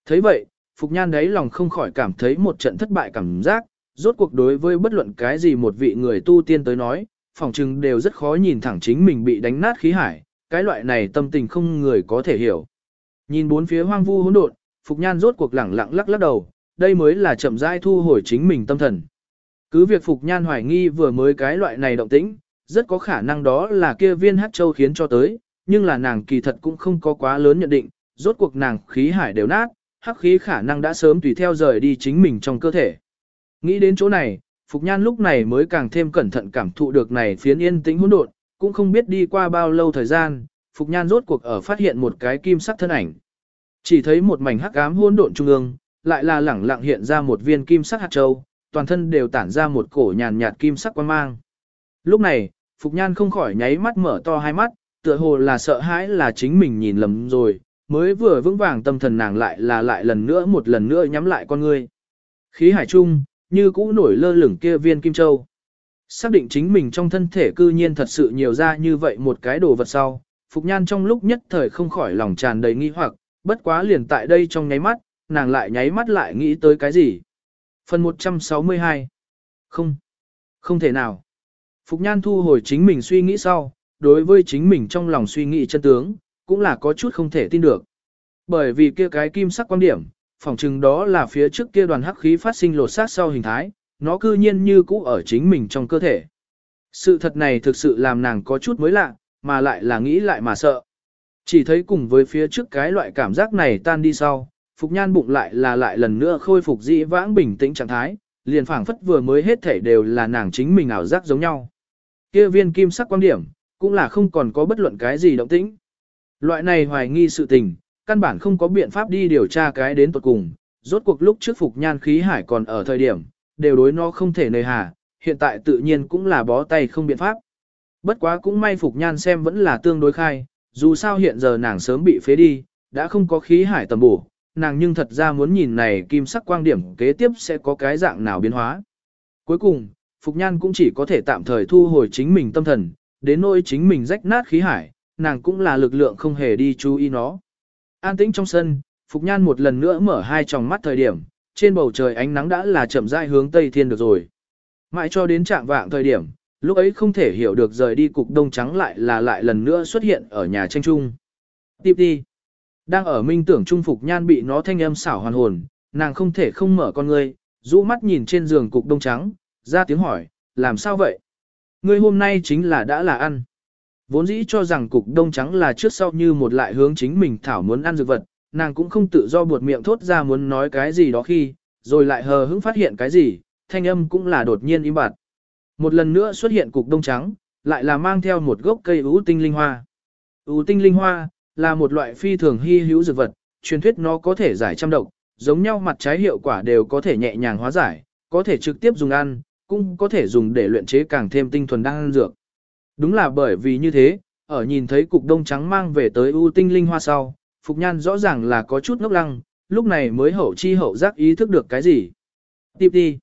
[SPEAKER 1] Thấy vậy, Phục Nhan đấy lòng không khỏi cảm thấy một trận thất bại cảm giác, rốt cuộc đối với bất luận cái gì một vị người tu tiên tới nói, phòng trừng đều rất khó nhìn thẳng chính mình bị đánh nát khí hải, cái loại này tâm tình không người có thể hiểu. Nhìn bốn phía hoang vu hỗn độn, Phục Nhan rốt cuộc lẳng lặng lắc lắc đầu, đây mới là chậm rãi thu hồi chính mình tâm thần. Cứ việc Phục Nhan hoài nghi vừa mới cái loại này động tĩnh, rất có khả năng đó là kia viên hát châu khiến cho tới, nhưng là nàng kỳ thật cũng không có quá lớn nhận định, rốt cuộc nàng khí hải đều nát, hắc khí khả năng đã sớm tùy theo rời đi chính mình trong cơ thể. Nghĩ đến chỗ này, Phục Nhan lúc này mới càng thêm cẩn thận cảm thụ được này phiến yên tĩnh hỗn độn, cũng không biết đi qua bao lâu thời gian, Phục Nhan rốt cuộc ở phát hiện một cái kim sắc thân ảnh. Chỉ thấy một mảnh hắc ám hỗn độn trung ương, lại là lẳng lặng hiện ra một viên kim sắc hạt châu, toàn thân đều tản ra một cổ nhàn nhạt kim sắc quang mang. Lúc này, Phục Nhan không khỏi nháy mắt mở to hai mắt, tựa hồ là sợ hãi là chính mình nhìn lầm rồi, mới vừa vững vàng tâm thần nàng lại là lại lần nữa một lần nữa nhắm lại con ngươi. Khí hải trung, như cũ nổi lơ lửng kia viên kim châu. Xác định chính mình trong thân thể cư nhiên thật sự nhiều ra như vậy một cái đồ vật sau, Phục Nhan trong lúc nhất thời không khỏi lòng tràn đầy nghi hoặc, bất quá liền tại đây trong nháy mắt, nàng lại nháy mắt lại nghĩ tới cái gì. Phần 162 Không, không thể nào. Phục Nhan thu hồi chính mình suy nghĩ sau, đối với chính mình trong lòng suy nghĩ chân tướng, cũng là có chút không thể tin được. Bởi vì kia cái kim sắc quan điểm, phỏng chừng đó là phía trước kia đoàn hắc khí phát sinh lột xác sau hình thái, nó cư nhiên như cũ ở chính mình trong cơ thể. Sự thật này thực sự làm nàng có chút mới lạ, mà lại là nghĩ lại mà sợ. Chỉ thấy cùng với phía trước cái loại cảm giác này tan đi sau, Phục Nhan bụng lại là lại lần nữa khôi phục dĩ vãng bình tĩnh trạng thái, liền phảng phất vừa mới hết thể đều là nàng chính mình ảo giác giống nhau. Kia viên kim sắc quan điểm, cũng là không còn có bất luận cái gì động tĩnh. Loại này hoài nghi sự tình, căn bản không có biện pháp đi điều tra cái đến tuột cùng, rốt cuộc lúc trước Phục Nhan khí hải còn ở thời điểm, đều đối nó không thể nơi hà, hiện tại tự nhiên cũng là bó tay không biện pháp. Bất quá cũng may Phục Nhan xem vẫn là tương đối khai, dù sao hiện giờ nàng sớm bị phế đi, đã không có khí hải tầm bổ, nàng nhưng thật ra muốn nhìn này kim sắc quang điểm kế tiếp sẽ có cái dạng nào biến hóa. Cuối cùng, Phục Nhan cũng chỉ có thể tạm thời thu hồi chính mình tâm thần, đến nỗi chính mình rách nát khí hải, nàng cũng là lực lượng không hề đi chú ý nó. An tĩnh trong sân, Phục Nhan một lần nữa mở hai tròng mắt thời điểm, trên bầu trời ánh nắng đã là chậm rãi hướng tây thiên được rồi. Mãi cho đến trạng vạng thời điểm, lúc ấy không thể hiểu được rời đi cục đông trắng lại là lại lần nữa xuất hiện ở nhà tranh trung. Tiếp đi. Đang ở minh tưởng trung Phục Nhan bị nó thanh âm xảo hoàn hồn, nàng không thể không mở con ngươi, rũ mắt nhìn trên giường cục đông trắng, ra tiếng hỏi, làm sao vậy? Ngươi hôm nay chính là đã là ăn. Vốn dĩ cho rằng cục đông trắng là trước sau như một lại hướng chính mình thảo muốn ăn dược vật, nàng cũng không tự do buột miệng thốt ra muốn nói cái gì đó khi, rồi lại hờ hững phát hiện cái gì, thanh âm cũng là đột nhiên im bặt. Một lần nữa xuất hiện cục đông trắng, lại là mang theo một gốc cây ưu tinh linh hoa. Ưu tinh linh hoa là một loại phi thường hy hữu dược vật, truyền thuyết nó có thể giải trăm độc, giống nhau mặt trái hiệu quả đều có thể nhẹ nhàng hóa giải, có thể trực tiếp dùng ăn, cũng có thể dùng để luyện chế càng thêm tinh thuần đan dược. Đúng là bởi vì như thế, ở nhìn thấy cục đông trắng mang về tới ưu tinh linh hoa sau, Phục Nhan rõ ràng là có chút ngốc lăng, lúc này mới hậu chi hậu giác ý thức được cái gì. Tiếp đi.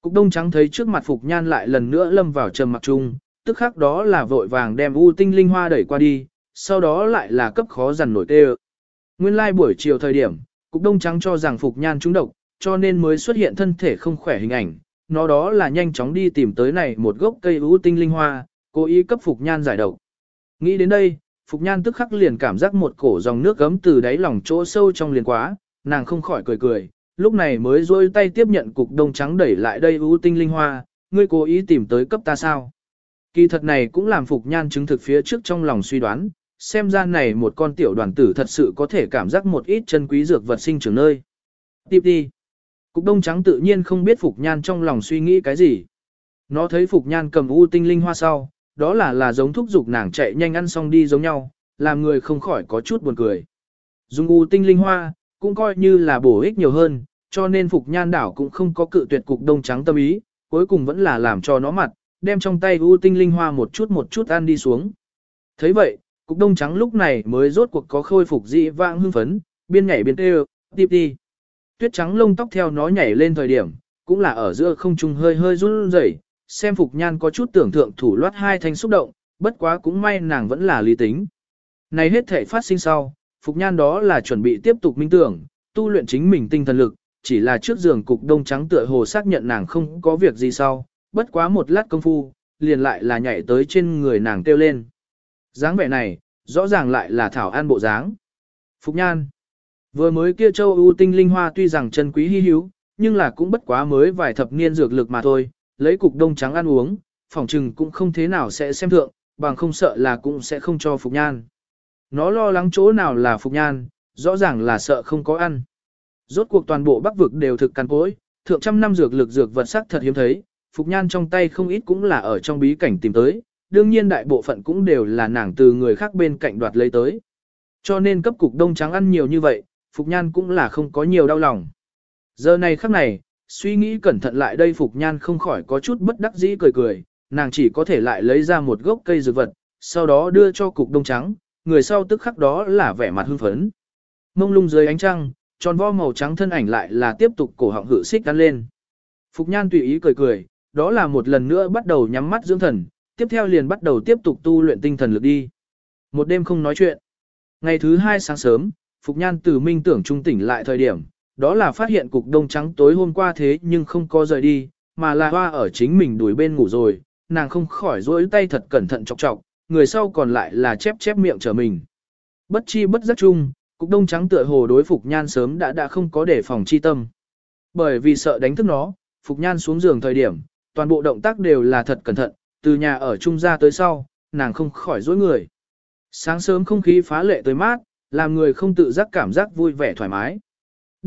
[SPEAKER 1] Cục đông trắng thấy trước mặt Phục Nhan lại lần nữa lâm vào trầm mặc chung, tức khắc đó là vội vàng đem ưu tinh linh hoa đẩy qua đi, sau đó lại là cấp khó dằn nổi tê Nguyên lai like buổi chiều thời điểm, cục đông trắng cho rằng Phục Nhan trúng độc, cho nên mới xuất hiện thân thể không khỏe hình ảnh, nó đó là nhanh chóng đi tìm tới này một gốc cây ưu tinh linh hoa, cố ý cấp Phục Nhan giải độc. Nghĩ đến đây, Phục Nhan tức khắc liền cảm giác một cổ dòng nước gấm từ đáy lòng chỗ sâu trong liền quá, nàng không khỏi cười cười, lúc này mới rôi tay tiếp nhận cục đông trắng đẩy lại đây ưu tinh linh hoa, ngươi cố ý tìm tới cấp ta sao. Kỳ thật này cũng làm Phục Nhan chứng thực phía trước trong lòng suy đoán, xem ra này một con tiểu đoàn tử thật sự có thể cảm giác một ít chân quý dược vật sinh trưởng nơi. Tiếp đi. Cục đông trắng tự nhiên không biết Phục Nhan trong lòng suy nghĩ cái gì. Nó thấy Phục Nhan cầm u tinh linh hoa sau, đó là là giống thúc giục nàng chạy nhanh ăn xong đi giống nhau, làm người không khỏi có chút buồn cười. Dùng u tinh linh hoa, cũng coi như là bổ ích nhiều hơn, cho nên Phục Nhan đảo cũng không có cự tuyệt cục đông trắng tâm ý, cuối cùng vẫn là làm cho nó mặt, đem trong tay u tinh linh hoa một chút một chút ăn đi xuống. thấy vậy, cục đông trắng lúc này mới rốt cuộc có khôi phục dị vãng hưng phấn, biên nhảy biên tê tiếp đi. Tuyết trắng lông tóc theo nó nhảy lên thời điểm, cũng là ở giữa không trung hơi hơi run rẩy, xem Phục Nhan có chút tưởng thượng thủ loát hai thanh xúc động, bất quá cũng may nàng vẫn là lý tính. Này hết thể phát sinh sau, Phục Nhan đó là chuẩn bị tiếp tục minh tưởng, tu luyện chính mình tinh thần lực, chỉ là trước giường cục đông trắng tựa hồ xác nhận nàng không có việc gì sau, bất quá một lát công phu, liền lại là nhảy tới trên người nàng kêu lên. dáng vẻ này, rõ ràng lại là thảo an bộ dáng. Phục Nhan Vừa mới kia châu ưu tinh linh hoa tuy rằng chân quý hy hữu, nhưng là cũng bất quá mới vài thập niên dược lực mà thôi, lấy cục đông trắng ăn uống, phòng trừng cũng không thế nào sẽ xem thượng, bằng không sợ là cũng sẽ không cho Phục Nhan. Nó lo lắng chỗ nào là Phục Nhan, rõ ràng là sợ không có ăn. Rốt cuộc toàn bộ bắc vực đều thực cằn cối, thượng trăm năm dược lực dược vật sắc thật hiếm thấy, Phục Nhan trong tay không ít cũng là ở trong bí cảnh tìm tới, đương nhiên đại bộ phận cũng đều là nàng từ người khác bên cạnh đoạt lấy tới. Cho nên cấp cục đông trắng ăn nhiều như vậy, Phục Nhan cũng là không có nhiều đau lòng. Giờ này khắc này, suy nghĩ cẩn thận lại đây Phục Nhan không khỏi có chút bất đắc dĩ cười cười, nàng chỉ có thể lại lấy ra một gốc cây dược vật, sau đó đưa cho cục đông trắng, người sau tức khắc đó là vẻ mặt hưng phấn. Mông lung dưới ánh trăng, tròn vo màu trắng thân ảnh lại là tiếp tục cổ họng hự xích đắn lên. Phục Nhan tùy ý cười cười, đó là một lần nữa bắt đầu nhắm mắt dưỡng thần, tiếp theo liền bắt đầu tiếp tục tu luyện tinh thần lực đi. Một đêm không nói chuyện. Ngày thứ hai sáng sớm, Phục Nhan từ minh tưởng trung tỉnh lại thời điểm, đó là phát hiện cục đông trắng tối hôm qua thế nhưng không có rời đi, mà là hoa ở chính mình đuổi bên ngủ rồi, nàng không khỏi rỗi tay thật cẩn thận chọc chọc, người sau còn lại là chép chép miệng trở mình. Bất chi bất giác chung, cục đông trắng tựa hồ đối Phục Nhan sớm đã đã không có để phòng chi tâm. Bởi vì sợ đánh thức nó, Phục Nhan xuống giường thời điểm, toàn bộ động tác đều là thật cẩn thận, từ nhà ở trung ra tới sau, nàng không khỏi rỗi người. Sáng sớm không khí phá lệ tới mát, làm người không tự giác cảm giác vui vẻ thoải mái.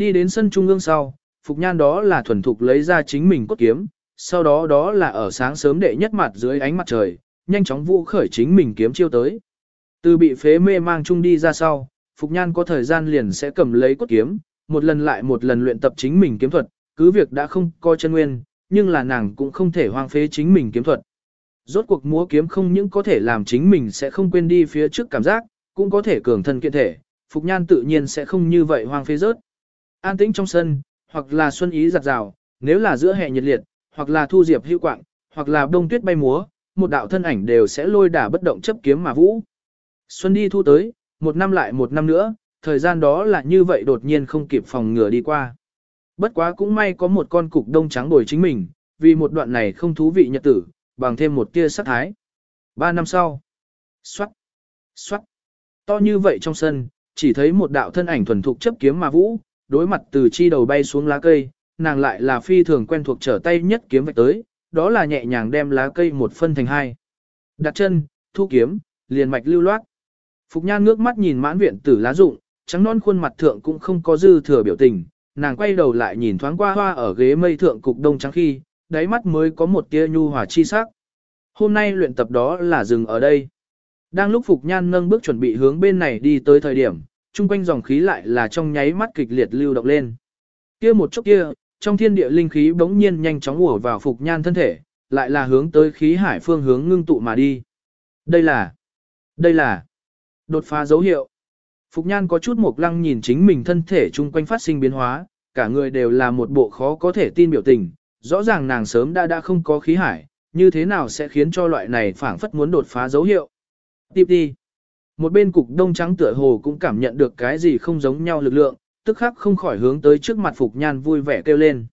[SPEAKER 1] Đi đến sân trung ương sau, Phục Nhan đó là thuần thục lấy ra chính mình cốt kiếm, sau đó đó là ở sáng sớm đệ nhất mặt dưới ánh mặt trời, nhanh chóng vũ khởi chính mình kiếm chiêu tới. Từ bị phế mê mang chung đi ra sau, Phục Nhan có thời gian liền sẽ cầm lấy cốt kiếm, một lần lại một lần luyện tập chính mình kiếm thuật, cứ việc đã không coi chân nguyên, nhưng là nàng cũng không thể hoang phế chính mình kiếm thuật. Rốt cuộc múa kiếm không những có thể làm chính mình sẽ không quên đi phía trước cảm giác, cũng có thể cường thân kiện thể, Phục Nhan tự nhiên sẽ không như vậy hoang phế rớt. An tĩnh trong sân, hoặc là xuân ý giặt rào, nếu là giữa hè nhiệt liệt, hoặc là thu diệp hữu quạng, hoặc là đông tuyết bay múa, một đạo thân ảnh đều sẽ lôi đả bất động chấp kiếm mà vũ. Xuân đi thu tới, một năm lại một năm nữa, thời gian đó là như vậy đột nhiên không kịp phòng ngừa đi qua. Bất quá cũng may có một con cục đông trắng bồi chính mình, vì một đoạn này không thú vị nhật tử, bằng thêm một tia sắc thái. Ba năm sau, xoát, xoát, to như vậy trong sân, chỉ thấy một đạo thân ảnh thuần thục chấp kiếm mà vũ, đối mặt từ chi đầu bay xuống lá cây, nàng lại là phi thường quen thuộc trở tay nhất kiếm vạch tới, đó là nhẹ nhàng đem lá cây một phân thành hai. Đặt chân, thu kiếm, liền mạch lưu loát. Phục Nhan ngước mắt nhìn mãn viện tử lá rụng, trắng non khuôn mặt thượng cũng không có dư thừa biểu tình, nàng quay đầu lại nhìn thoáng qua hoa ở ghế mây thượng cục đông trắng khi, đáy mắt mới có một tia nhu hòa chi sắc. Hôm nay luyện tập đó là dừng ở đây. Đang lúc Phục Nhan nâng bước chuẩn bị hướng bên này đi tới thời điểm, chung quanh dòng khí lại là trong nháy mắt kịch liệt lưu động lên. Kia một chốc kia, trong thiên địa linh khí bỗng nhiên nhanh chóng ùa vào Phục Nhan thân thể, lại là hướng tới khí hải phương hướng ngưng tụ mà đi. Đây là, đây là đột phá dấu hiệu. Phục Nhan có chút mộc lăng nhìn chính mình thân thể chung quanh phát sinh biến hóa, cả người đều là một bộ khó có thể tin biểu tình, rõ ràng nàng sớm đã đã không có khí hải, như thế nào sẽ khiến cho loại này phản phất muốn đột phá dấu hiệu. Tiếp đi. Một bên cục đông trắng tựa hồ cũng cảm nhận được cái gì không giống nhau lực lượng, tức khắc không khỏi hướng tới trước mặt Phục Nhan vui vẻ kêu lên.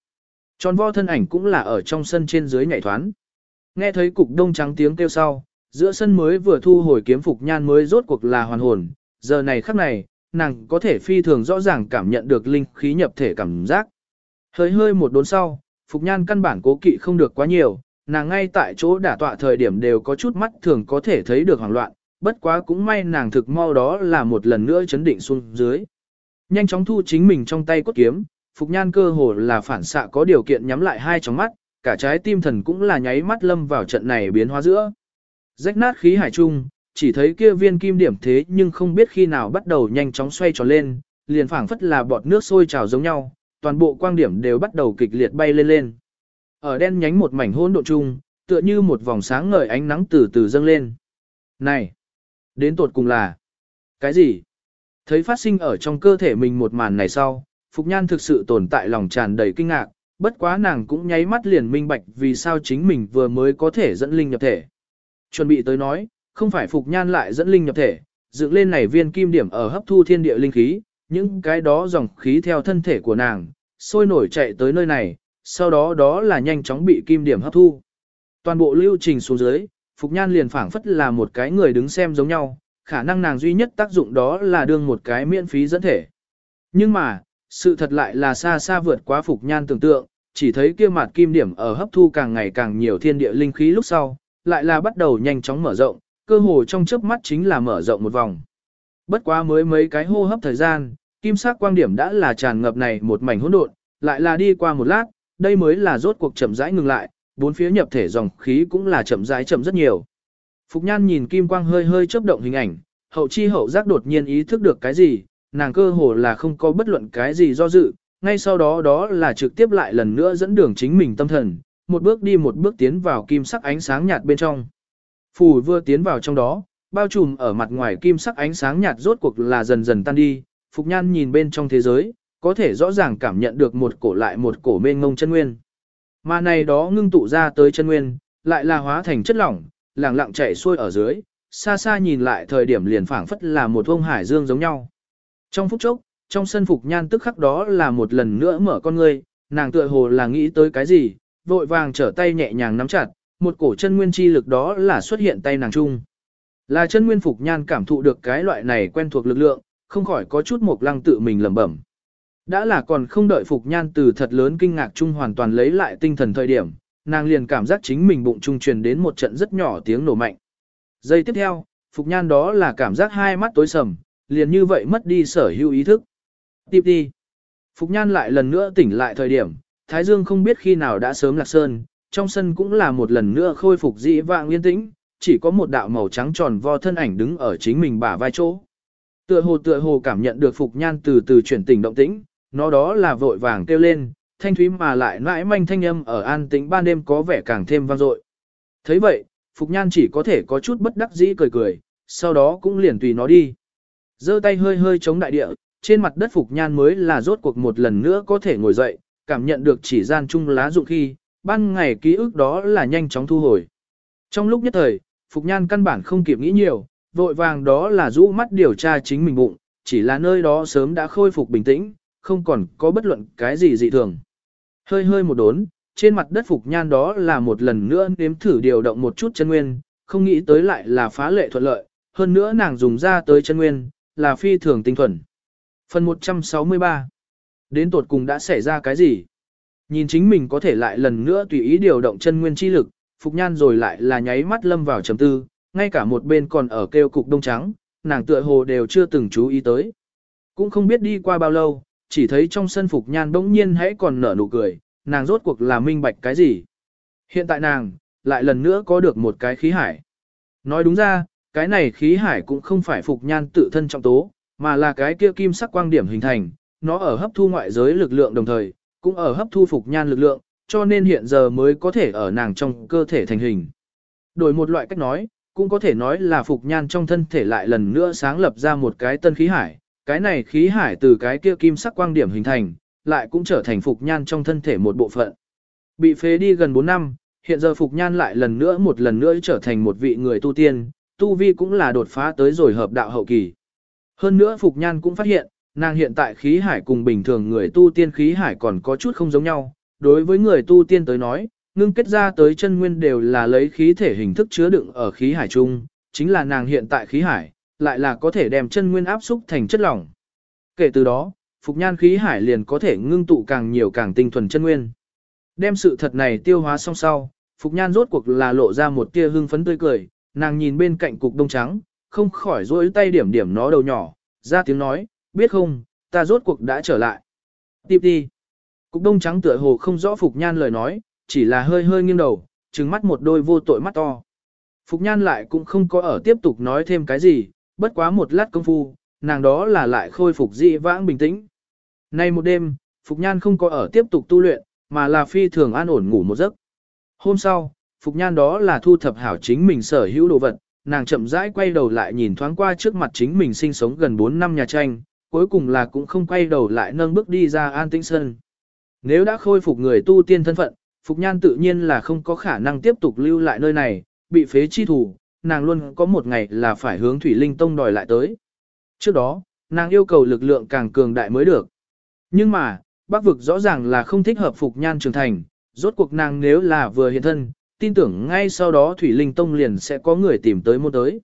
[SPEAKER 1] Tròn vo thân ảnh cũng là ở trong sân trên dưới nhảy thoán. Nghe thấy cục đông trắng tiếng kêu sau, giữa sân mới vừa thu hồi kiếm Phục Nhan mới rốt cuộc là hoàn hồn, giờ này khắc này, nàng có thể phi thường rõ ràng cảm nhận được linh khí nhập thể cảm giác. Hơi hơi một đốn sau, Phục Nhan căn bản cố kỵ không được quá nhiều, nàng ngay tại chỗ đả tọa thời điểm đều có chút mắt thường có thể thấy được hoảng loạn, bất quá cũng may nàng thực mau đó là một lần nữa chấn định xuống dưới. Nhanh chóng thu chính mình trong tay cốt kiếm, Phục Nhan cơ hồ là phản xạ có điều kiện nhắm lại hai tròng mắt, cả trái tim thần cũng là nháy mắt lâm vào trận này biến hóa giữa. Rách nát khí hải trung, chỉ thấy kia viên kim điểm thế nhưng không biết khi nào bắt đầu nhanh chóng xoay tròn lên, liền phảng phất là bọt nước sôi trào giống nhau, toàn bộ quang điểm đều bắt đầu kịch liệt bay lên lên. Ở đen nhánh một mảnh hỗn độn chung, tựa như một vòng sáng ngời ánh nắng từ từ dâng lên. Này, đến tột cùng là cái gì? Thấy phát sinh ở trong cơ thể mình một màn này sau, Phục Nhan thực sự tồn tại lòng tràn đầy kinh ngạc, bất quá nàng cũng nháy mắt liền minh bạch vì sao chính mình vừa mới có thể dẫn linh nhập thể. Chuẩn bị tới nói, không phải Phục Nhan lại dẫn linh nhập thể, dựng lên này viên kim điểm ở hấp thu thiên địa linh khí, những cái đó dòng khí theo thân thể của nàng, sôi nổi chạy tới nơi này, sau đó đó là nhanh chóng bị kim điểm hấp thu. Toàn bộ lưu trình xuống dưới, Phục Nhan liền phảng phất là một cái người đứng xem giống nhau, khả năng nàng duy nhất tác dụng đó là đương một cái miễn phí dẫn thể. Nhưng mà, sự thật lại là xa xa vượt quá Phục Nhan tưởng tượng, chỉ thấy kia mặt kim điểm ở hấp thu càng ngày càng nhiều thiên địa linh khí lúc sau, lại là bắt đầu nhanh chóng mở rộng, cơ hồ trong chớp mắt chính là mở rộng một vòng. Bất quá mới mấy cái hô hấp thời gian, kim sắc quang điểm đã là tràn ngập này một mảnh hỗn độn, lại là đi qua một lát, đây mới là rốt cuộc chậm rãi ngừng lại, bốn phía nhập thể dòng khí cũng là chậm rãi chậm rất nhiều. Phục Nhan nhìn kim quang hơi hơi chớp động hình ảnh, hậu chi hậu giác đột nhiên ý thức được cái gì, nàng cơ hồ là không có bất luận cái gì do dự, ngay sau đó đó là trực tiếp lại lần nữa dẫn đường chính mình tâm thần, một bước đi một bước tiến vào kim sắc ánh sáng nhạt bên trong. Phù vừa tiến vào trong đó, bao trùm ở mặt ngoài kim sắc ánh sáng nhạt rốt cuộc là dần dần tan đi, Phục Nhan nhìn bên trong thế giới, có thể rõ ràng cảm nhận được một cổ lại một cổ mênh ngông chân nguyên. Mà này đó ngưng tụ ra tới chân nguyên, lại là hóa thành chất lỏng, lẳng lặng chảy xuôi ở dưới, xa xa nhìn lại thời điểm liền phảng phất là một vông hải dương giống nhau. Trong phút chốc, trong sân Phục Nhan tức khắc đó là một lần nữa mở con ngươi, nàng tựa hồ là nghĩ tới cái gì, vội vàng trở tay nhẹ nhàng nắm chặt, một cổ chân nguyên chi lực đó là xuất hiện tay nàng chung. Là chân nguyên Phục Nhan cảm thụ được cái loại này quen thuộc lực lượng, không khỏi có chút một lăng tự mình lẩm bẩm. Đã là còn không đợi Phục Nhan từ thật lớn kinh ngạc chung hoàn toàn lấy lại tinh thần thời điểm, nàng liền cảm giác chính mình bụng trung truyền đến một trận rất nhỏ tiếng nổ mạnh. Giây tiếp theo, Phục Nhan đó là cảm giác hai mắt tối sầm, liền như vậy mất đi sở hữu ý thức. Tiếp đi. Phục Nhan lại lần nữa tỉnh lại thời điểm, Thái Dương không biết khi nào đã sớm lạc sơn, trong sân cũng là một lần nữa khôi phục dĩ vạng yên tĩnh, chỉ có một đạo màu trắng tròn vo thân ảnh đứng ở chính mình bả vai chỗ. Tựa hồ tựa hồ cảm nhận được Phục Nhan từ từ chuyển tỉnh động tĩnh, nó đó là vội vàng kêu lên, thanh thúy mà lại nãi manh thanh âm ở an tĩnh ban đêm có vẻ càng thêm vang dội. thấy vậy, Phục Nhan chỉ có thể có chút bất đắc dĩ cười cười, sau đó cũng liền tùy nó đi. giơ tay hơi hơi chống đại địa, trên mặt đất Phục Nhan mới là rốt cuộc một lần nữa có thể ngồi dậy, cảm nhận được chỉ gian chung lá dụng khi, ban ngày ký ức đó là nhanh chóng thu hồi. Trong lúc nhất thời, Phục Nhan căn bản không kịp nghĩ nhiều, vội vàng đó là rũ mắt điều tra chính mình bụng, chỉ là nơi đó sớm đã khôi phục bình tĩnh, không còn có bất luận cái gì dị thường. Hơi hơi một đốn, trên mặt đất Phục Nhan đó là một lần nữa nếm thử điều động một chút chân nguyên, không nghĩ tới lại là phá lệ thuận lợi, hơn nữa nàng dùng ra tới chân nguyên, là phi thường tinh thuần. Phần 163 đến tột cùng đã xảy ra cái gì. Nhìn chính mình có thể lại lần nữa tùy ý điều động chân nguyên chi lực, Phục Nhan rồi lại là nháy mắt lâm vào trầm tư, ngay cả một bên còn ở kêu cục đông trắng, nàng tựa hồ đều chưa từng chú ý tới. Cũng không biết đi qua bao lâu, chỉ thấy trong sân Phục Nhan bỗng nhiên hãy còn nở nụ cười, nàng rốt cuộc là minh bạch cái gì. Hiện tại nàng, lại lần nữa có được một cái khí hải. Nói đúng ra, cái này khí hải cũng không phải Phục Nhan tự thân trọng tố, mà là cái kia kim sắc quang điểm hình thành, nó ở hấp thu ngoại giới lực lượng đồng thời, cũng ở hấp thu Phục Nhan lực lượng, cho nên hiện giờ mới có thể ở nàng trong cơ thể thành hình. Đổi một loại cách nói, cũng có thể nói là Phục Nhan trong thân thể lại lần nữa sáng lập ra một cái tân khí hải, cái này khí hải từ cái kia kim sắc quang điểm hình thành, lại cũng trở thành Phục Nhan trong thân thể một bộ phận. Bị phế đi gần 4 năm, hiện giờ Phục Nhan lại lần nữa một lần nữa trở thành một vị người tu tiên, tu vi cũng là đột phá tới rồi hợp đạo hậu kỳ. Hơn nữa Phục Nhan cũng phát hiện, nàng hiện tại khí hải cùng bình thường người tu tiên khí hải còn có chút không giống nhau. Đối với người tu tiên tới nói, ngưng kết ra tới chân nguyên đều là lấy khí thể hình thức chứa đựng ở khí hải chung, chính là nàng hiện tại khí hải, lại là có thể đem chân nguyên áp xúc thành chất lỏng. Kể từ đó, Phục Nhan khí hải liền có thể ngưng tụ càng nhiều càng tinh thuần chân nguyên. Đem sự thật này tiêu hóa xong sau, Phục Nhan rốt cuộc là lộ ra một tia hưng phấn tươi cười, nàng nhìn bên cạnh cục đông trắng, không khỏi rỗi tay điểm điểm nó đầu nhỏ, ra tiếng nói, biết không, ta rốt cuộc đã trở lại. Tiếp đi. Cục đông trắng tựa hồ không rõ Phục Nhan lời nói, chỉ là hơi hơi nghiêng đầu, trừng mắt một đôi vô tội mắt to. Phục Nhan lại cũng không có ở tiếp tục nói thêm cái gì, bất quá một lát công phu, nàng đó là lại khôi phục dị vãng bình tĩnh. Nay một đêm, Phục Nhan không có ở tiếp tục tu luyện, mà là phi thường an ổn ngủ một giấc. Hôm sau, Phục Nhan đó là thu thập hảo chính mình sở hữu đồ vật, nàng chậm rãi quay đầu lại nhìn thoáng qua trước mặt chính mình sinh sống gần 4 năm nhà tranh, cuối cùng là cũng không quay đầu lại nâng bước đi ra an tĩnh sơn. Nếu đã khôi phục người tu tiên thân phận, Phục Nhan tự nhiên là không có khả năng tiếp tục lưu lại nơi này, bị phế chi thủ, nàng luôn có một ngày là phải hướng Thủy Linh Tông đòi lại tới. Trước đó, nàng yêu cầu lực lượng càng cường đại mới được. Nhưng mà, bác vực rõ ràng là không thích hợp Phục Nhan trưởng thành, rốt cuộc nàng nếu là vừa hiện thân, tin tưởng ngay sau đó Thủy Linh Tông liền sẽ có người tìm tới môn tới.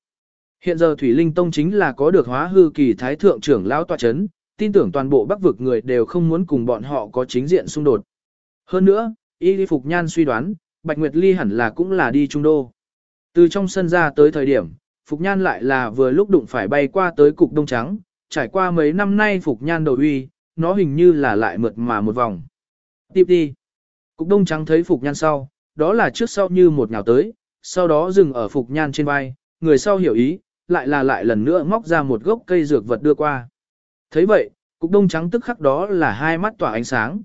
[SPEAKER 1] Hiện giờ Thủy Linh Tông chính là có được hóa hư kỳ thái thượng trưởng lão tọa chấn, tin tưởng toàn bộ bắc vực người đều không muốn cùng bọn họ có chính diện xung đột. Hơn nữa, Y Phục Nhan suy đoán, Bạch Nguyệt Ly hẳn là cũng là đi trung đô. Từ trong sân ra tới thời điểm, Phục Nhan lại là vừa lúc đụng phải bay qua tới cục đông trắng, trải qua mấy năm nay Phục Nhan đầu uy, nó hình như là lại mượt mà một vòng. Tiếp đi. Cục đông trắng thấy Phục Nhan sau, đó là trước sau như một nhào tới, sau đó dừng ở Phục Nhan trên vai, người sau hiểu ý, lại là lại lần nữa móc ra một gốc cây dược vật đưa qua. thấy vậy, cục đông trắng tức khắc đó là hai mắt tỏa ánh sáng.